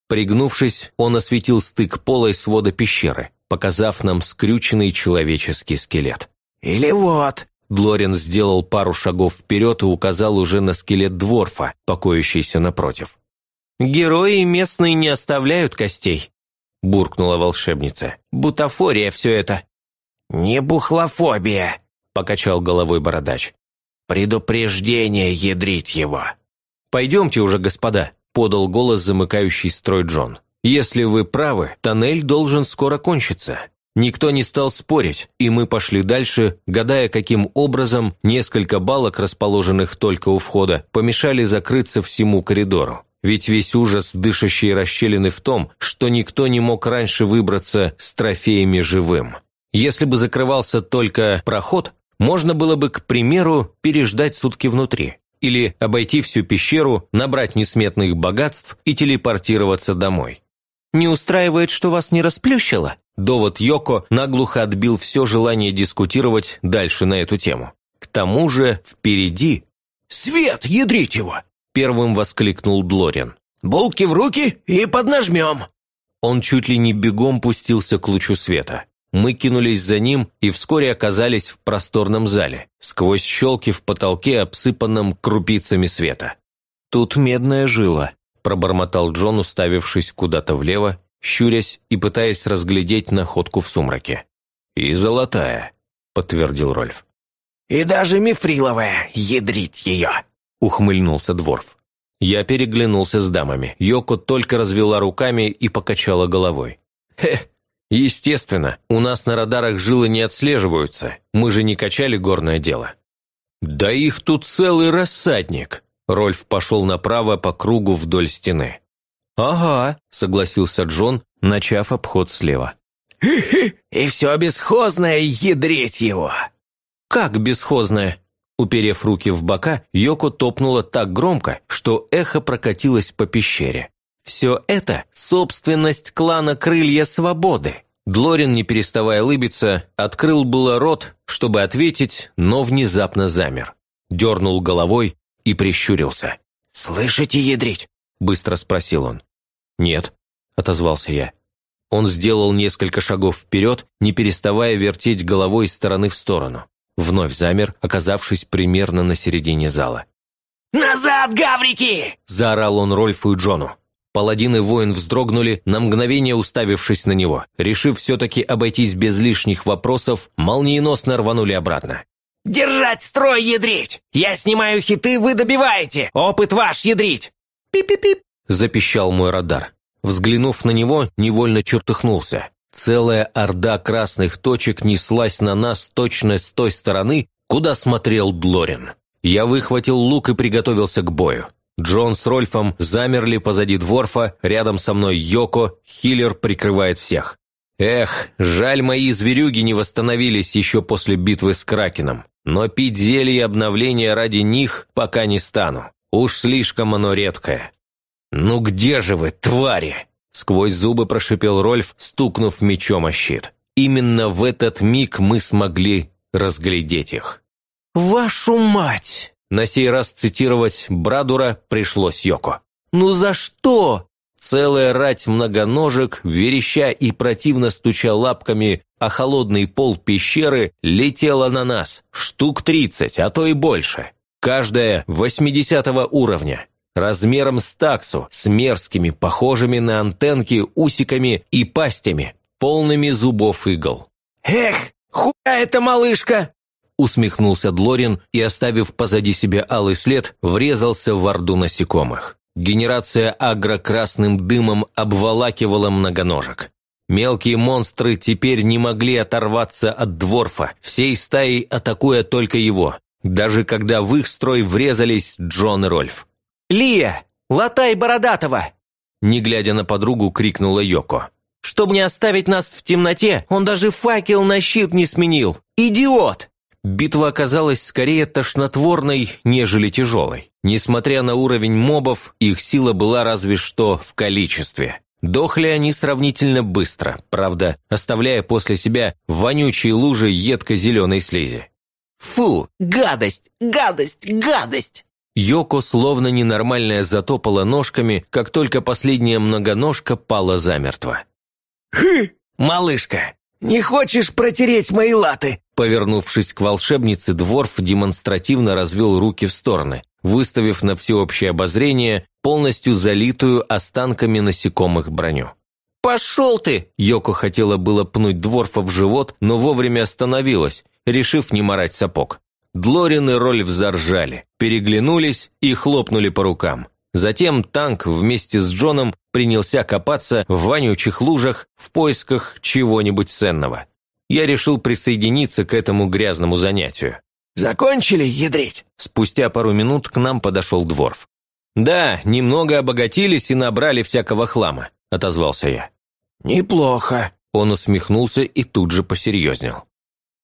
Пригнувшись, он осветил стык пола и свода пещеры, показав нам скрюченный человеческий скелет. «Или вот». Глорин сделал пару шагов вперед и указал уже на скелет Дворфа, покоящийся напротив. «Герои местные не оставляют костей», – буркнула волшебница. «Бутафория все это». «Не бухлофобия», – покачал головой бородач. «Предупреждение ядрить его». «Пойдемте уже, господа», – подал голос замыкающий строй Джон. «Если вы правы, тоннель должен скоро кончиться». Никто не стал спорить, и мы пошли дальше, гадая, каким образом несколько балок, расположенных только у входа, помешали закрыться всему коридору. Ведь весь ужас дышащей расщелины в том, что никто не мог раньше выбраться с трофеями живым. Если бы закрывался только проход, можно было бы, к примеру, переждать сутки внутри. Или обойти всю пещеру, набрать несметных богатств и телепортироваться домой. «Не устраивает, что вас не расплющило?» Довод Йоко наглухо отбил все желание дискутировать дальше на эту тему. К тому же впереди... «Свет, ядрить его!» – первым воскликнул Длорин. «Булки в руки и поднажмем!» Он чуть ли не бегом пустился к лучу света. Мы кинулись за ним и вскоре оказались в просторном зале, сквозь щелки в потолке, обсыпанном крупицами света. «Тут медная жила», – пробормотал Джон, уставившись куда-то влево, щурясь и пытаясь разглядеть находку в сумраке. «И золотая», – подтвердил Рольф. «И даже мифриловая, ядрить ее!» – ухмыльнулся Дворф. Я переглянулся с дамами. Йоко только развела руками и покачала головой. «Хе, естественно, у нас на радарах жилы не отслеживаются, мы же не качали горное дело». «Да их тут целый рассадник!» Рольф пошел направо по кругу вдоль стены. «Ага», – согласился Джон, начав обход слева. «И все бесхозное ядрить его!» «Как бесхозное?» Уперев руки в бока, Йоко топнула так громко, что эхо прокатилось по пещере. «Все это – собственность клана Крылья Свободы». Длорин, не переставая улыбиться, открыл было рот, чтобы ответить, но внезапно замер. Дернул головой и прищурился. «Слышите, ядрить?» – быстро спросил он. «Нет», – отозвался я. Он сделал несколько шагов вперед, не переставая вертеть головой из стороны в сторону. Вновь замер, оказавшись примерно на середине зала. «Назад, гаврики!» – заорал он Рольфу и Джону. Паладин и воин вздрогнули, на мгновение уставившись на него. Решив все-таки обойтись без лишних вопросов, молниеносно рванули обратно. «Держать строй, ядрить! Я снимаю хиты, вы добиваете! Опыт ваш, ядрить!» «Пип-пип-пип!» – запищал мой радар. Взглянув на него, невольно чертыхнулся. Целая орда красных точек неслась на нас точно с той стороны, куда смотрел Длорин. Я выхватил лук и приготовился к бою. Джон с Рольфом замерли позади Дворфа, рядом со мной Йоко, Хиллер прикрывает всех. Эх, жаль, мои зверюги не восстановились еще после битвы с Кракеном. Но пить зелье обновления ради них пока не стану. Уж слишком оно редкое. «Ну где же вы, твари?» Сквозь зубы прошипел Рольф, стукнув мечом о щит. Именно в этот миг мы смогли разглядеть их. «Вашу мать!» На сей раз цитировать Брадура пришлось Йоко. «Ну за что?» Целая рать многоножек, вереща и противно стуча лапками, а холодный пол пещеры летела на нас. Штук тридцать, а то и больше. Каждая восьмидесятого уровня размером с таксу, с мерзкими, похожими на антенки, усиками и пастями, полными зубов игл. «Эх, хуя эта малышка!» Усмехнулся Длорин и, оставив позади себя алый след, врезался в орду насекомых. Генерация агро красным дымом обволакивала многоножек. Мелкие монстры теперь не могли оторваться от дворфа, всей стаей атакуя только его, даже когда в их строй врезались Джон и Рольф. «Лия! Латай Бородатого!» Не глядя на подругу, крикнула Йоко. «Чтобы не оставить нас в темноте, он даже факел на щит не сменил! Идиот!» Битва оказалась скорее тошнотворной, нежели тяжелой. Несмотря на уровень мобов, их сила была разве что в количестве. Дохли они сравнительно быстро, правда, оставляя после себя вонючие лужи едко-зеленой слизи. «Фу! Гадость! Гадость! Гадость!» Йоко словно ненормальная затопала ножками, как только последняя многоножка пала замертво. «Хы, малышка, не хочешь протереть мои латы?» Повернувшись к волшебнице, Дворф демонстративно развел руки в стороны, выставив на всеобщее обозрение полностью залитую останками насекомых броню. «Пошел ты!» Йоко хотела было пнуть Дворфа в живот, но вовремя остановилась, решив не морать сапог. Длорин и Рольф заржали, переглянулись и хлопнули по рукам. Затем танк вместе с Джоном принялся копаться в вонючих лужах в поисках чего-нибудь ценного. Я решил присоединиться к этому грязному занятию. «Закончили ядрить?» Спустя пару минут к нам подошел Дворф. «Да, немного обогатились и набрали всякого хлама», – отозвался я. «Неплохо», Он усмехнулся и тут же посерьезнел.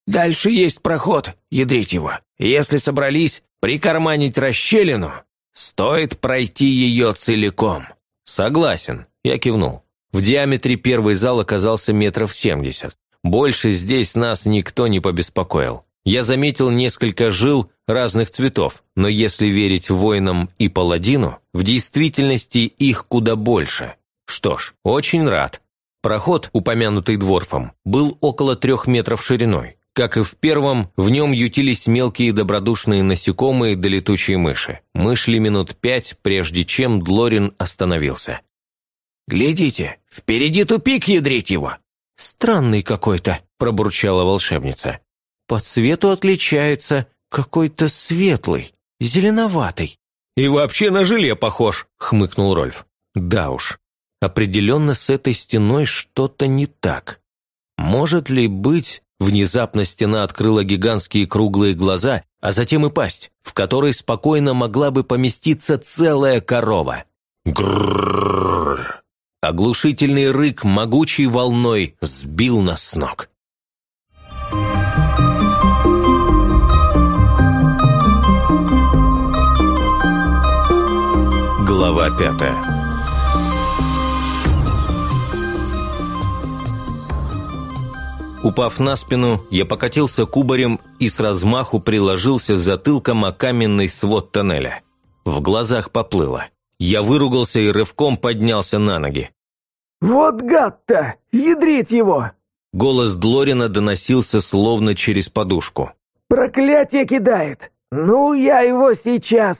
«Дальше есть проход, ядрить его. Если собрались прикарманить расщелину, стоит пройти ее целиком». «Согласен», – я кивнул. В диаметре первый зал оказался метров семьдесят. Больше здесь нас никто не побеспокоил. Я заметил несколько жил разных цветов, но если верить воинам и паладину, в действительности их куда больше. Что ж, очень рад. Проход, упомянутый дворфом, был около трех метров шириной. Как и в первом, в нем ютились мелкие добродушные насекомые да летучие мыши. Мы шли минут пять, прежде чем Длорин остановился. «Глядите, впереди тупик, ядрить его!» «Странный какой-то», – пробурчала волшебница. «По цвету отличается, какой-то светлый, зеленоватый». «И вообще на желе похож», – хмыкнул Рольф. «Да уж, определенно с этой стеной что-то не так. Может ли быть, Внезапно стена открыла гигантские круглые глаза, а затем и пасть, в которой спокойно могла бы поместиться целая корова. Грррррр. Оглушительный рык могучей волной сбил нас с ног. Глава пятая Упав на спину, я покатился кубарем и с размаху приложился затылком о каменный свод тоннеля. В глазах поплыло. Я выругался и рывком поднялся на ноги. «Вот гад-то! Ядрить его!» Голос Длорина доносился словно через подушку. «Проклятие кидает! Ну, я его сейчас!»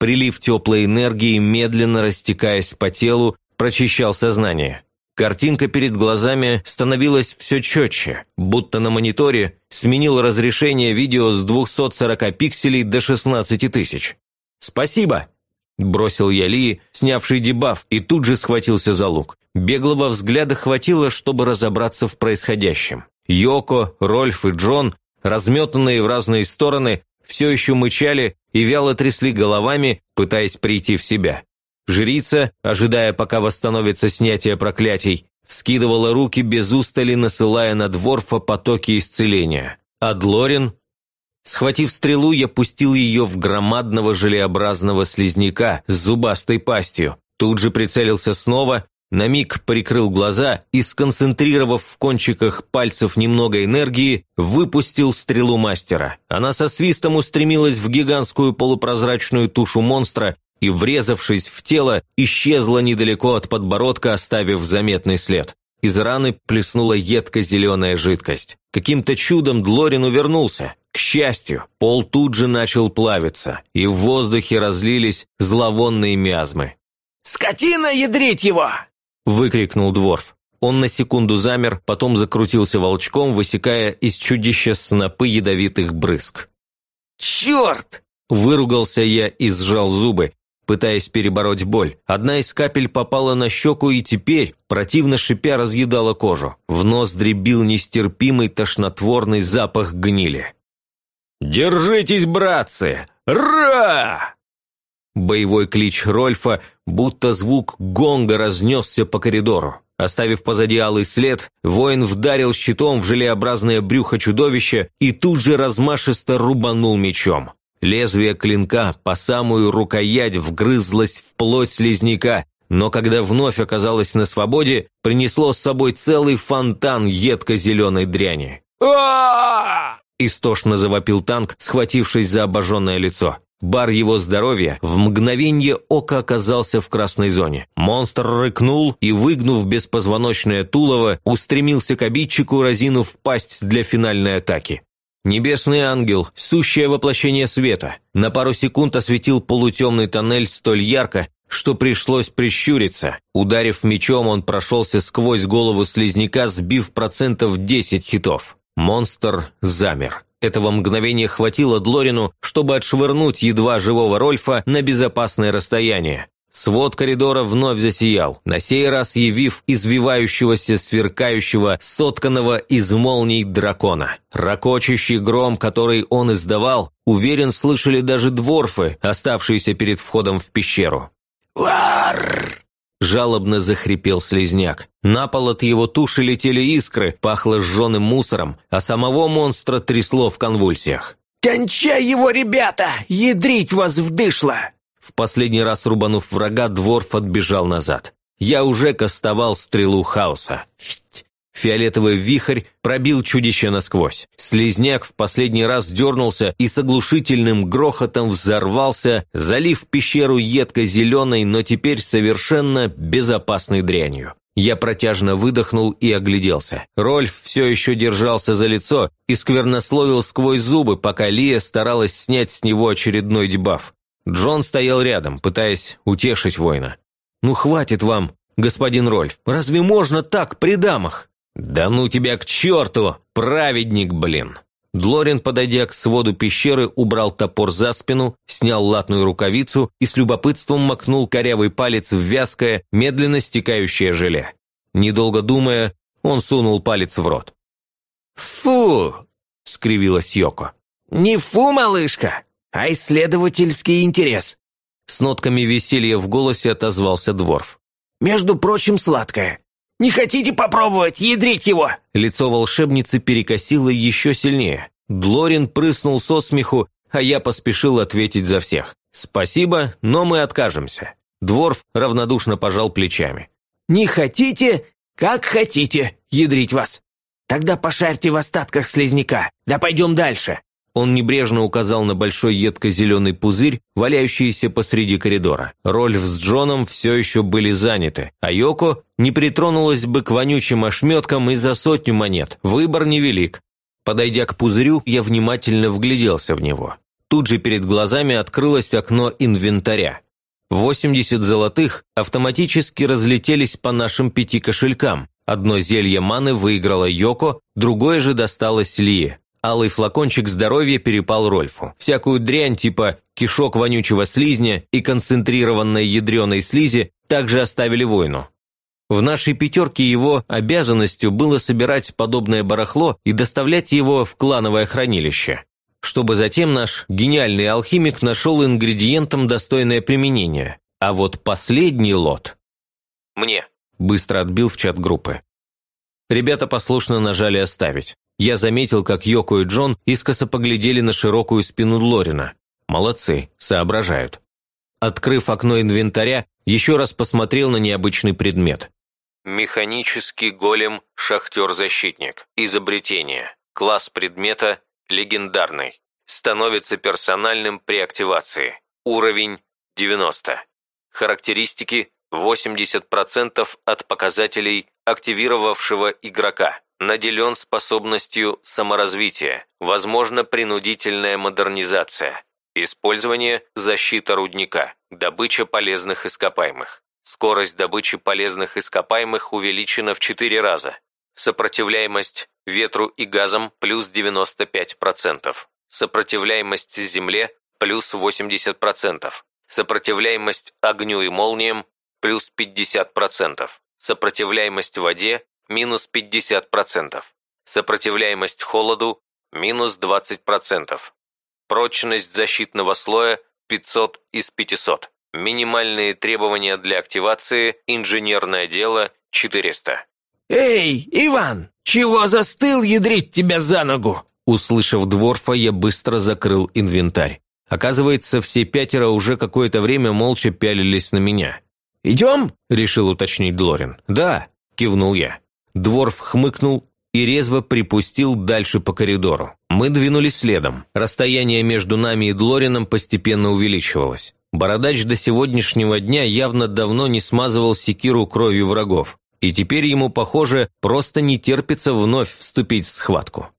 Прилив теплой энергии, медленно растекаясь по телу, прочищал сознание. Картинка перед глазами становилась все четче, будто на мониторе сменил разрешение видео с 240 пикселей до 16 тысяч. «Спасибо!» – бросил я Ли, снявший дебаф, и тут же схватился за лук. Беглого взгляда хватило, чтобы разобраться в происходящем. Йоко, Рольф и Джон, разметанные в разные стороны, все еще мычали и вяло трясли головами, пытаясь прийти в себя. Жрица, ожидая, пока восстановится снятие проклятий, вскидывала руки без устали, насылая на Дворфа потоки исцеления. А Длорин... Схватив стрелу, я пустил ее в громадного желеобразного слизняка с зубастой пастью. Тут же прицелился снова, на миг прикрыл глаза и, сконцентрировав в кончиках пальцев немного энергии, выпустил стрелу мастера. Она со свистом устремилась в гигантскую полупрозрачную тушу монстра, и, врезавшись в тело, исчезла недалеко от подбородка, оставив заметный след. Из раны плеснула едко-зеленая жидкость. Каким-то чудом Длорин увернулся. К счастью, пол тут же начал плавиться, и в воздухе разлились зловонные миазмы. «Скотина, ядрить его!» – выкрикнул Дворф. Он на секунду замер, потом закрутился волчком, высекая из чудища снопы ядовитых брызг. «Черт!» – выругался я и сжал зубы, пытаясь перебороть боль. Одна из капель попала на щеку и теперь, противно шипя, разъедала кожу. В нос дребил нестерпимый тошнотворный запах гнили. «Держитесь, братцы! Ра!» Боевой клич Рольфа, будто звук гонга разнесся по коридору. Оставив позади алый след, воин вдарил щитом в желеобразное брюхо чудовища и тут же размашисто рубанул мечом. Лезвие клинка по самую рукоять вгрызлось в плоть слизняка, но когда вновь оказалось на свободе, принесло с собой целый фонтан едко-зеленой дряни. а Истошно завопил танк, схватившись за обожженное лицо. Бар его здоровья в мгновение ока оказался в красной зоне. Монстр рыкнул и, выгнув беспозвоночное тулово, устремился к обидчику, разинув пасть для финальной атаки. Небесный ангел, сущее воплощение света, на пару секунд осветил полутемный тоннель столь ярко, что пришлось прищуриться. Ударив мечом, он прошелся сквозь голову слизняка, сбив процентов 10 хитов. Монстр замер. Этого мгновения хватило Длорину, чтобы отшвырнуть едва живого Рольфа на безопасное расстояние. Свод коридора вновь засиял, на сей раз явив извивающегося, сверкающего, сотканного из молний дракона. Рокочущий гром, который он издавал, уверен, слышали даже дворфы, оставшиеся перед входом в пещеру. «Вар!» Жалобно захрипел слезняк. На пол от его туши летели искры, пахло сжженным мусором, а самого монстра трясло в конвульсиях. «Кончай его, ребята! Ядрить вас вдышло!» В последний раз рубанув врага, Дворф отбежал назад. Я уже кастовал стрелу хаоса. Фиолетовый вихрь пробил чудище насквозь. Слизняк в последний раз дернулся и с оглушительным грохотом взорвался, залив пещеру едко-зеленой, но теперь совершенно безопасной дрянью. Я протяжно выдохнул и огляделся. Рольф все еще держался за лицо и сквернословил сквозь зубы, пока Лия старалась снять с него очередной дебаф. Джон стоял рядом, пытаясь утешить воина. «Ну хватит вам, господин Рольф, разве можно так при дамах?» «Да ну тебя к черту, праведник, блин!» Длорин, подойдя к своду пещеры, убрал топор за спину, снял латную рукавицу и с любопытством макнул корявый палец в вязкое, медленно стекающее желе. Недолго думая, он сунул палец в рот. «Фу!» – скривилась Йоко. «Не фу, малышка, а исследовательский интерес!» С нотками веселья в голосе отозвался Дворф. «Между прочим, сладкое. Не хотите попробовать ядрить его?» Лицо волшебницы перекосило еще сильнее. Длорин прыснул со смеху, а я поспешил ответить за всех. «Спасибо, но мы откажемся». Дворф равнодушно пожал плечами. «Не хотите? Как хотите, ядрить вас. Тогда пошарьте в остатках слизняка. Да пойдем дальше». Он небрежно указал на большой едко-зеленый пузырь, валяющийся посреди коридора. Рольф с Джоном все еще были заняты, а Йоко не притронулась бы к вонючим ошметкам и за сотню монет. Выбор невелик. Подойдя к пузырю, я внимательно вгляделся в него. Тут же перед глазами открылось окно инвентаря. 80 золотых автоматически разлетелись по нашим пяти кошелькам. Одно зелье маны выиграла Йоко, другое же досталось Лие. Алый флакончик здоровья перепал Рольфу. Всякую дрянь типа кишок вонючего слизня и концентрированной ядреной слизи также оставили воину. В нашей пятерке его обязанностью было собирать подобное барахло и доставлять его в клановое хранилище, чтобы затем наш гениальный алхимик нашел ингредиентам достойное применение. А вот последний лот... «Мне», – быстро отбил в чат группы. Ребята послушно нажали «Оставить». Я заметил, как Йоко и Джон искоса поглядели на широкую спину Лорина. Молодцы, соображают. Открыв окно инвентаря, еще раз посмотрел на необычный предмет. Механический голем «Шахтер-защитник». Изобретение. Класс предмета легендарный. Становится персональным при активации. Уровень 90. Характеристики 80% от показателей активировавшего игрока. Наделен способностью саморазвития, возможно принудительная модернизация, использование защита рудника, добыча полезных ископаемых. Скорость добычи полезных ископаемых увеличена в 4 раза. Сопротивляемость ветру и газам плюс 95%. Сопротивляемость земле плюс 80%. Сопротивляемость огню и молниям плюс 50%. Сопротивляемость воде минус 50%. Сопротивляемость холоду – минус 20%. Прочность защитного слоя – 500 из 500. Минимальные требования для активации – инженерное дело – 400. «Эй, Иван, чего застыл ядрить тебя за ногу?» Услышав Дворфа, я быстро закрыл инвентарь. Оказывается, все пятеро уже какое-то время молча пялились на меня. «Идем?» – решил уточнить Длорин. «Да», – кивнул я. Дворф хмыкнул и резво припустил дальше по коридору. Мы двинулись следом. Расстояние между нами и Длорином постепенно увеличивалось. Бородач до сегодняшнего дня явно давно не смазывал секиру кровью врагов, и теперь ему, похоже, просто не терпится вновь вступить в схватку.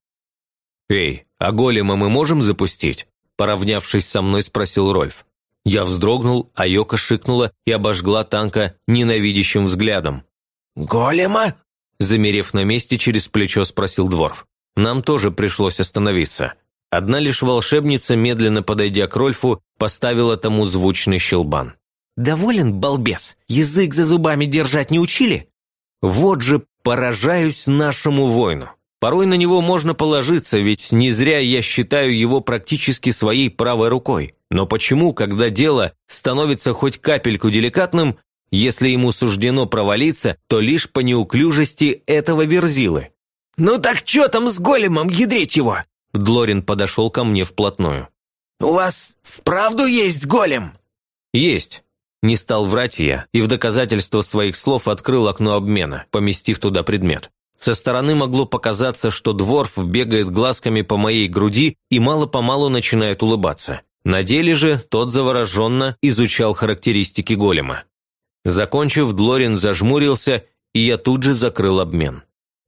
«Эй, а голема мы можем запустить?» Поравнявшись со мной, спросил Рольф. Я вздрогнул, а Йока шикнула и обожгла танка ненавидящим взглядом. «Голема?» Замерев на месте, через плечо спросил Дворф. Нам тоже пришлось остановиться. Одна лишь волшебница, медленно подойдя к Рольфу, поставила тому звучный щелбан. «Доволен, балбес? Язык за зубами держать не учили?» «Вот же поражаюсь нашему воину. Порой на него можно положиться, ведь не зря я считаю его практически своей правой рукой. Но почему, когда дело становится хоть капельку деликатным, Если ему суждено провалиться, то лишь по неуклюжести этого верзилы. «Ну так что там с големом, ядрить его?» Длорин подошел ко мне вплотную. «У вас вправду есть голем?» «Есть». Не стал врать я и в доказательство своих слов открыл окно обмена, поместив туда предмет. Со стороны могло показаться, что Дворф бегает глазками по моей груди и мало-помалу начинает улыбаться. На деле же тот завороженно изучал характеристики голема. Закончив, Длорин зажмурился, и я тут же закрыл обмен.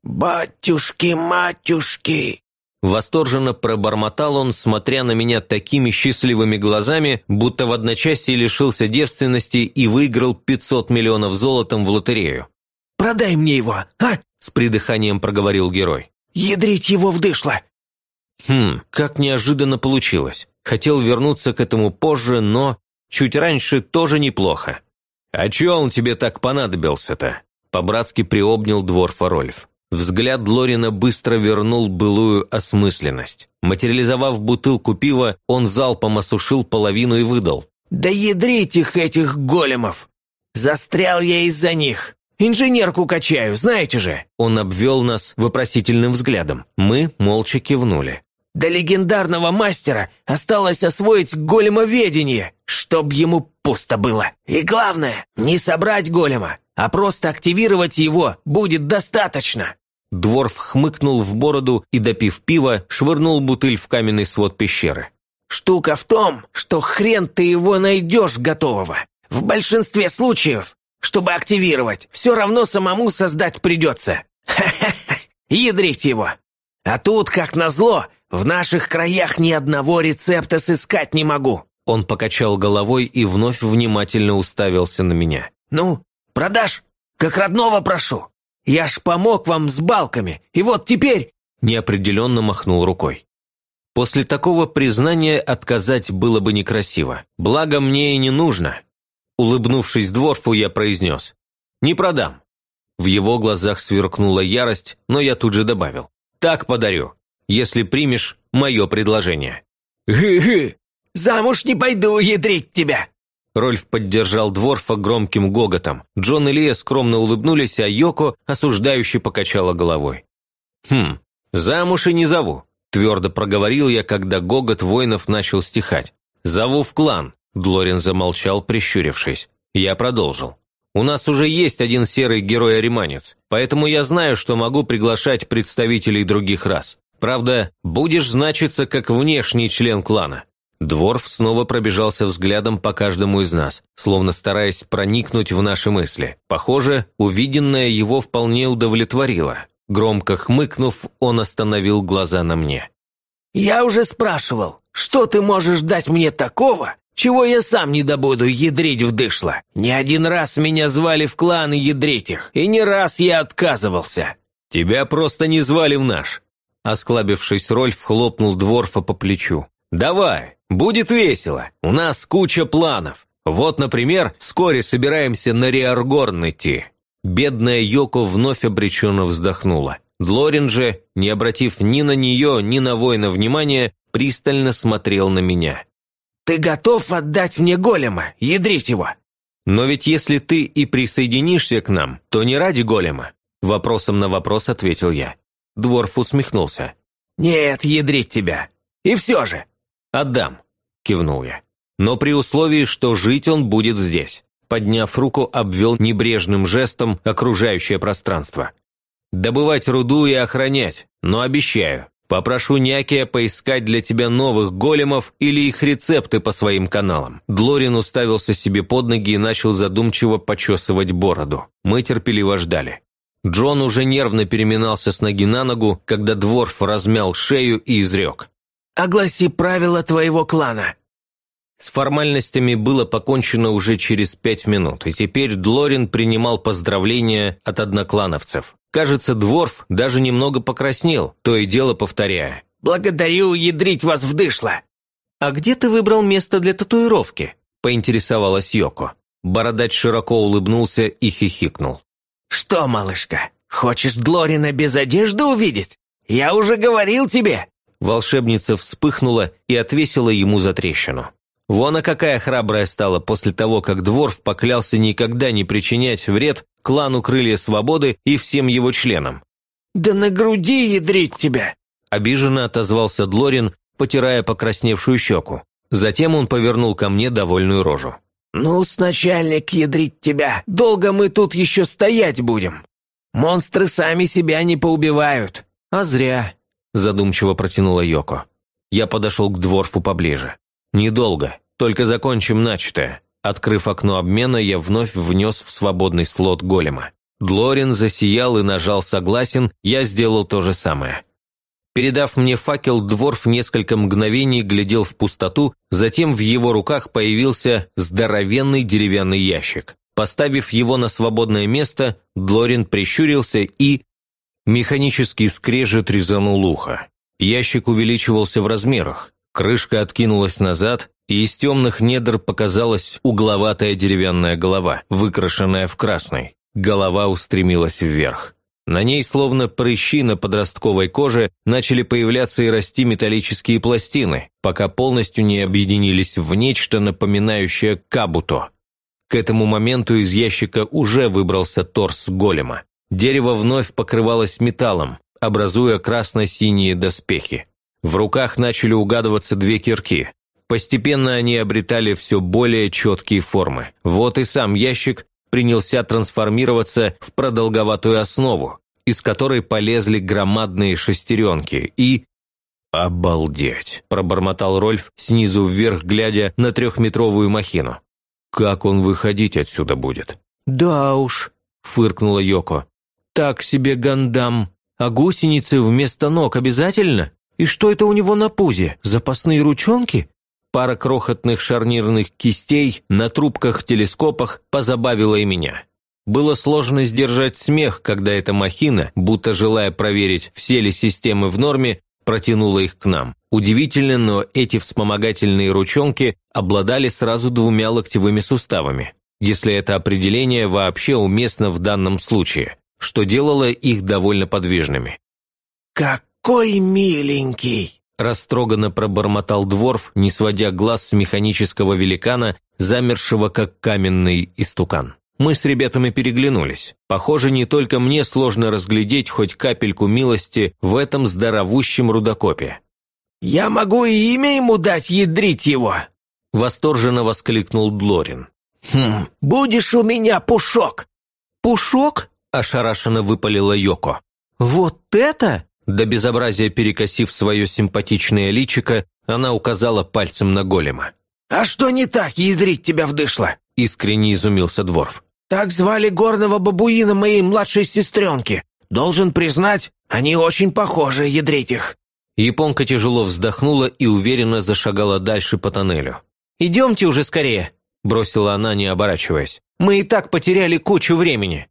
«Батюшки-матюшки!» Восторженно пробормотал он, смотря на меня такими счастливыми глазами, будто в одночасье лишился девственности и выиграл 500 миллионов золотом в лотерею. «Продай мне его, а?» – с придыханием проговорил герой. «Ядрить его вдышло!» Хм, как неожиданно получилось. Хотел вернуться к этому позже, но чуть раньше тоже неплохо. «А чё он тебе так понадобился-то?» По-братски приобнял двор Фарольф. Взгляд Лорина быстро вернул былую осмысленность. Материализовав бутылку пива, он залпом осушил половину и выдал. «Да ядрить их, этих големов! Застрял я из-за них! Инженерку качаю, знаете же!» Он обвел нас вопросительным взглядом. Мы молча кивнули. «До легендарного мастера осталось освоить големоведение, чтоб ему пусто было. И главное, не собрать голема, а просто активировать его будет достаточно!» Дворф хмыкнул в бороду и, допив пива, швырнул бутыль в каменный свод пещеры. «Штука в том, что хрен ты его найдешь готового. В большинстве случаев, чтобы активировать, все равно самому создать придется. Ха-ха-ха, ядрить его. А тут, как назло, в наших краях ни одного рецепта сыскать не могу». Он покачал головой и вновь внимательно уставился на меня. «Ну, продашь? Как родного прошу». Я ж помог вам с балками, и вот теперь...» Неопределенно махнул рукой. После такого признания отказать было бы некрасиво. Благо мне и не нужно. Улыбнувшись Дворфу, я произнес. «Не продам». В его глазах сверкнула ярость, но я тут же добавил. «Так подарю, если примешь мое предложение». «Гы-гы! Замуж не пойду ядрить тебя!» Рольф поддержал Дворфа громким гоготом. Джон и Лия скромно улыбнулись, а Йоко осуждающе покачала головой. «Хм, замуж и не зову», – твердо проговорил я, когда гогот воинов начал стихать. «Зову в клан», – Длорин замолчал, прищурившись. Я продолжил. «У нас уже есть один серый герой-ариманец, поэтому я знаю, что могу приглашать представителей других рас. Правда, будешь значиться как внешний член клана. Дворф снова пробежался взглядом по каждому из нас, словно стараясь проникнуть в наши мысли. Похоже, увиденное его вполне удовлетворило. Громко хмыкнув, он остановил глаза на мне. «Я уже спрашивал, что ты можешь дать мне такого, чего я сам не добуду ядрить в дышло? Не один раз меня звали в кланы ядрить их, и не раз я отказывался». «Тебя просто не звали в наш». Осклабившись, Рольф хлопнул Дворфа по плечу. «Давай, будет весело. У нас куча планов. Вот, например, вскоре собираемся на Риаргорн идти». Бедная Йоко вновь обреченно вздохнула. Длорин же, не обратив ни на нее, ни на воина внимания, пристально смотрел на меня. «Ты готов отдать мне голема, ядрить его?» «Но ведь если ты и присоединишься к нам, то не ради голема», вопросом на вопрос ответил я. Дворф усмехнулся. «Нет, ядрить тебя. И все же, «Отдам», – кивнул я. «Но при условии, что жить он будет здесь». Подняв руку, обвел небрежным жестом окружающее пространство. «Добывать руду и охранять, но обещаю, Попрошу Някия поискать для тебя новых големов или их рецепты по своим каналам». Длорин уставился себе под ноги и начал задумчиво почесывать бороду. Мы терпеливо ждали. Джон уже нервно переминался с ноги на ногу, когда Дворф размял шею и изрек. Огласи правила твоего клана». С формальностями было покончено уже через пять минут, и теперь Длорин принимал поздравления от одноклановцев. Кажется, Дворф даже немного покраснел, то и дело повторяя. «Благодарю, ядрить вас вдышло!» «А где ты выбрал место для татуировки?» – поинтересовалась Йоко. Бородач широко улыбнулся и хихикнул. «Что, малышка, хочешь Длорина без одежды увидеть? Я уже говорил тебе, Волшебница вспыхнула и отвесила ему за трещину. Вон а какая храбрая стала после того, как Дворф поклялся никогда не причинять вред клану Крылья Свободы и всем его членам. «Да на груди ядрить тебя!» Обиженно отозвался Длорин, потирая покрасневшую щеку. Затем он повернул ко мне довольную рожу. «Ну, с начальник ядрить тебя! Долго мы тут еще стоять будем! Монстры сами себя не поубивают!» «А зря!» – задумчиво протянула Йоко. Я подошел к Дворфу поближе. «Недолго, только закончим начатое». Открыв окно обмена, я вновь внес в свободный слот голема. Длорин засиял и нажал «Согласен», я сделал то же самое. Передав мне факел, Дворф несколько мгновений глядел в пустоту, затем в его руках появился здоровенный деревянный ящик. Поставив его на свободное место, Длорин прищурился и... Механический скрежет резанул ухо. Ящик увеличивался в размерах, крышка откинулась назад, и из темных недр показалась угловатая деревянная голова, выкрашенная в красный. Голова устремилась вверх. На ней, словно прыщи на подростковой коже, начали появляться и расти металлические пластины, пока полностью не объединились в нечто напоминающее кабуто. К этому моменту из ящика уже выбрался торс голема. Дерево вновь покрывалось металлом, образуя красно-синие доспехи. В руках начали угадываться две кирки. Постепенно они обретали все более четкие формы. Вот и сам ящик принялся трансформироваться в продолговатую основу, из которой полезли громадные шестеренки и... «Обалдеть!» – пробормотал Рольф, снизу вверх глядя на трехметровую махину. «Как он выходить отсюда будет?» «Да уж», – фыркнула Йоко. «Так себе гандам. А гусеницы вместо ног обязательно? И что это у него на пузе? Запасные ручонки?» Пара крохотных шарнирных кистей на трубках-телескопах позабавила и меня. Было сложно сдержать смех, когда эта махина, будто желая проверить, все ли системы в норме, протянула их к нам. Удивительно, но эти вспомогательные ручонки обладали сразу двумя локтевыми суставами, если это определение вообще уместно в данном случае, что делало их довольно подвижными. «Какой миленький!» Растроганно пробормотал Дворф, не сводя глаз с механического великана, замершего как каменный истукан. Мы с ребятами переглянулись. Похоже, не только мне сложно разглядеть хоть капельку милости в этом здоровущем рудокопе. «Я могу и имя ему дать, ядрить его!» Восторженно воскликнул Длорин. «Хм, будешь у меня пушок!» «Пушок?» – ошарашенно выпалила Йоко. «Вот это?» До безобразия перекосив свое симпатичное личико, она указала пальцем на голема. «А что не так, ядрить тебя вдышло?» – искренне изумился Дворф. «Так звали горного бабуина моей младшей сестренки. Должен признать, они очень похожи, ядрить их». Японка тяжело вздохнула и уверенно зашагала дальше по тоннелю. «Идемте уже скорее», – бросила она, не оборачиваясь. «Мы и так потеряли кучу времени».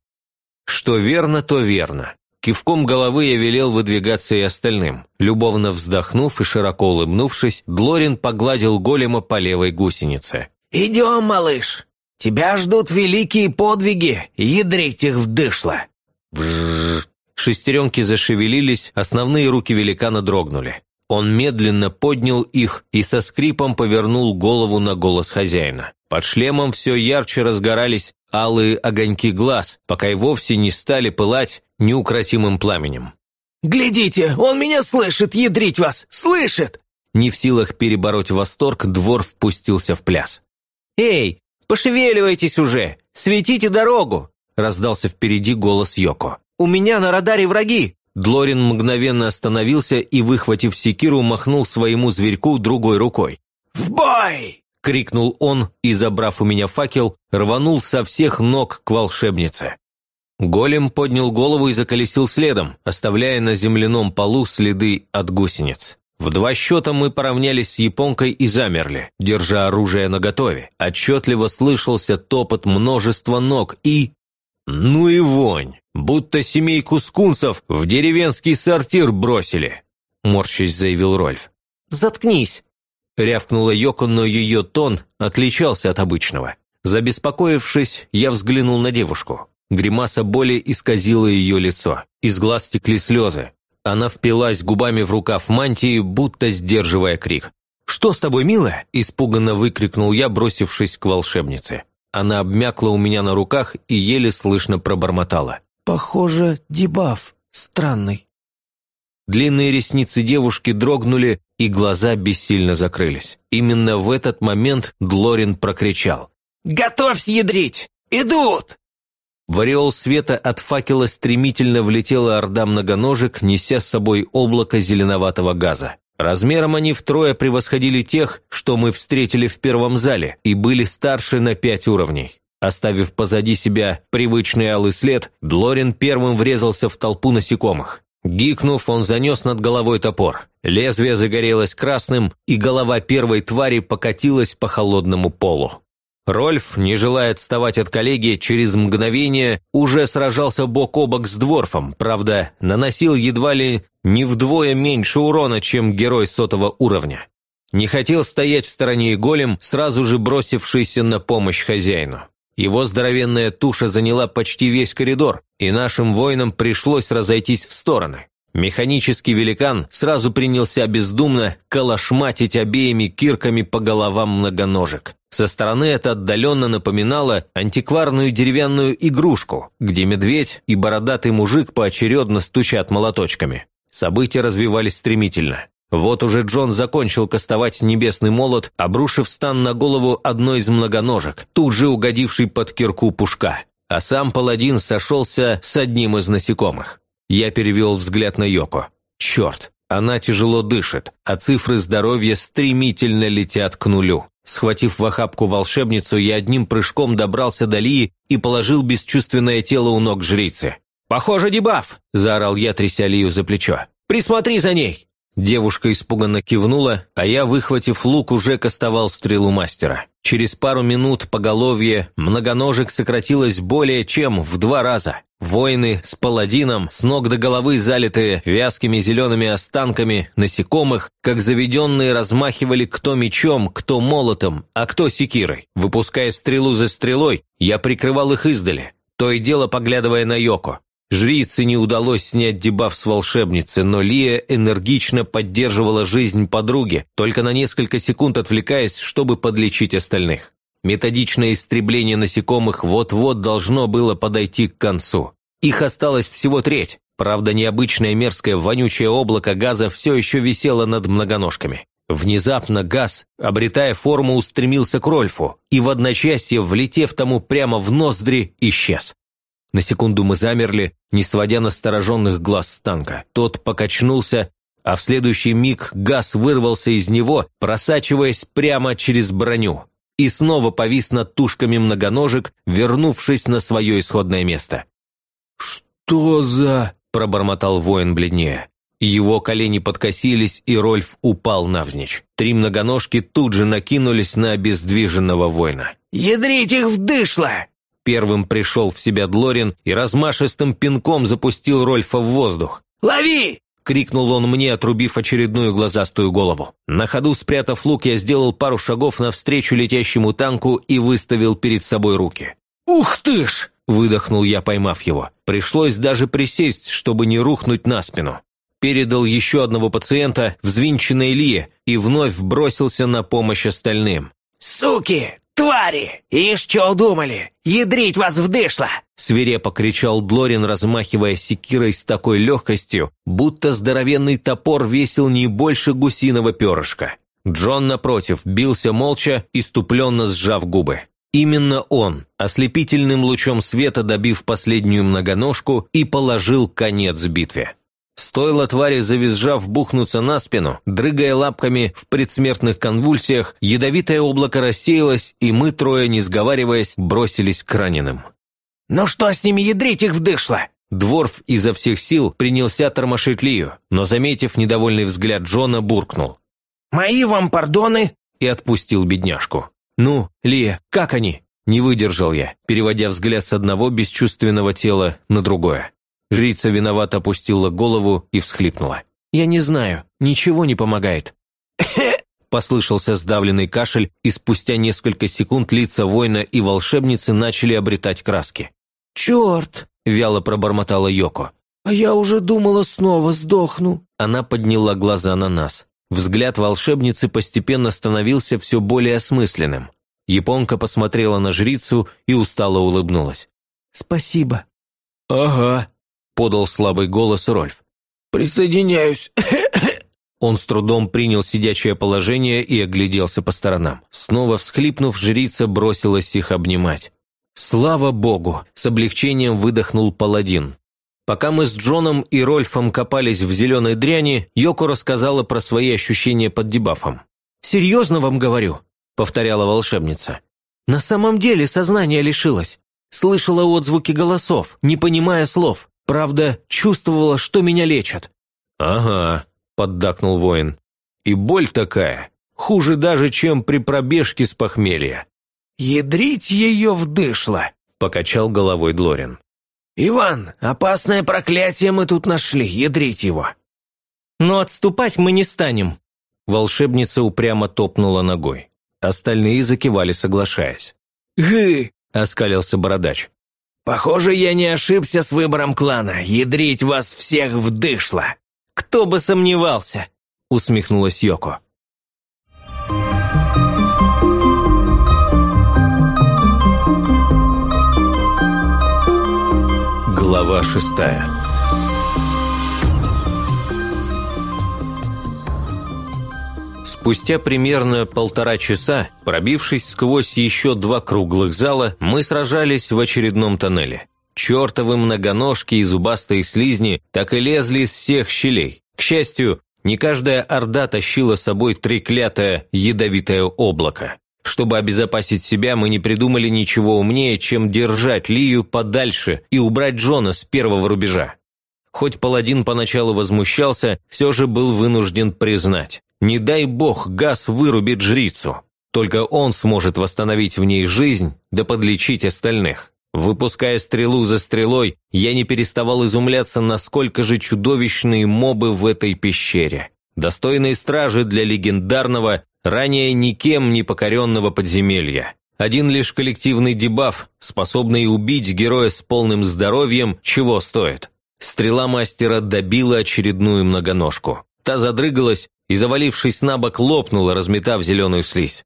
Что верно, то верно. Кивком головы я велел выдвигаться и остальным. Любовно вздохнув и широко улыбнувшись, Глорин погладил голема по левой гусенице. «Идем, малыш! Тебя ждут великие подвиги, ядрить их вдышло!» Вжжж. Шестеренки зашевелились, основные руки великана дрогнули. Он медленно поднял их и со скрипом повернул голову на голос хозяина. Под шлемом все ярче разгорались алые огоньки глаз, пока и вовсе не стали пылать неукротимым пламенем. «Глядите, он меня слышит, ядрить вас! Слышит!» Не в силах перебороть восторг, двор впустился в пляс. «Эй, пошевеливайтесь уже! Светите дорогу!» раздался впереди голос Йоко. «У меня на радаре враги!» Длорин мгновенно остановился и, выхватив секиру, махнул своему зверьку другой рукой. «В бой!» – крикнул он и, забрав у меня факел, рванул со всех ног к волшебнице. Голем поднял голову и заколесил следом, оставляя на земляном полу следы от гусениц. В два счета мы поравнялись с японкой и замерли, держа оружие наготове. Отчетливо слышался топот множества ног и... Ну и вонь! Будто семейку скунсов в деревенский сортир бросили, морщись заявил Рольф. «Заткнись!» Рявкнула Йоко, но ее тон отличался от обычного. Забеспокоившись, я взглянул на девушку. Гримаса боли исказила ее лицо. Из глаз текли слезы. Она впилась губами в рукав мантии, будто сдерживая крик. «Что с тобой, милая?» – испуганно выкрикнул я, бросившись к волшебнице. Она обмякла у меня на руках и еле слышно пробормотала. «Похоже, дебаф. Странный». Длинные ресницы девушки дрогнули, и глаза бессильно закрылись. Именно в этот момент Длорин прокричал. «Готовься ядрить! Идут!» В ореол света от факела стремительно влетела орда многоножек, неся с собой облако зеленоватого газа. Размером они втрое превосходили тех, что мы встретили в первом зале, и были старше на пять уровней. Оставив позади себя привычный алый след, Длорин первым врезался в толпу насекомых. Гикнув, он занес над головой топор. Лезвие загорелось красным, и голова первой твари покатилась по холодному полу. Рольф, не желая отставать от коллеги, через мгновение уже сражался бок о бок с Дворфом, правда, наносил едва ли не вдвое меньше урона, чем герой сотого уровня. Не хотел стоять в стороне и голем, сразу же бросившийся на помощь хозяину. Его здоровенная туша заняла почти весь коридор, и нашим воинам пришлось разойтись в стороны. Механический великан сразу принялся бездумно калашматить обеими кирками по головам многоножек. Со стороны это отдаленно напоминало антикварную деревянную игрушку, где медведь и бородатый мужик поочередно стучат молоточками. События развивались стремительно. Вот уже Джон закончил кастовать небесный молот, обрушив стан на голову одной из многоножек, тут же угодивший под кирку пушка. А сам паладин сошелся с одним из насекомых. Я перевел взгляд на Йоко. Черт, она тяжело дышит, а цифры здоровья стремительно летят к нулю. Схватив в охапку волшебницу, я одним прыжком добрался до Лии и положил бесчувственное тело у ног жрицы. «Похоже, дебаф!» – заорал я, тряся Лию за плечо. «Присмотри за ней!» Девушка испуганно кивнула, а я, выхватив лук, уже кастовал стрелу мастера. Через пару минут поголовье многоножек сократилось более чем в два раза. Воины с паладином, с ног до головы залитые вязкими зелеными останками насекомых, как заведенные размахивали кто мечом, кто молотом, а кто секирой. Выпуская стрелу за стрелой, я прикрывал их издали, то и дело поглядывая на Йоко. Жрице не удалось снять дебаф с волшебницы, но Лия энергично поддерживала жизнь подруги, только на несколько секунд отвлекаясь, чтобы подлечить остальных. Методичное истребление насекомых вот-вот должно было подойти к концу. Их осталось всего треть. Правда, необычное мерзкое вонючее облако газа все еще висело над многоножками. Внезапно газ, обретая форму, устремился к Рольфу и в одночасье, влетев тому прямо в ноздри, исчез. На секунду мы замерли, не сводя настороженных глаз с танка. Тот покачнулся, а в следующий миг газ вырвался из него, просачиваясь прямо через броню. И снова повис над тушками многоножек, вернувшись на свое исходное место. «Что за...» – пробормотал воин бледнее. Его колени подкосились, и Рольф упал навзничь. Три многоножки тут же накинулись на обездвиженного воина. «Ядрить их вдышло!» Первым пришел в себя Длорин и размашистым пинком запустил Рольфа в воздух. «Лови!» – крикнул он мне, отрубив очередную глазастую голову. На ходу, спрятав лук, я сделал пару шагов навстречу летящему танку и выставил перед собой руки. «Ух ты ж!» – выдохнул я, поймав его. Пришлось даже присесть, чтобы не рухнуть на спину. Передал еще одного пациента, взвинченной Илье, и вновь бросился на помощь остальным. «Суки! «Твари! Ишь, что удумали? Ядрить вас вдышло!» Свирепо кричал Длорин, размахивая секирой с такой легкостью, будто здоровенный топор весил не больше гусиного перышка. Джон, напротив, бился молча, иступленно сжав губы. Именно он, ослепительным лучом света добив последнюю многоножку, и положил конец битве. Стоило твари, завизжав, бухнуться на спину, дрыгая лапками в предсмертных конвульсиях, ядовитое облако рассеялось, и мы трое, не сговариваясь, бросились к раненым. «Ну что с ними ядрить их вдышло?» Дворф изо всех сил принялся тормошить Лию, но, заметив недовольный взгляд Джона, буркнул. «Мои вам пардоны!» и отпустил бедняжку. «Ну, Лия, как они?» Не выдержал я, переводя взгляд с одного бесчувственного тела на другое. Жрица виновато опустила голову и всхлипнула. «Я не знаю, ничего не помогает». Послышался сдавленный кашель, и спустя несколько секунд лица воина и волшебницы начали обретать краски. «Черт!» – вяло пробормотала Йоко. «А я уже думала, снова сдохну». Она подняла глаза на нас. Взгляд волшебницы постепенно становился все более осмысленным. Японка посмотрела на жрицу и устало улыбнулась. «Спасибо». «Ага», – подал слабый голос Рольф. «Присоединяюсь». Он с трудом принял сидячее положение и огляделся по сторонам. Снова всхлипнув, жрица бросилась их обнимать. «Слава богу!» – с облегчением выдохнул паладин. Пока мы с Джоном и Рольфом копались в зеленой дряни, Йоко рассказала про свои ощущения под дебафом. «Серьезно вам говорю», – повторяла волшебница. «На самом деле сознание лишилось. Слышала отзвуки голосов, не понимая слов. Правда, чувствовала, что меня лечат». «Ага», – поддакнул воин. «И боль такая, хуже даже, чем при пробежке с похмелья». «Ядрить ее вдышло», – покачал головой Длорин. «Иван, опасное проклятие мы тут нашли, ядрить его!» «Но отступать мы не станем!» Волшебница упрямо топнула ногой. Остальные закивали, соглашаясь. «Гы!» – оскалился бородач. «Похоже, я не ошибся с выбором клана. Ядрить вас всех вдышло!» «Кто бы сомневался!» – усмехнулась Йоко. Глава шестая Спустя примерно полтора часа, пробившись сквозь еще два круглых зала, мы сражались в очередном тоннеле. Чертовы многоножки и зубастые слизни так и лезли из всех щелей. К счастью, не каждая орда тащила с собой треклятое ядовитое облако. Чтобы обезопасить себя, мы не придумали ничего умнее, чем держать Лию подальше и убрать Джона с первого рубежа. Хоть паладин поначалу возмущался, все же был вынужден признать. Не дай бог газ вырубит жрицу. Только он сможет восстановить в ней жизнь, да подлечить остальных. Выпуская стрелу за стрелой, я не переставал изумляться, насколько же чудовищные мобы в этой пещере. Достойные стражи для легендарного ранее никем не покоренного подземелья. Один лишь коллективный дебаф, способный убить героя с полным здоровьем, чего стоит. Стрела мастера добила очередную многоножку. Та задрыгалась и, завалившись на бок, лопнула, разметав зеленую слизь.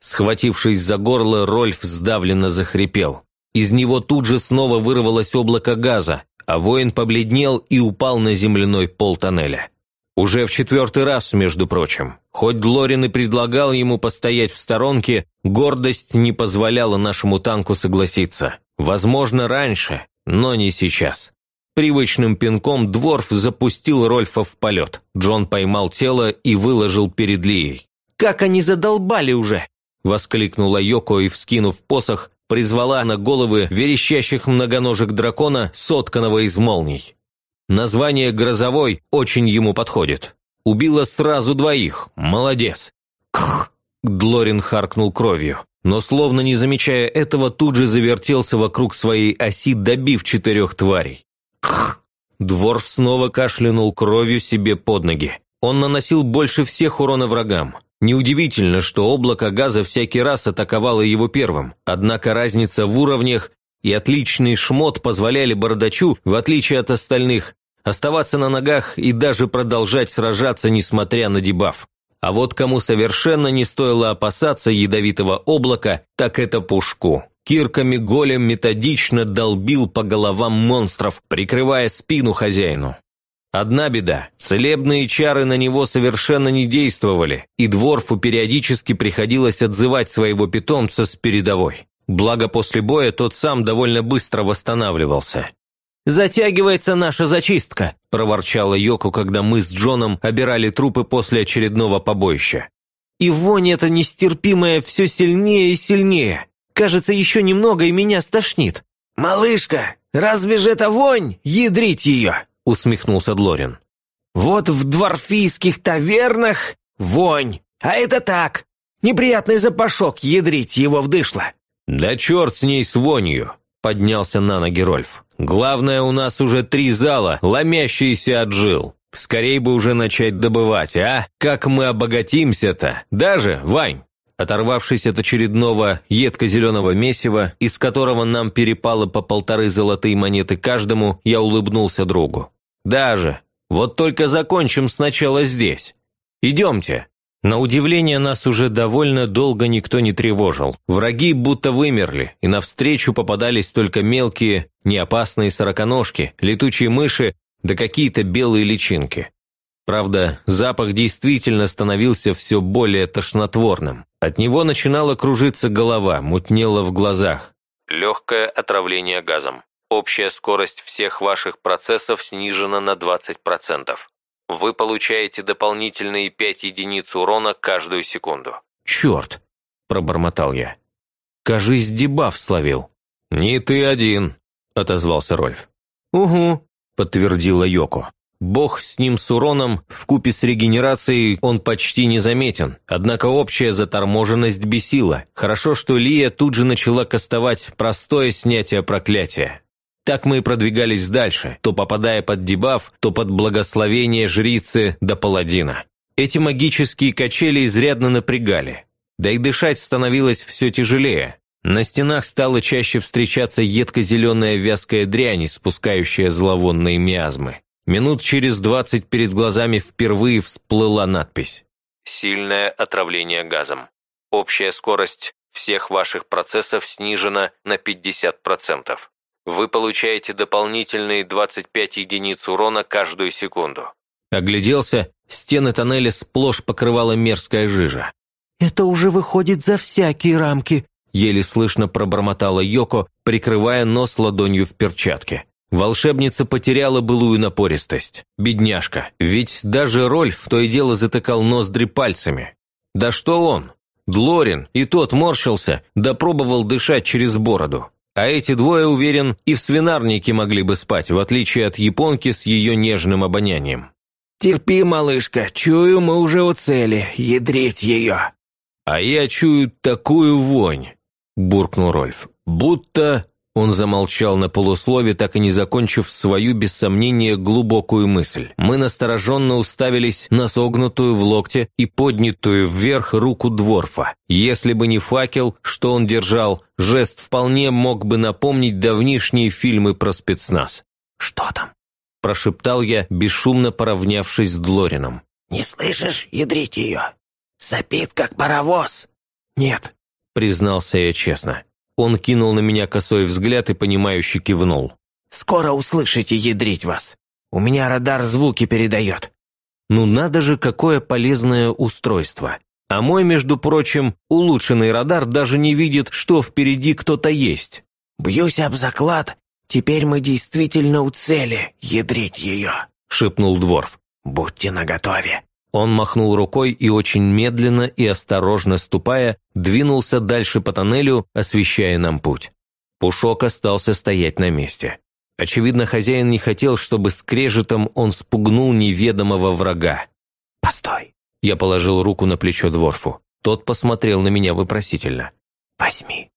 Схватившись за горло, Рольф сдавленно захрипел. Из него тут же снова вырвалось облако газа, а воин побледнел и упал на земляной пол тоннеля. Уже в четвертый раз, между прочим. Хоть Глорин и предлагал ему постоять в сторонке, гордость не позволяла нашему танку согласиться. Возможно, раньше, но не сейчас. Привычным пинком Дворф запустил Рольфа в полет. Джон поймал тело и выложил перед Лией. «Как они задолбали уже!» – воскликнула Йоко и, вскинув посох, призвала на головы верещащих многоножек дракона, сотканного из молний. Название «Грозовой» очень ему подходит. Убила сразу двоих. Молодец. Кх! Глорин харкнул кровью, но, словно не замечая этого, тут же завертелся вокруг своей оси, добив четырех тварей. Дворф снова кашлянул кровью себе под ноги. Он наносил больше всех урона врагам. Неудивительно, что облако газа всякий раз атаковало его первым, однако разница в уровнях и отличный шмот позволяли Бородачу, в отличие от остальных, оставаться на ногах и даже продолжать сражаться, несмотря на дебаф. А вот кому совершенно не стоило опасаться ядовитого облака, так это Пушку. Кирками голем методично долбил по головам монстров, прикрывая спину хозяину. Одна беда – целебные чары на него совершенно не действовали, и Дворфу периодически приходилось отзывать своего питомца с передовой. Благо после боя тот сам довольно быстро восстанавливался. «Затягивается наша зачистка», – проворчала Йоко, когда мы с Джоном обирали трупы после очередного побоища. «И вонь эта нестерпимая все сильнее и сильнее. Кажется, еще немного и меня стошнит». «Малышка, разве же это вонь? Ядрить ее!» – усмехнулся Длорин. «Вот в дворфийских тавернах вонь, а это так, неприятный запашок, ядрить его вдышло». «Да черт с ней с вонью!» – поднялся на ноги Рольф. «Главное, у нас уже три зала, ломящиеся от жил. Скорей бы уже начать добывать, а? Как мы обогатимся-то? Даже, Вань!» Оторвавшись от очередного едко-зеленого месива, из которого нам перепало по полторы золотые монеты каждому, я улыбнулся другу. «Даже, Вот только закончим сначала здесь. Идемте». На удивление нас уже довольно долго никто не тревожил. Враги будто вымерли, и навстречу попадались только мелкие, неопасные сороконожки, летучие мыши да какие-то белые личинки. Правда, запах действительно становился все более тошнотворным. От него начинала кружиться голова, мутнело в глазах. Легкое отравление газом. Общая скорость всех ваших процессов снижена на 20%. Вы получаете дополнительные 5 единиц урона каждую секунду. «Черт!» – пробормотал я. «Кажись, дебаф словил». «Не ты один», – отозвался Рольф. «Угу», – подтвердила Йоко. Бог с ним с уроном, вкупе с регенерацией он почти незаметен, однако общая заторможенность бесила. Хорошо, что Лия тут же начала кастовать простое снятие проклятия. Так мы и продвигались дальше, то попадая под дебаф, то под благословение жрицы до паладина. Эти магические качели изрядно напрягали. Да и дышать становилось все тяжелее. На стенах стало чаще встречаться едко-зеленая вязкая дрянь, спускающая зловонные миазмы. Минут через двадцать перед глазами впервые всплыла надпись. «Сильное отравление газом. Общая скорость всех ваших процессов снижена на 50%. Вы получаете дополнительные 25 единиц урона каждую секунду». Огляделся, стены тоннеля сплошь покрывала мерзкая жижа. «Это уже выходит за всякие рамки», еле слышно пробормотала Йоко, прикрывая нос ладонью в перчатке. Волшебница потеряла былую напористость. Бедняжка. Ведь даже Рольф то и дело затыкал ноздри пальцами. Да что он? Длорин, и тот морщился, да пробовал дышать через бороду. А эти двое, уверен, и в свинарнике могли бы спать, в отличие от японки с ее нежным обонянием. «Терпи, малышка, чую, мы уже у цели, ядрить ее». «А я чую такую вонь», – буркнул Рольф, – «будто он замолчал на полуслове, так и не закончив свою, без сомнения, глубокую мысль. Мы настороженно уставились на согнутую в локте и поднятую вверх руку Дворфа. Если бы не факел, что он держал, жест вполне мог бы напомнить давнишние фильмы про спецназ. «Что там?» – прошептал я, бесшумно поравнявшись с Длорином. «Не слышишь, ядрить ее? Сопит, как паровоз?» «Нет», – признался я честно. Он кинул на меня косой взгляд и, понимающе кивнул. «Скоро услышите ядрить вас. У меня радар звуки передает». «Ну надо же, какое полезное устройство. А мой, между прочим, улучшенный радар даже не видит, что впереди кто-то есть». «Бьюсь об заклад. Теперь мы действительно у цели ядрить ее», — шепнул Дворф. «Будьте наготове». Он махнул рукой и очень медленно и осторожно ступая, двинулся дальше по тоннелю, освещая нам путь. Пушок остался стоять на месте. Очевидно, хозяин не хотел, чтобы скрежетом он спугнул неведомого врага. «Постой!» Я положил руку на плечо Дворфу. Тот посмотрел на меня вопросительно. «Возьми».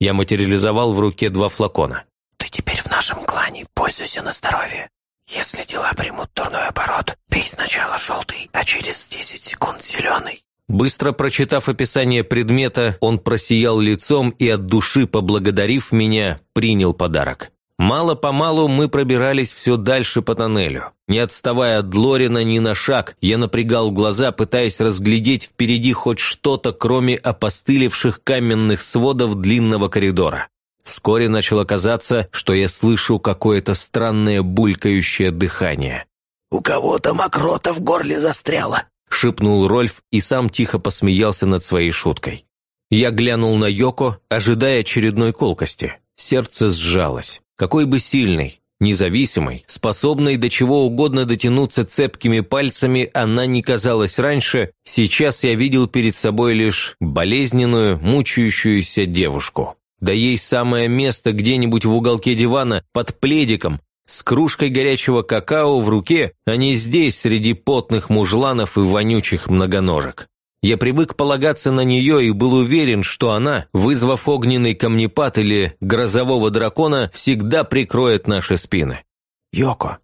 Я материализовал в руке два флакона. «Ты теперь в нашем клане, пользуйся на здоровье. Если дела примут дурной оборот, пей сначала желтый, а через 10 секунд зеленый». Быстро прочитав описание предмета, он просиял лицом и от души, поблагодарив меня, принял подарок. Мало-помалу мы пробирались все дальше по тоннелю. Не отставая от Лорина ни на шаг, я напрягал глаза, пытаясь разглядеть впереди хоть что-то, кроме опостылевших каменных сводов длинного коридора. Вскоре начало казаться, что я слышу какое-то странное булькающее дыхание. «У кого-то мокрота в горле застряла», – шепнул Рольф и сам тихо посмеялся над своей шуткой. Я глянул на Йоко, ожидая очередной колкости. Сердце сжалось. Какой бы сильной, независимой, способной до чего угодно дотянуться цепкими пальцами она не казалась раньше, сейчас я видел перед собой лишь болезненную, мучающуюся девушку. Да ей самое место где-нибудь в уголке дивана, под пледиком, с кружкой горячего какао в руке, а не здесь, среди потных мужланов и вонючих многоножек. Я привык полагаться на нее и был уверен, что она, вызвав огненный камнепад или грозового дракона, всегда прикроет наши спины. «Йоко!»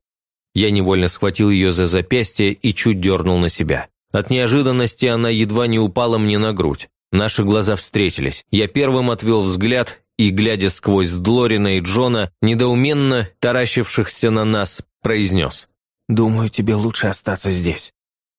Я невольно схватил ее за запястье и чуть дернул на себя. От неожиданности она едва не упала мне на грудь. Наши глаза встретились. Я первым отвел взгляд и, глядя сквозь Длорина и Джона, недоуменно таращившихся на нас, произнес. Думаю, тебе лучше остаться здесь».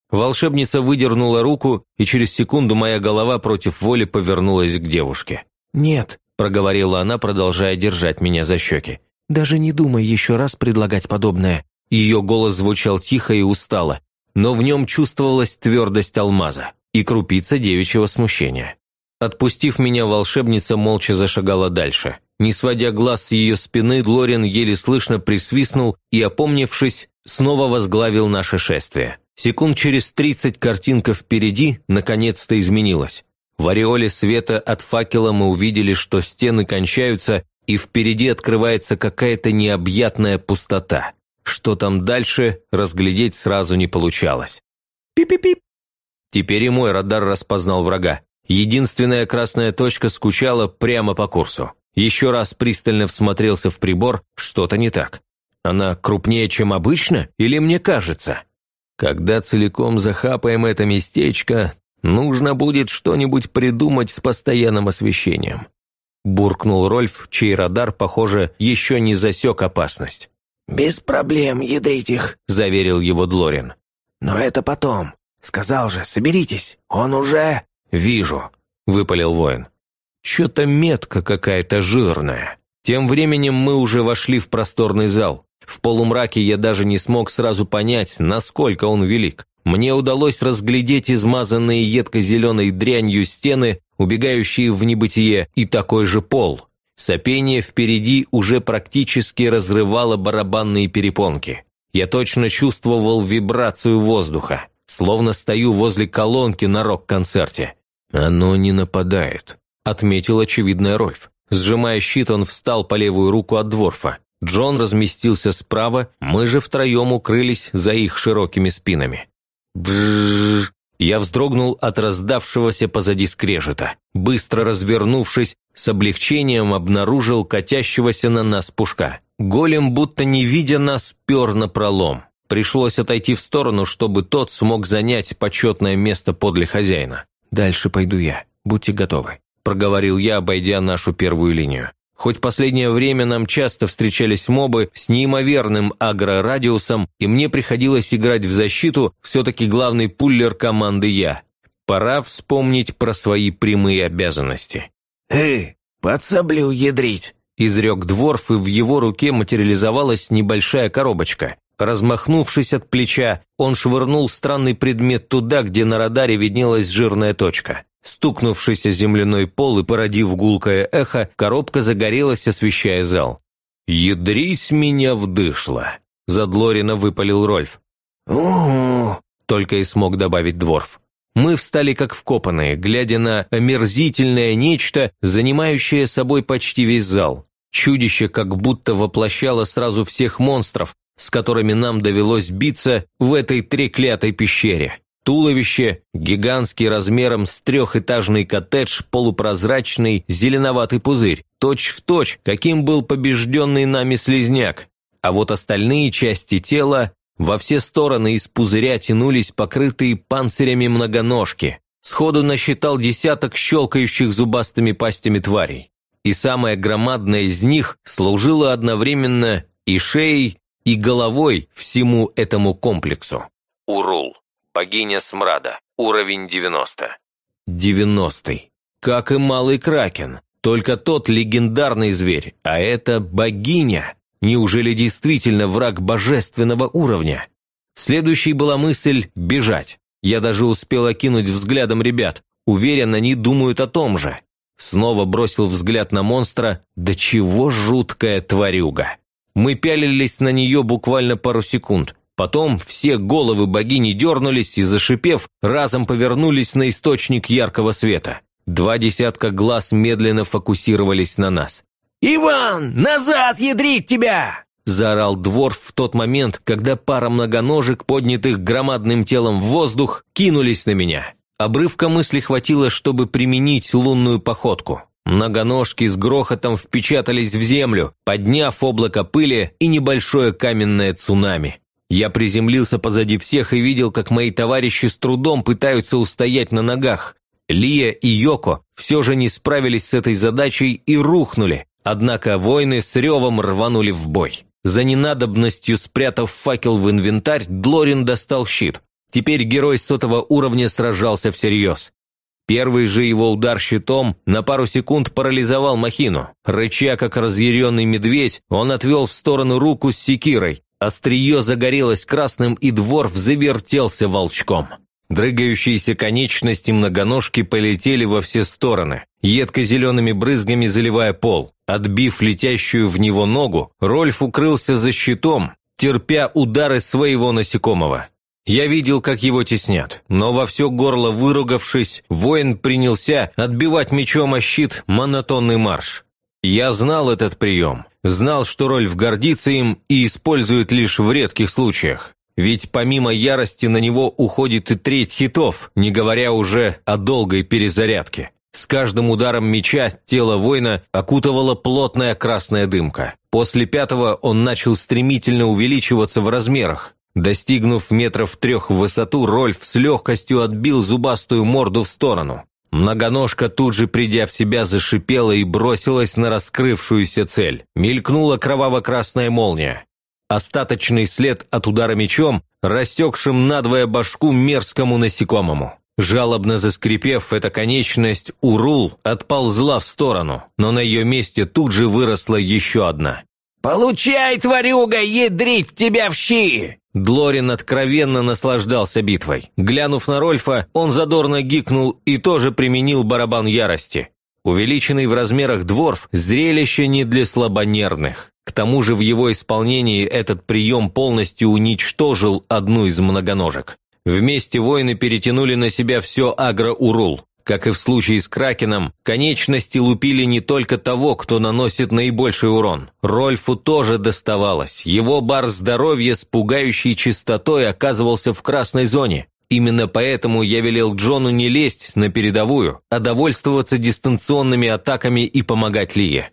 Волшебница выдернула руку, и через секунду моя голова против воли повернулась к девушке. «Нет», – проговорила она, продолжая держать меня за щеки. «Даже не думай еще раз предлагать подобное». Ее голос звучал тихо и устало, но в нем чувствовалась твердость алмаза и крупица девичьего смущения. Отпустив меня, волшебница молча зашагала дальше. Не сводя глаз с ее спины, Лорен еле слышно присвистнул и, опомнившись, снова возглавил наше шествие. Секунд через тридцать картинка впереди наконец-то изменилась. В ореоле света от факела мы увидели, что стены кончаются, и впереди открывается какая-то необъятная пустота. Что там дальше, разглядеть сразу не получалось. Пип-пип-пип. Теперь и мой радар распознал врага. Единственная красная точка скучала прямо по курсу. Еще раз пристально всмотрелся в прибор, что-то не так. Она крупнее, чем обычно, или мне кажется? Когда целиком захапаем это местечко, нужно будет что-нибудь придумать с постоянным освещением. Буркнул Рольф, чей радар, похоже, еще не засек опасность. «Без проблем, ядрить их», – заверил его Длорин. «Но это потом. Сказал же, соберитесь, он уже...» «Вижу», – выпалил воин. «Чё-то метка какая-то жирная». Тем временем мы уже вошли в просторный зал. В полумраке я даже не смог сразу понять, насколько он велик. Мне удалось разглядеть измазанные едко-зеленой дрянью стены, убегающие в небытие, и такой же пол. Сопение впереди уже практически разрывало барабанные перепонки. Я точно чувствовал вибрацию воздуха, словно стою возле колонки на рок-концерте. «Оно не нападает», – отметил очевидный Рольф. Сжимая щит, он встал по левую руку от Дворфа. Джон разместился справа, мы же втроем укрылись за их широкими спинами. Бжжж! Я вздрогнул от раздавшегося позади скрежета. Быстро развернувшись, с облегчением обнаружил катящегося на нас пушка. Голем, будто не видя нас, пер на пролом. Пришлось отойти в сторону, чтобы тот смог занять почетное место подле хозяина. «Дальше пойду я. Будьте готовы», – проговорил я, обойдя нашу первую линию. Хоть последнее время нам часто встречались мобы с неимоверным агрорадиусом, и мне приходилось играть в защиту, все-таки главный пуллер команды я. Пора вспомнить про свои прямые обязанности. «Эй, подсоблю ядрить!» – изрек Дворф, и в его руке материализовалась небольшая коробочка. Размахнувшись от плеча, он швырнул странный предмет туда, где на радаре виднелась жирная точка. Стукнувшись о земляной пол и породив гулкое эхо, коробка загорелась, освещая зал. «Ядрить меня вдышло!» – задлорина выпалил Рольф. у только и смог добавить Дворф. Мы встали как вкопанные, глядя на омерзительное нечто, занимающее собой почти весь зал. Чудище как будто воплощало сразу всех монстров, с которыми нам довелось биться в этой треклятой пещере. Туловище, гигантский размером с трехэтажный коттедж, полупрозрачный, зеленоватый пузырь, точь-в-точь, точь, каким был побежденный нами слизняк. А вот остальные части тела во все стороны из пузыря тянулись покрытые панцирями многоножки. Сходу насчитал десяток щелкающих зубастыми пастями тварей. И самая громадная из них служила одновременно и шеей, и головой всему этому комплексу. Урул. Богиня смрада. Уровень 90. Девяностый. Как и малый кракен. Только тот легендарный зверь, а это богиня. Неужели действительно враг божественного уровня? Следующей была мысль «бежать». Я даже успел окинуть взглядом ребят. Уверен, они думают о том же. Снова бросил взгляд на монстра. Да чего жуткая тварюга. Мы пялились на нее буквально пару секунд. Потом все головы богини дернулись и, зашипев, разом повернулись на источник яркого света. Два десятка глаз медленно фокусировались на нас. «Иван, назад ядрить тебя!» заорал Дворф в тот момент, когда пара многоножек, поднятых громадным телом в воздух, кинулись на меня. Обрывка мысли хватило, чтобы применить лунную походку. Многоножки с грохотом впечатались в землю, подняв облако пыли и небольшое каменное цунами. Я приземлился позади всех и видел, как мои товарищи с трудом пытаются устоять на ногах. Лия и Йоко все же не справились с этой задачей и рухнули, однако воины с ревом рванули в бой. За ненадобностью спрятав факел в инвентарь, Длорин достал щит. Теперь герой сотого уровня сражался всерьез. Первый же его удар щитом на пару секунд парализовал махину. Рыча, как разъяренный медведь, он отвел в сторону руку с секирой. Острие загорелось красным, и дворф завертелся волчком. Дрыгающиеся конечности многоножки полетели во все стороны, едко-зелеными брызгами заливая пол. Отбив летящую в него ногу, Рольф укрылся за щитом, терпя удары своего насекомого. Я видел, как его теснят, но во все горло выругавшись, воин принялся отбивать мечом о щит монотонный марш. Я знал этот прием, знал, что Рольф гордится им и использует лишь в редких случаях. Ведь помимо ярости на него уходит и треть хитов, не говоря уже о долгой перезарядке. С каждым ударом меча тело воина окутывала плотная красная дымка. После пятого он начал стремительно увеличиваться в размерах, Достигнув метров трех в высоту, Рольф с легкостью отбил зубастую морду в сторону. Многоножка тут же, придя в себя, зашипела и бросилась на раскрывшуюся цель. Мелькнула кроваво-красная молния. Остаточный след от удара мечом, рассекшим надвое башку мерзкому насекомому. Жалобно заскрипев, эта конечность Урул отползла в сторону, но на ее месте тут же выросла еще одна. «Получай, тварюга, ядрить тебя в щи!» Длорин откровенно наслаждался битвой. Глянув на Рольфа, он задорно гикнул и тоже применил барабан ярости. Увеличенный в размерах дворф – зрелище не для слабонервных. К тому же в его исполнении этот прием полностью уничтожил одну из многоножек. Вместе воины перетянули на себя все агро-урул. Как и в случае с Кракеном, конечности лупили не только того, кто наносит наибольший урон. Рольфу тоже доставалось. Его бар здоровья с пугающей чистотой оказывался в красной зоне. Именно поэтому я велел Джону не лезть на передовую, а довольствоваться дистанционными атаками и помогать Лие.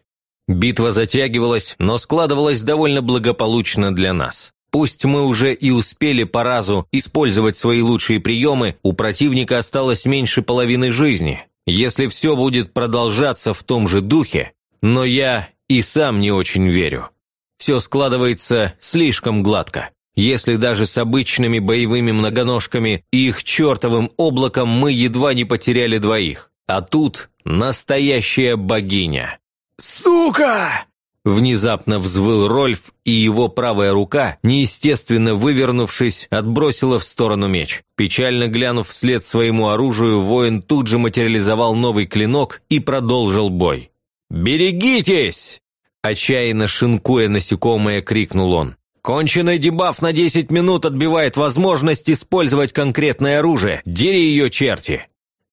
Битва затягивалась, но складывалась довольно благополучно для нас. Пусть мы уже и успели по разу использовать свои лучшие приемы, у противника осталось меньше половины жизни. Если все будет продолжаться в том же духе, но я и сам не очень верю. Все складывается слишком гладко. Если даже с обычными боевыми многоножками и их чертовым облаком мы едва не потеряли двоих. А тут настоящая богиня. «Сука!» Внезапно взвыл Рольф, и его правая рука, неестественно вывернувшись, отбросила в сторону меч. Печально глянув вслед своему оружию, воин тут же материализовал новый клинок и продолжил бой. «Берегитесь!» Отчаянно шинкуя насекомое, крикнул он. «Конченый дебаф на 10 минут отбивает возможность использовать конкретное оружие. Дери ее, черти!»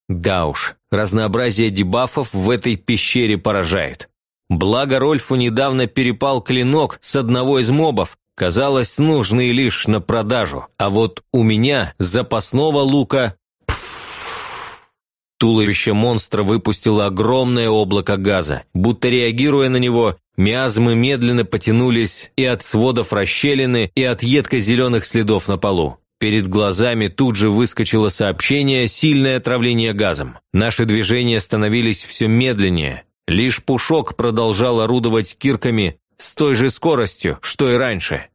Да уж, разнообразие дебафов в этой пещере поражает. Благо Рольфу недавно перепал клинок с одного из мобов, казалось, нужный лишь на продажу. А вот у меня запасного лука... Туловище монстра выпустило огромное облако газа. Будто реагируя на него, миазмы медленно потянулись и от сводов расщелины, и от едко-зеленых следов на полу. Перед глазами тут же выскочило сообщение «Сильное отравление газом». Наши движения становились все медленнее, Лишь Пушок продолжал орудовать кирками с той же скоростью, что и раньше.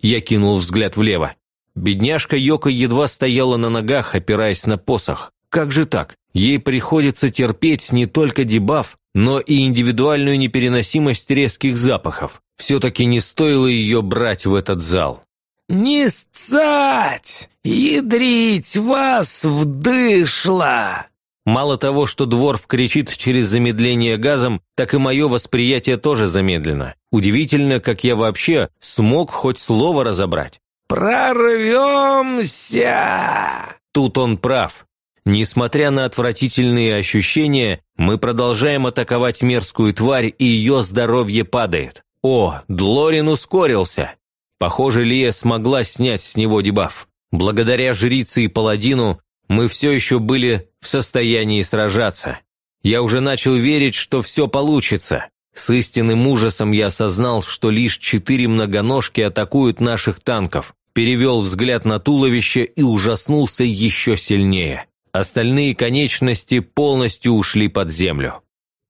Я кинул взгляд влево. Бедняжка Йока едва стояла на ногах, опираясь на посох. Как же так? Ей приходится терпеть не только дебаф, но и индивидуальную непереносимость резких запахов. Все-таки не стоило ее брать в этот зал. «Не сцать! Ядрить вас вдышло!» Мало того, что Дворф кричит через замедление газом, так и мое восприятие тоже замедлено. Удивительно, как я вообще смог хоть слово разобрать. «Прорвемся!» Тут он прав. Несмотря на отвратительные ощущения, мы продолжаем атаковать мерзкую тварь, и ее здоровье падает. О, Длорин ускорился. Похоже, Лия смогла снять с него дебаф. Благодаря жрице и паладину мы все еще были в состоянии сражаться. Я уже начал верить, что все получится. С истинным ужасом я осознал, что лишь четыре многоножки атакуют наших танков, перевел взгляд на туловище и ужаснулся еще сильнее. Остальные конечности полностью ушли под землю.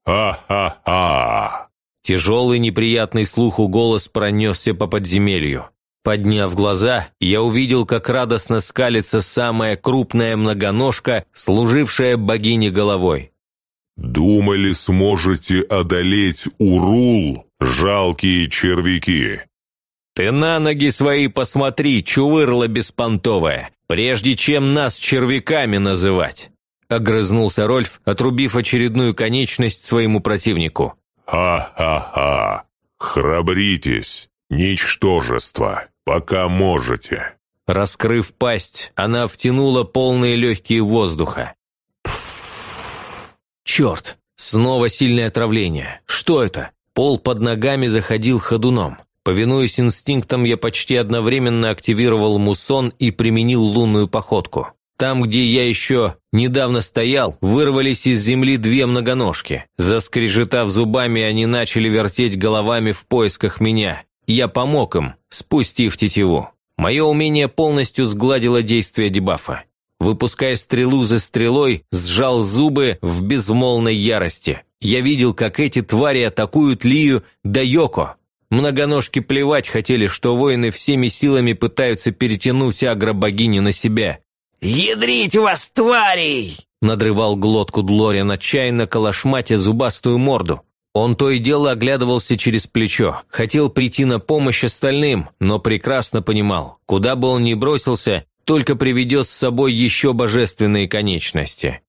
«Ха-ха-ха!» Тяжелый неприятный слуху голос пронесся по подземелью. Подняв глаза, я увидел, как радостно скалится самая крупная многоножка, служившая богине головой. «Думали, сможете одолеть Урул, жалкие червяки?» «Ты на ноги свои посмотри, чувырла беспонтовая, прежде чем нас червяками называть!» Огрызнулся Рольф, отрубив очередную конечность своему противнику. «Ха-ха-ха! Храбритесь, ничтожество, пока можете!» Раскрыв пасть, она втянула полные легкие воздуха. Черт! Снова сильное отравление. Что это? Пол под ногами заходил ходуном. Повинуясь инстинктам, я почти одновременно активировал мусон и применил лунную походку. Там, где я еще недавно стоял, вырвались из земли две многоножки. Заскрежетав зубами, они начали вертеть головами в поисках меня. Я помог им, спустив тетиву. Мое умение полностью сгладило действие дебафа. Выпуская стрелу за стрелой, сжал зубы в безмолвной ярости. Я видел, как эти твари атакуют Лию да Йоко. Многоножки плевать хотели, что воины всеми силами пытаются перетянуть агро-богиню на себя. «Ядрить вас, тварей!» надрывал глотку Длориан, отчаянно калашматя зубастую морду. Он то и дело оглядывался через плечо, хотел прийти на помощь остальным, но прекрасно понимал, куда бы он ни бросился, только приведет с собой еще божественные конечности.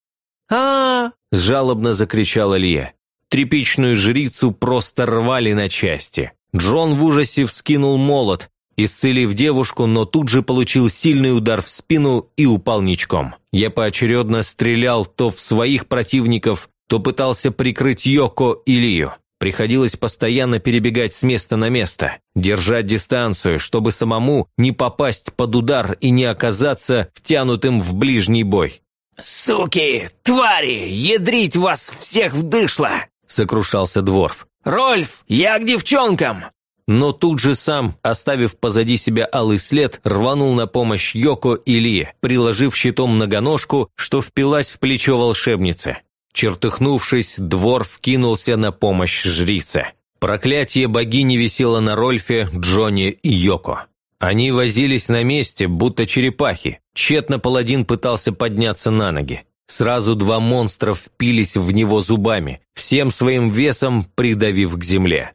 а, жалобно закричала Лия. Тряпичную жрицу просто рвали на части. Джон в ужасе вскинул молот, исцелив девушку, но тут же получил сильный удар в спину и упал ничком. Я поочередно стрелял то в своих противников, то пытался прикрыть Йоко и Лию. Приходилось постоянно перебегать с места на место, держать дистанцию, чтобы самому не попасть под удар и не оказаться втянутым в ближний бой. «Суки! Твари! Ядрить вас всех вдышло!» – сокрушался Дворф. «Рольф, я к девчонкам!» но тут же сам, оставив позади себя алый след, рванул на помощь Йоко и Ли, приложив щитом многоножку, что впилась в плечо волшебницы. Чертыхнувшись, двор вкинулся на помощь жрице. Проклятие богини висело на Рольфе, Джоне и Йоко. Они возились на месте, будто черепахи. Тщетно паладин пытался подняться на ноги. Сразу два монстра впились в него зубами, всем своим весом придавив к земле.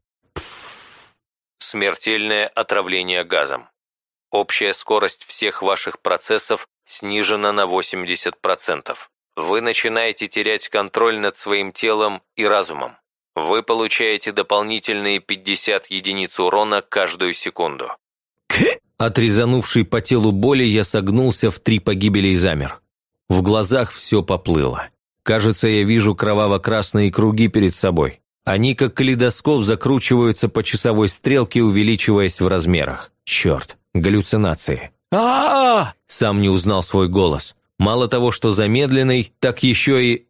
Смертельное отравление газом. Общая скорость всех ваших процессов снижена на 80%. Вы начинаете терять контроль над своим телом и разумом. Вы получаете дополнительные 50 единиц урона каждую секунду. Отрезанувший по телу боли, я согнулся в три погибели и замер. В глазах все поплыло. Кажется, я вижу кроваво-красные круги перед собой. Они, как калейдоскоп, закручиваются по часовой стрелке, увеличиваясь в размерах. Черт, галлюцинации. а, Сам не узнал свой голос. Мало того, что замедленный, так еще и...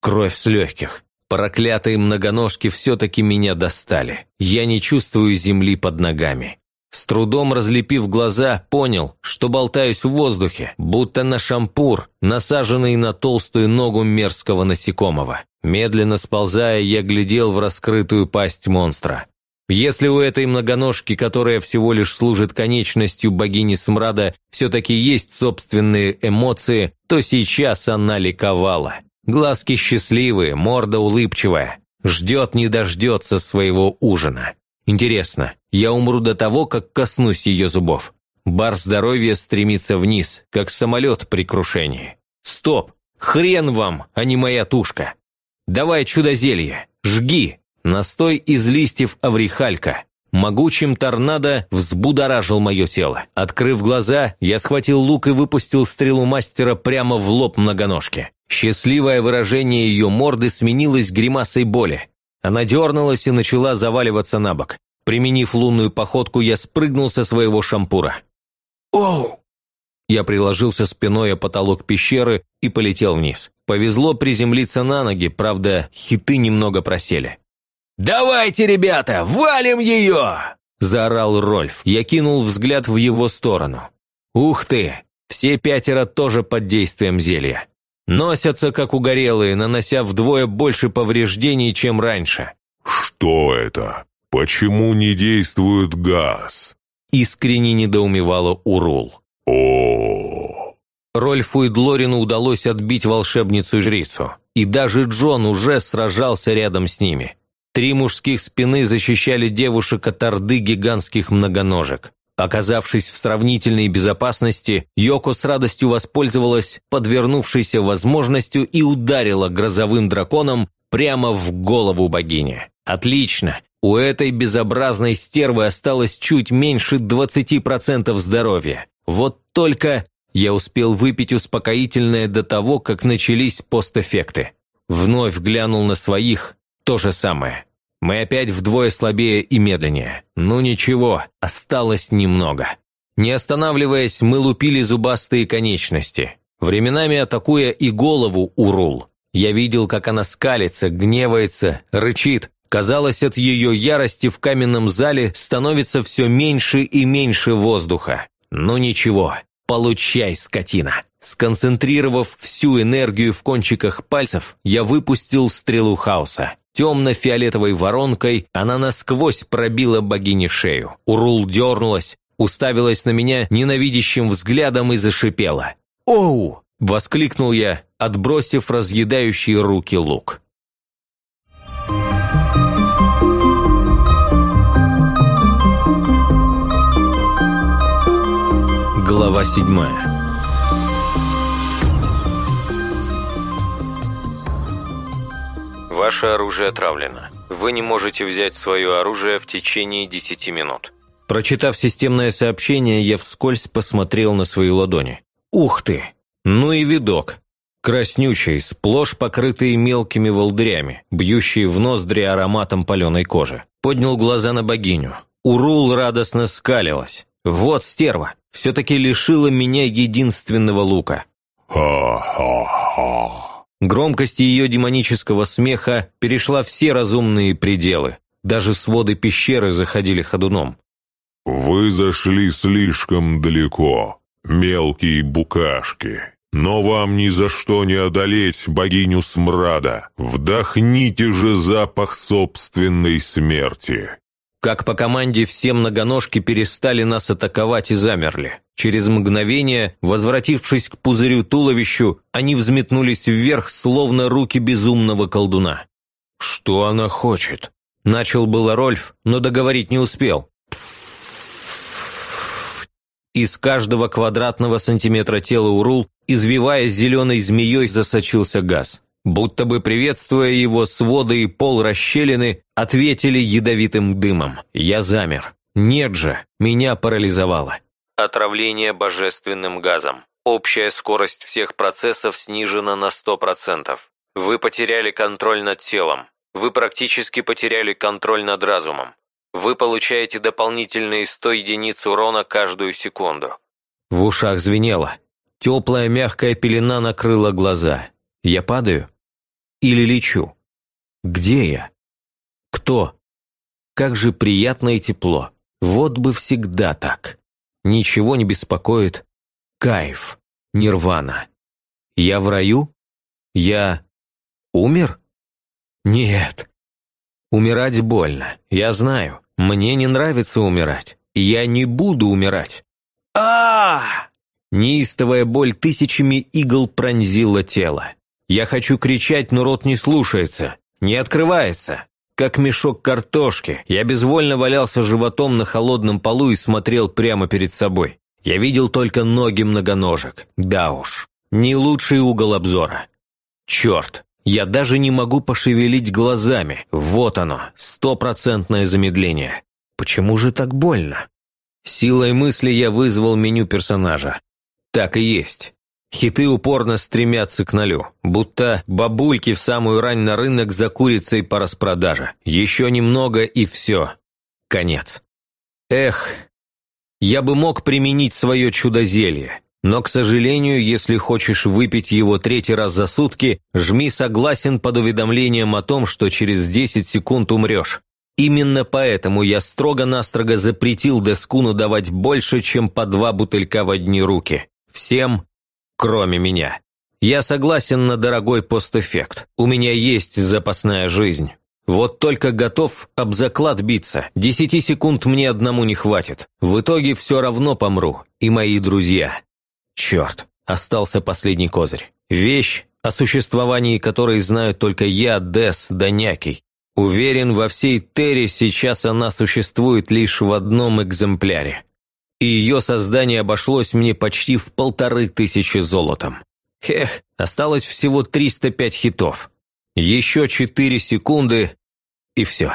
Кровь с легких. Проклятые многоножки все-таки меня достали. Я не чувствую земли под ногами. С трудом разлепив глаза, понял, что болтаюсь в воздухе, будто на шампур, насаженный на толстую ногу мерзкого насекомого. Медленно сползая, я глядел в раскрытую пасть монстра. Если у этой многоножки, которая всего лишь служит конечностью богини смрада, все-таки есть собственные эмоции, то сейчас она ликовала. Глазки счастливые, морда улыбчивая. Ждет не дождется своего ужина. Интересно, я умру до того, как коснусь ее зубов. Бар здоровья стремится вниз, как самолет при крушении. Стоп! Хрен вам, а не моя тушка! Давай чудо-зелье, жги! Настой из листьев аврихалька. Могучим торнадо взбудоражил мое тело. Открыв глаза, я схватил лук и выпустил стрелу мастера прямо в лоб многоножки. Счастливое выражение ее морды сменилось гримасой боли. Она дернулась и начала заваливаться на бок. Применив лунную походку, я спрыгнул со своего шампура. «Оу!» Я приложился спиной о потолок пещеры и полетел вниз. Повезло приземлиться на ноги, правда, хиты немного просели. «Давайте, ребята, валим ее!» – заорал Рольф. Я кинул взгляд в его сторону. «Ух ты! Все пятеро тоже под действием зелья. Носятся, как угорелые, нанося вдвое больше повреждений, чем раньше. «Что это? Почему не действует газ?» Искренне недоумевала Урул. о Рольфу и Длорину удалось отбить волшебницу и жрицу, и даже Джон уже сражался рядом с ними. Три мужских спины защищали девушек от орды гигантских многоножек. Оказавшись в сравнительной безопасности, Йоко с радостью воспользовалась подвернувшейся возможностью и ударила грозовым драконом прямо в голову богини. Отлично! У этой безобразной стервы осталось чуть меньше 20% здоровья. Вот только я успел выпить успокоительное до того, как начались постэффекты. Вновь глянул на своих, то же самое. Мы опять вдвое слабее и медленнее. Ну ничего, осталось немного. Не останавливаясь, мы лупили зубастые конечности, временами атакуя и голову Урул. Я видел, как она скалится, гневается, рычит. Казалось, от ее ярости в каменном зале становится все меньше и меньше воздуха. Ну ничего, получай, скотина. Сконцентрировав всю энергию в кончиках пальцев, я выпустил стрелу хаоса. Темно-фиолетовой воронкой она насквозь пробила богине шею. Урул дернулась, уставилась на меня ненавидящим взглядом и зашипела. «Оу!» – воскликнул я, отбросив разъедающий руки лук. Глава седьмая Ваше оружие отравлено. Вы не можете взять свое оружие в течение 10 минут. Прочитав системное сообщение, я вскользь посмотрел на свои ладони. Ух ты! Ну и видок. Краснючий, сплошь покрытые мелкими волдырями, бьющие в ноздри ароматом паленой кожи. Поднял глаза на богиню. Урул радостно скалилась. Вот стерва, все-таки лишила меня единственного лука. «Ха-ха-ха!» Громкость ее демонического смеха перешла все разумные пределы. Даже своды пещеры заходили ходуном. «Вы зашли слишком далеко, мелкие букашки. Но вам ни за что не одолеть богиню смрада. Вдохните же запах собственной смерти». Как по команде все многоножки перестали нас атаковать и замерли. Через мгновение, возвратившись к пузырю туловищу, они взметнулись вверх, словно руки безумного колдуна. «Что она хочет?» Начал было Рольф, но договорить не успел. Из каждого квадратного сантиметра тела Урул, извиваясь зеленой змеей, засочился газ. Будто бы приветствуя его, своды и пол расщелины ответили ядовитым дымом. Я замер. Нет же, меня парализовало. Отравление божественным газом. Общая скорость всех процессов снижена на 100%. Вы потеряли контроль над телом. Вы практически потеряли контроль над разумом. Вы получаете дополнительные 100 единиц урона каждую секунду. В ушах звенело. Теплая мягкая пелена накрыла глаза. Я падаю? Или лечу? Где я? Кто? Как же приятно и тепло. Вот бы всегда так. Ничего не беспокоит. Кайф. Нирвана. Я в раю? Я умер? Нет. Умирать больно. Я знаю. Мне не нравится умирать. Я не буду умирать. а, -а, -а! Неистовая боль тысячами игл пронзила тело. Я хочу кричать, но рот не слушается, не открывается. Как мешок картошки, я безвольно валялся животом на холодном полу и смотрел прямо перед собой. Я видел только ноги многоножек. Да уж, не лучший угол обзора. Черт, я даже не могу пошевелить глазами. Вот оно, стопроцентное замедление. Почему же так больно? Силой мысли я вызвал меню персонажа. Так и есть. Хиты упорно стремятся к нулю, будто бабульки в самую рань на рынок за курицей по распродаже. Еще немного и все. Конец. Эх, я бы мог применить свое чудо-зелье, но, к сожалению, если хочешь выпить его третий раз за сутки, жми «Согласен» под уведомлением о том, что через 10 секунд умрешь. Именно поэтому я строго-настрого запретил Дескуну давать больше, чем по два бутылька в одни руки. Всем кроме меня. Я согласен на дорогой постэффект. У меня есть запасная жизнь. Вот только готов об заклад биться. Десяти секунд мне одному не хватит. В итоге все равно помру. И мои друзья. Черт, остался последний козырь. Вещь, о существовании которой знают только я, Дес, Данякий. Уверен, во всей Терре сейчас она существует лишь в одном экземпляре. И ее создание обошлось мне почти в полторы тысячи золотом. Эх, осталось всего 305 хитов. Еще 4 секунды, и все.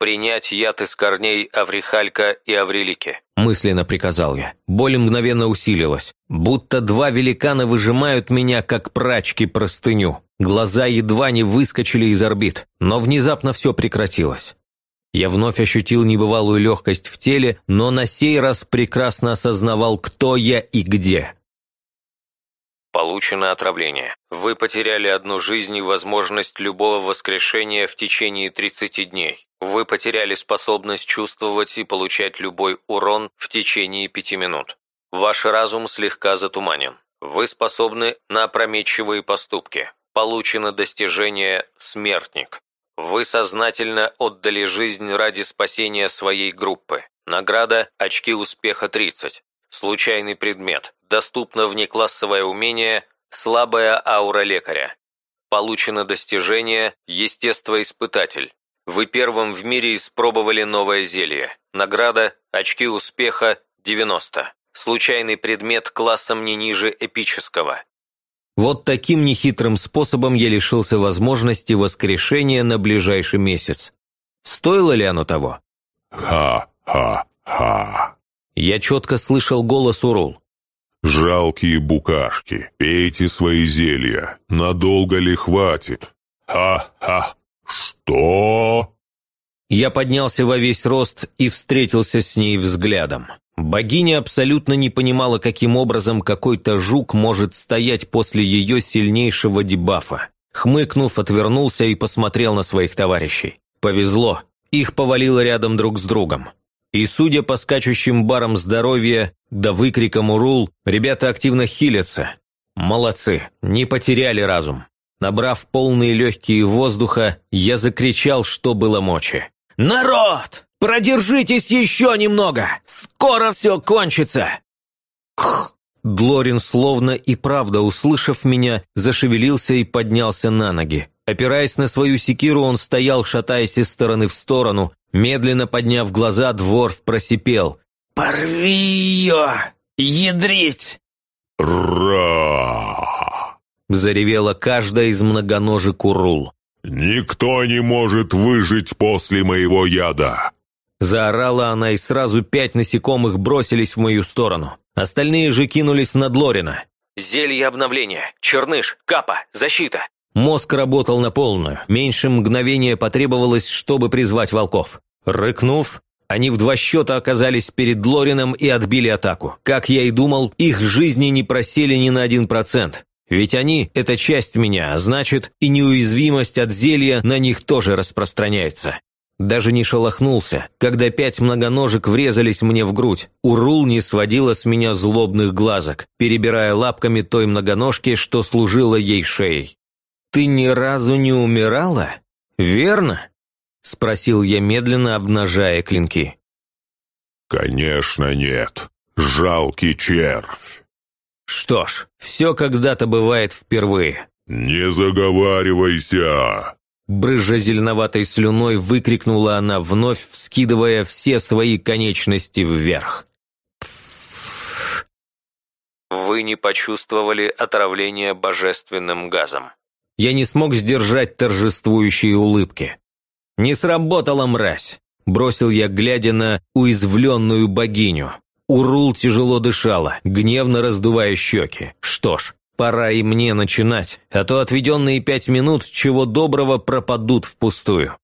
«Принять яд из корней Аврихалька и Аврелики», – мысленно приказал я. Боль мгновенно усилилась. Будто два великана выжимают меня, как прачки простыню. Глаза едва не выскочили из орбит, но внезапно все прекратилось. Я вновь ощутил небывалую легкость в теле, но на сей раз прекрасно осознавал, кто я и где. Получено отравление. Вы потеряли одну жизнь и возможность любого воскрешения в течение 30 дней. Вы потеряли способность чувствовать и получать любой урон в течение 5 минут. Ваш разум слегка затуманен. Вы способны на опрометчивые поступки. Получено достижение «Смертник». Вы сознательно отдали жизнь ради спасения своей группы. Награда «Очки успеха 30». Случайный предмет. Доступно внеклассовое умение «Слабая аура лекаря». Получено достижение «Естествоиспытатель». Вы первым в мире испробовали новое зелье. Награда «Очки успеха 90». Случайный предмет классом не ниже эпического. Вот таким нехитрым способом я лишился возможности воскрешения на ближайший месяц. Стоило ли оно того? «Ха-ха-ха!» Я четко слышал голос Урул. «Жалкие букашки, пейте свои зелья. Надолго ли хватит? Ха-ха! Что?» Я поднялся во весь рост и встретился с ней взглядом. Богиня абсолютно не понимала, каким образом какой-то жук может стоять после ее сильнейшего дебафа. Хмыкнув, отвернулся и посмотрел на своих товарищей. Повезло, их повалило рядом друг с другом. И судя по скачущим барам здоровья, да выкрикам «Урул», ребята активно хилятся. Молодцы, не потеряли разум. Набрав полные легкие воздуха, я закричал, что было мочи. «Народ! Продержитесь еще немного! Скоро все кончится!» Кх! Длорин, словно и правда услышав меня, зашевелился и поднялся на ноги. Опираясь на свою секиру, он стоял, шатаясь из стороны в сторону, Медленно подняв глаза, Дворф просипел. «Порви ее! Ядрить!» «Ра!» Заревела каждая из многоножек Урул. «Никто не может выжить после моего яда!» Заорала она, и сразу пять насекомых бросились в мою сторону. Остальные же кинулись на Длорина. «Зелье обновления! Черныш! Капа! Защита!» Мозг работал на полную. Меньше мгновения потребовалось, чтобы призвать волков. Рыкнув, они в два счета оказались перед Лорином и отбили атаку. Как я и думал, их жизни не просели ни на один процент. Ведь они – это часть меня, а значит, и неуязвимость от зелья на них тоже распространяется. Даже не шелохнулся, когда пять многоножек врезались мне в грудь. Урул не сводила с меня злобных глазок, перебирая лапками той многоножки, что служила ей шеей. «Ты ни разу не умирала? Верно?» – спросил я медленно, обнажая клинки. «Конечно нет. Жалкий червь». «Что ж, все когда-то бывает впервые». «Не заговаривайся!» Брызжа зеленоватой слюной выкрикнула она, вновь вскидывая все свои конечности вверх. Вы не почувствовали отравление божественным газом я не смог сдержать торжествующие улыбки. «Не сработала, мразь!» – бросил я, глядя на уязвленную богиню. Урул тяжело дышала, гневно раздувая щеки. «Что ж, пора и мне начинать, а то отведенные пять минут чего доброго пропадут впустую».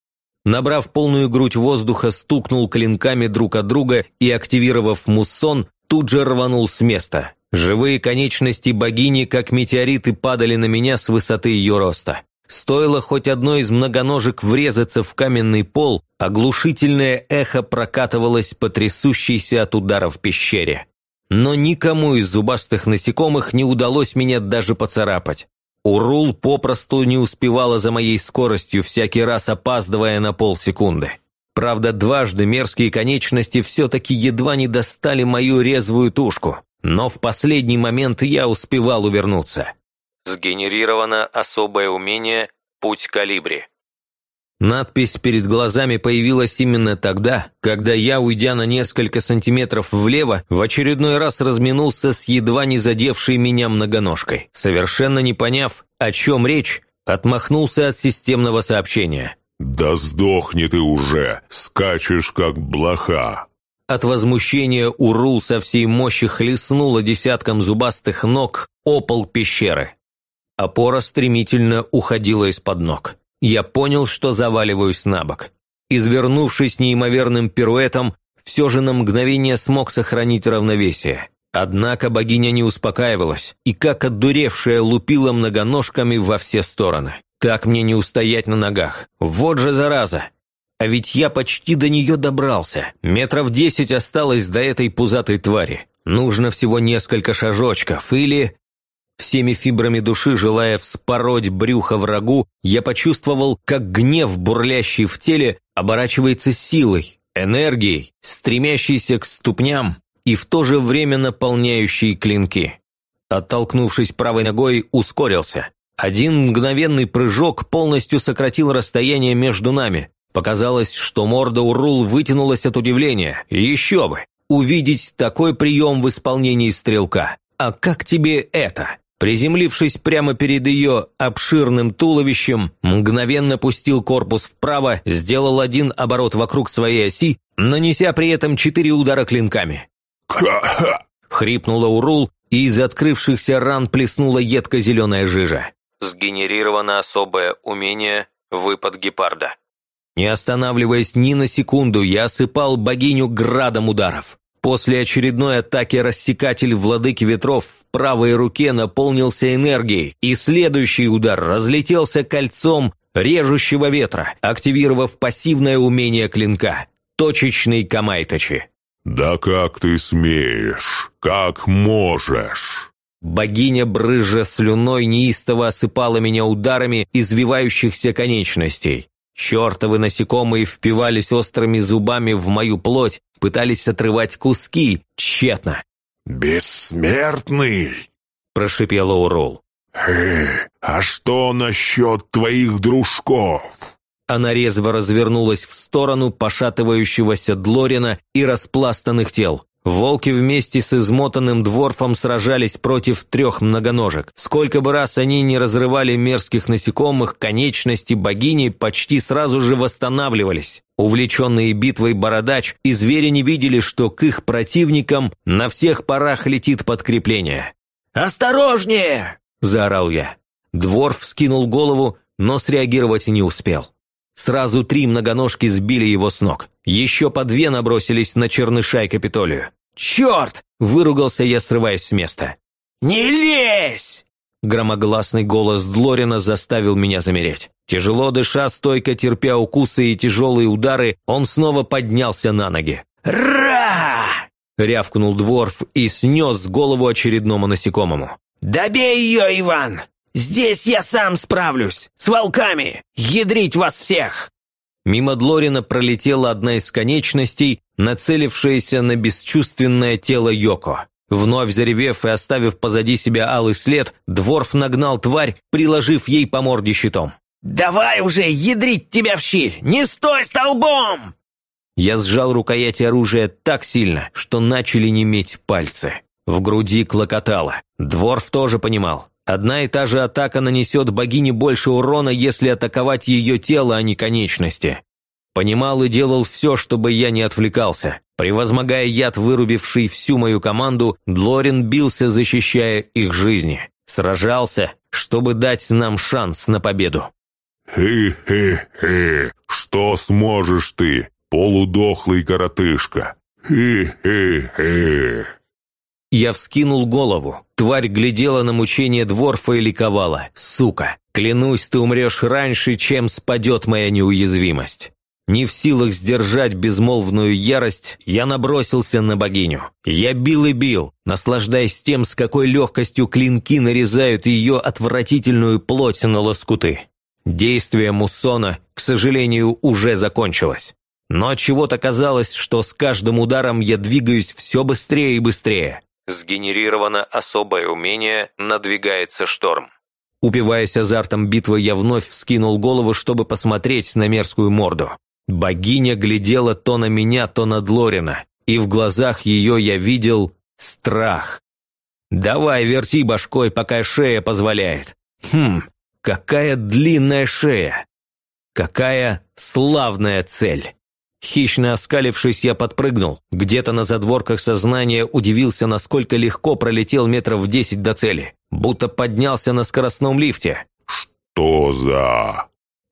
Набрав полную грудь воздуха, стукнул клинками друг от друга и, активировав муссон, тут же рванул с места. Живые конечности богини, как метеориты, падали на меня с высоты ее роста. Стоило хоть одной из многоножек врезаться в каменный пол, оглушительное эхо прокатывалось по трясущейся от ударов пещере. Но никому из зубастых насекомых не удалось меня даже поцарапать. Урул попросту не успевала за моей скоростью, всякий раз опаздывая на полсекунды. Правда, дважды мерзкие конечности все-таки едва не достали мою резвую тушку, но в последний момент я успевал увернуться. Сгенерировано особое умение «Путь калибри». Надпись перед глазами появилась именно тогда, когда я, уйдя на несколько сантиметров влево, в очередной раз разминулся с едва не задевшей меня многоножкой. Совершенно не поняв, о чем речь, отмахнулся от системного сообщения. «Да сдохни ты уже, скачешь как блоха!» От возмущения Урул со всей мощи хлестнула десятком зубастых ног о пол пещеры. Опора стремительно уходила из-под ног. Я понял, что заваливаюсь на бок. Извернувшись неимоверным пируэтом, все же на мгновение смог сохранить равновесие. Однако богиня не успокаивалась и, как отдуревшая, лупила многоножками во все стороны. Так мне не устоять на ногах. Вот же зараза! А ведь я почти до нее добрался. Метров десять осталось до этой пузатой твари. Нужно всего несколько шажочков или... Всеми фибрами души, желая вспороть брюхо врагу, я почувствовал, как гнев, бурлящий в теле, оборачивается силой, энергией, стремящейся к ступням и в то же время наполняющей клинки. Оттолкнувшись правой ногой, ускорился. Один мгновенный прыжок полностью сократил расстояние между нами. Показалось, что морда Урул вытянулась от удивления. Еще бы! Увидеть такой прием в исполнении стрелка. А как тебе это? Приземлившись прямо перед ее обширным туловищем, мгновенно пустил корпус вправо, сделал один оборот вокруг своей оси, нанеся при этом четыре удара клинками. Хрипнула Урул, и из открывшихся ран плеснула едко-зеленая жижа. Сгенерировано особое умение «Выпад гепарда». Не останавливаясь ни на секунду, я осыпал богиню градом ударов. После очередной атаки рассекатель владыки ветров в правой руке наполнился энергией, и следующий удар разлетелся кольцом режущего ветра, активировав пассивное умение клинка – точечный камайточи. «Да как ты смеешь? Как можешь?» Богиня, брызжа слюной, неистово осыпала меня ударами извивающихся конечностей. Чертовы насекомые впивались острыми зубами в мою плоть, пытались отрывать куски, тщетно. «Бессмертный!» – прошипел Урул. «Э, а что насчет твоих дружков?» Она резво развернулась в сторону пошатывающегося Длорина и распластанных тел. Волки вместе с измотанным дворфом сражались против трех многоножек. Сколько бы раз они не разрывали мерзких насекомых, конечности богини почти сразу же восстанавливались. Увлеченные битвой бородач и звери не видели, что к их противникам на всех парах летит подкрепление. «Осторожнее!» – заорал я. Дворф скинул голову, но среагировать не успел. Сразу три многоножки сбили его с ног. Еще по две набросились на черныша и Капитолию. «Черт!» – выругался я, срываясь с места. «Не лезь!» Громогласный голос Длорина заставил меня замереть. Тяжело дыша, стойко терпя укусы и тяжелые удары, он снова поднялся на ноги. «Ра!» – рявкнул Дворф и снес голову очередному насекомому. «Добей ее, Иван! Здесь я сам справлюсь! С волками! Ядрить вас всех!» Мимо Длорина пролетела одна из конечностей, нацелившаяся на бесчувственное тело Йоко. Вновь заревев и оставив позади себя алый след, Дворф нагнал тварь, приложив ей по морде щитом. «Давай уже, ядрить тебя в щи! Не стой столбом!» Я сжал рукоять оружия так сильно, что начали неметь пальцы. В груди клокотало. Дворф тоже понимал. Одна и та же атака нанесет богине больше урона, если атаковать ее тело, а не конечности. Понимал и делал все, чтобы я не отвлекался. Превозмогая яд, вырубивший всю мою команду, Длорин бился, защищая их жизни. Сражался, чтобы дать нам шанс на победу. «Хи-хи-хи, что сможешь ты, полудохлый коротышка? Хи-хи-хи!» Я вскинул голову. Тварь глядела на мучение Дворфа и ликовала. «Сука! Клянусь, ты умрешь раньше, чем спадет моя неуязвимость!» Не в силах сдержать безмолвную ярость, я набросился на богиню. Я бил и бил, наслаждаясь тем, с какой легкостью клинки нарезают ее отвратительную плоть на лоскуты. Действие муссона, к сожалению, уже закончилось. Но чего-то казалось, что с каждым ударом я двигаюсь все быстрее и быстрее. Сгенерировано особое умение «Надвигается шторм». Упиваясь азартом битвы, я вновь вскинул голову, чтобы посмотреть на мерзкую морду. Богиня глядела то на меня, то на Длорина, и в глазах ее я видел страх. «Давай, верти башкой, пока шея позволяет». Хм, какая длинная шея! Какая славная цель! Хищно оскалившись, я подпрыгнул. Где-то на задворках сознания удивился, насколько легко пролетел метров десять до цели. Будто поднялся на скоростном лифте. «Что за...»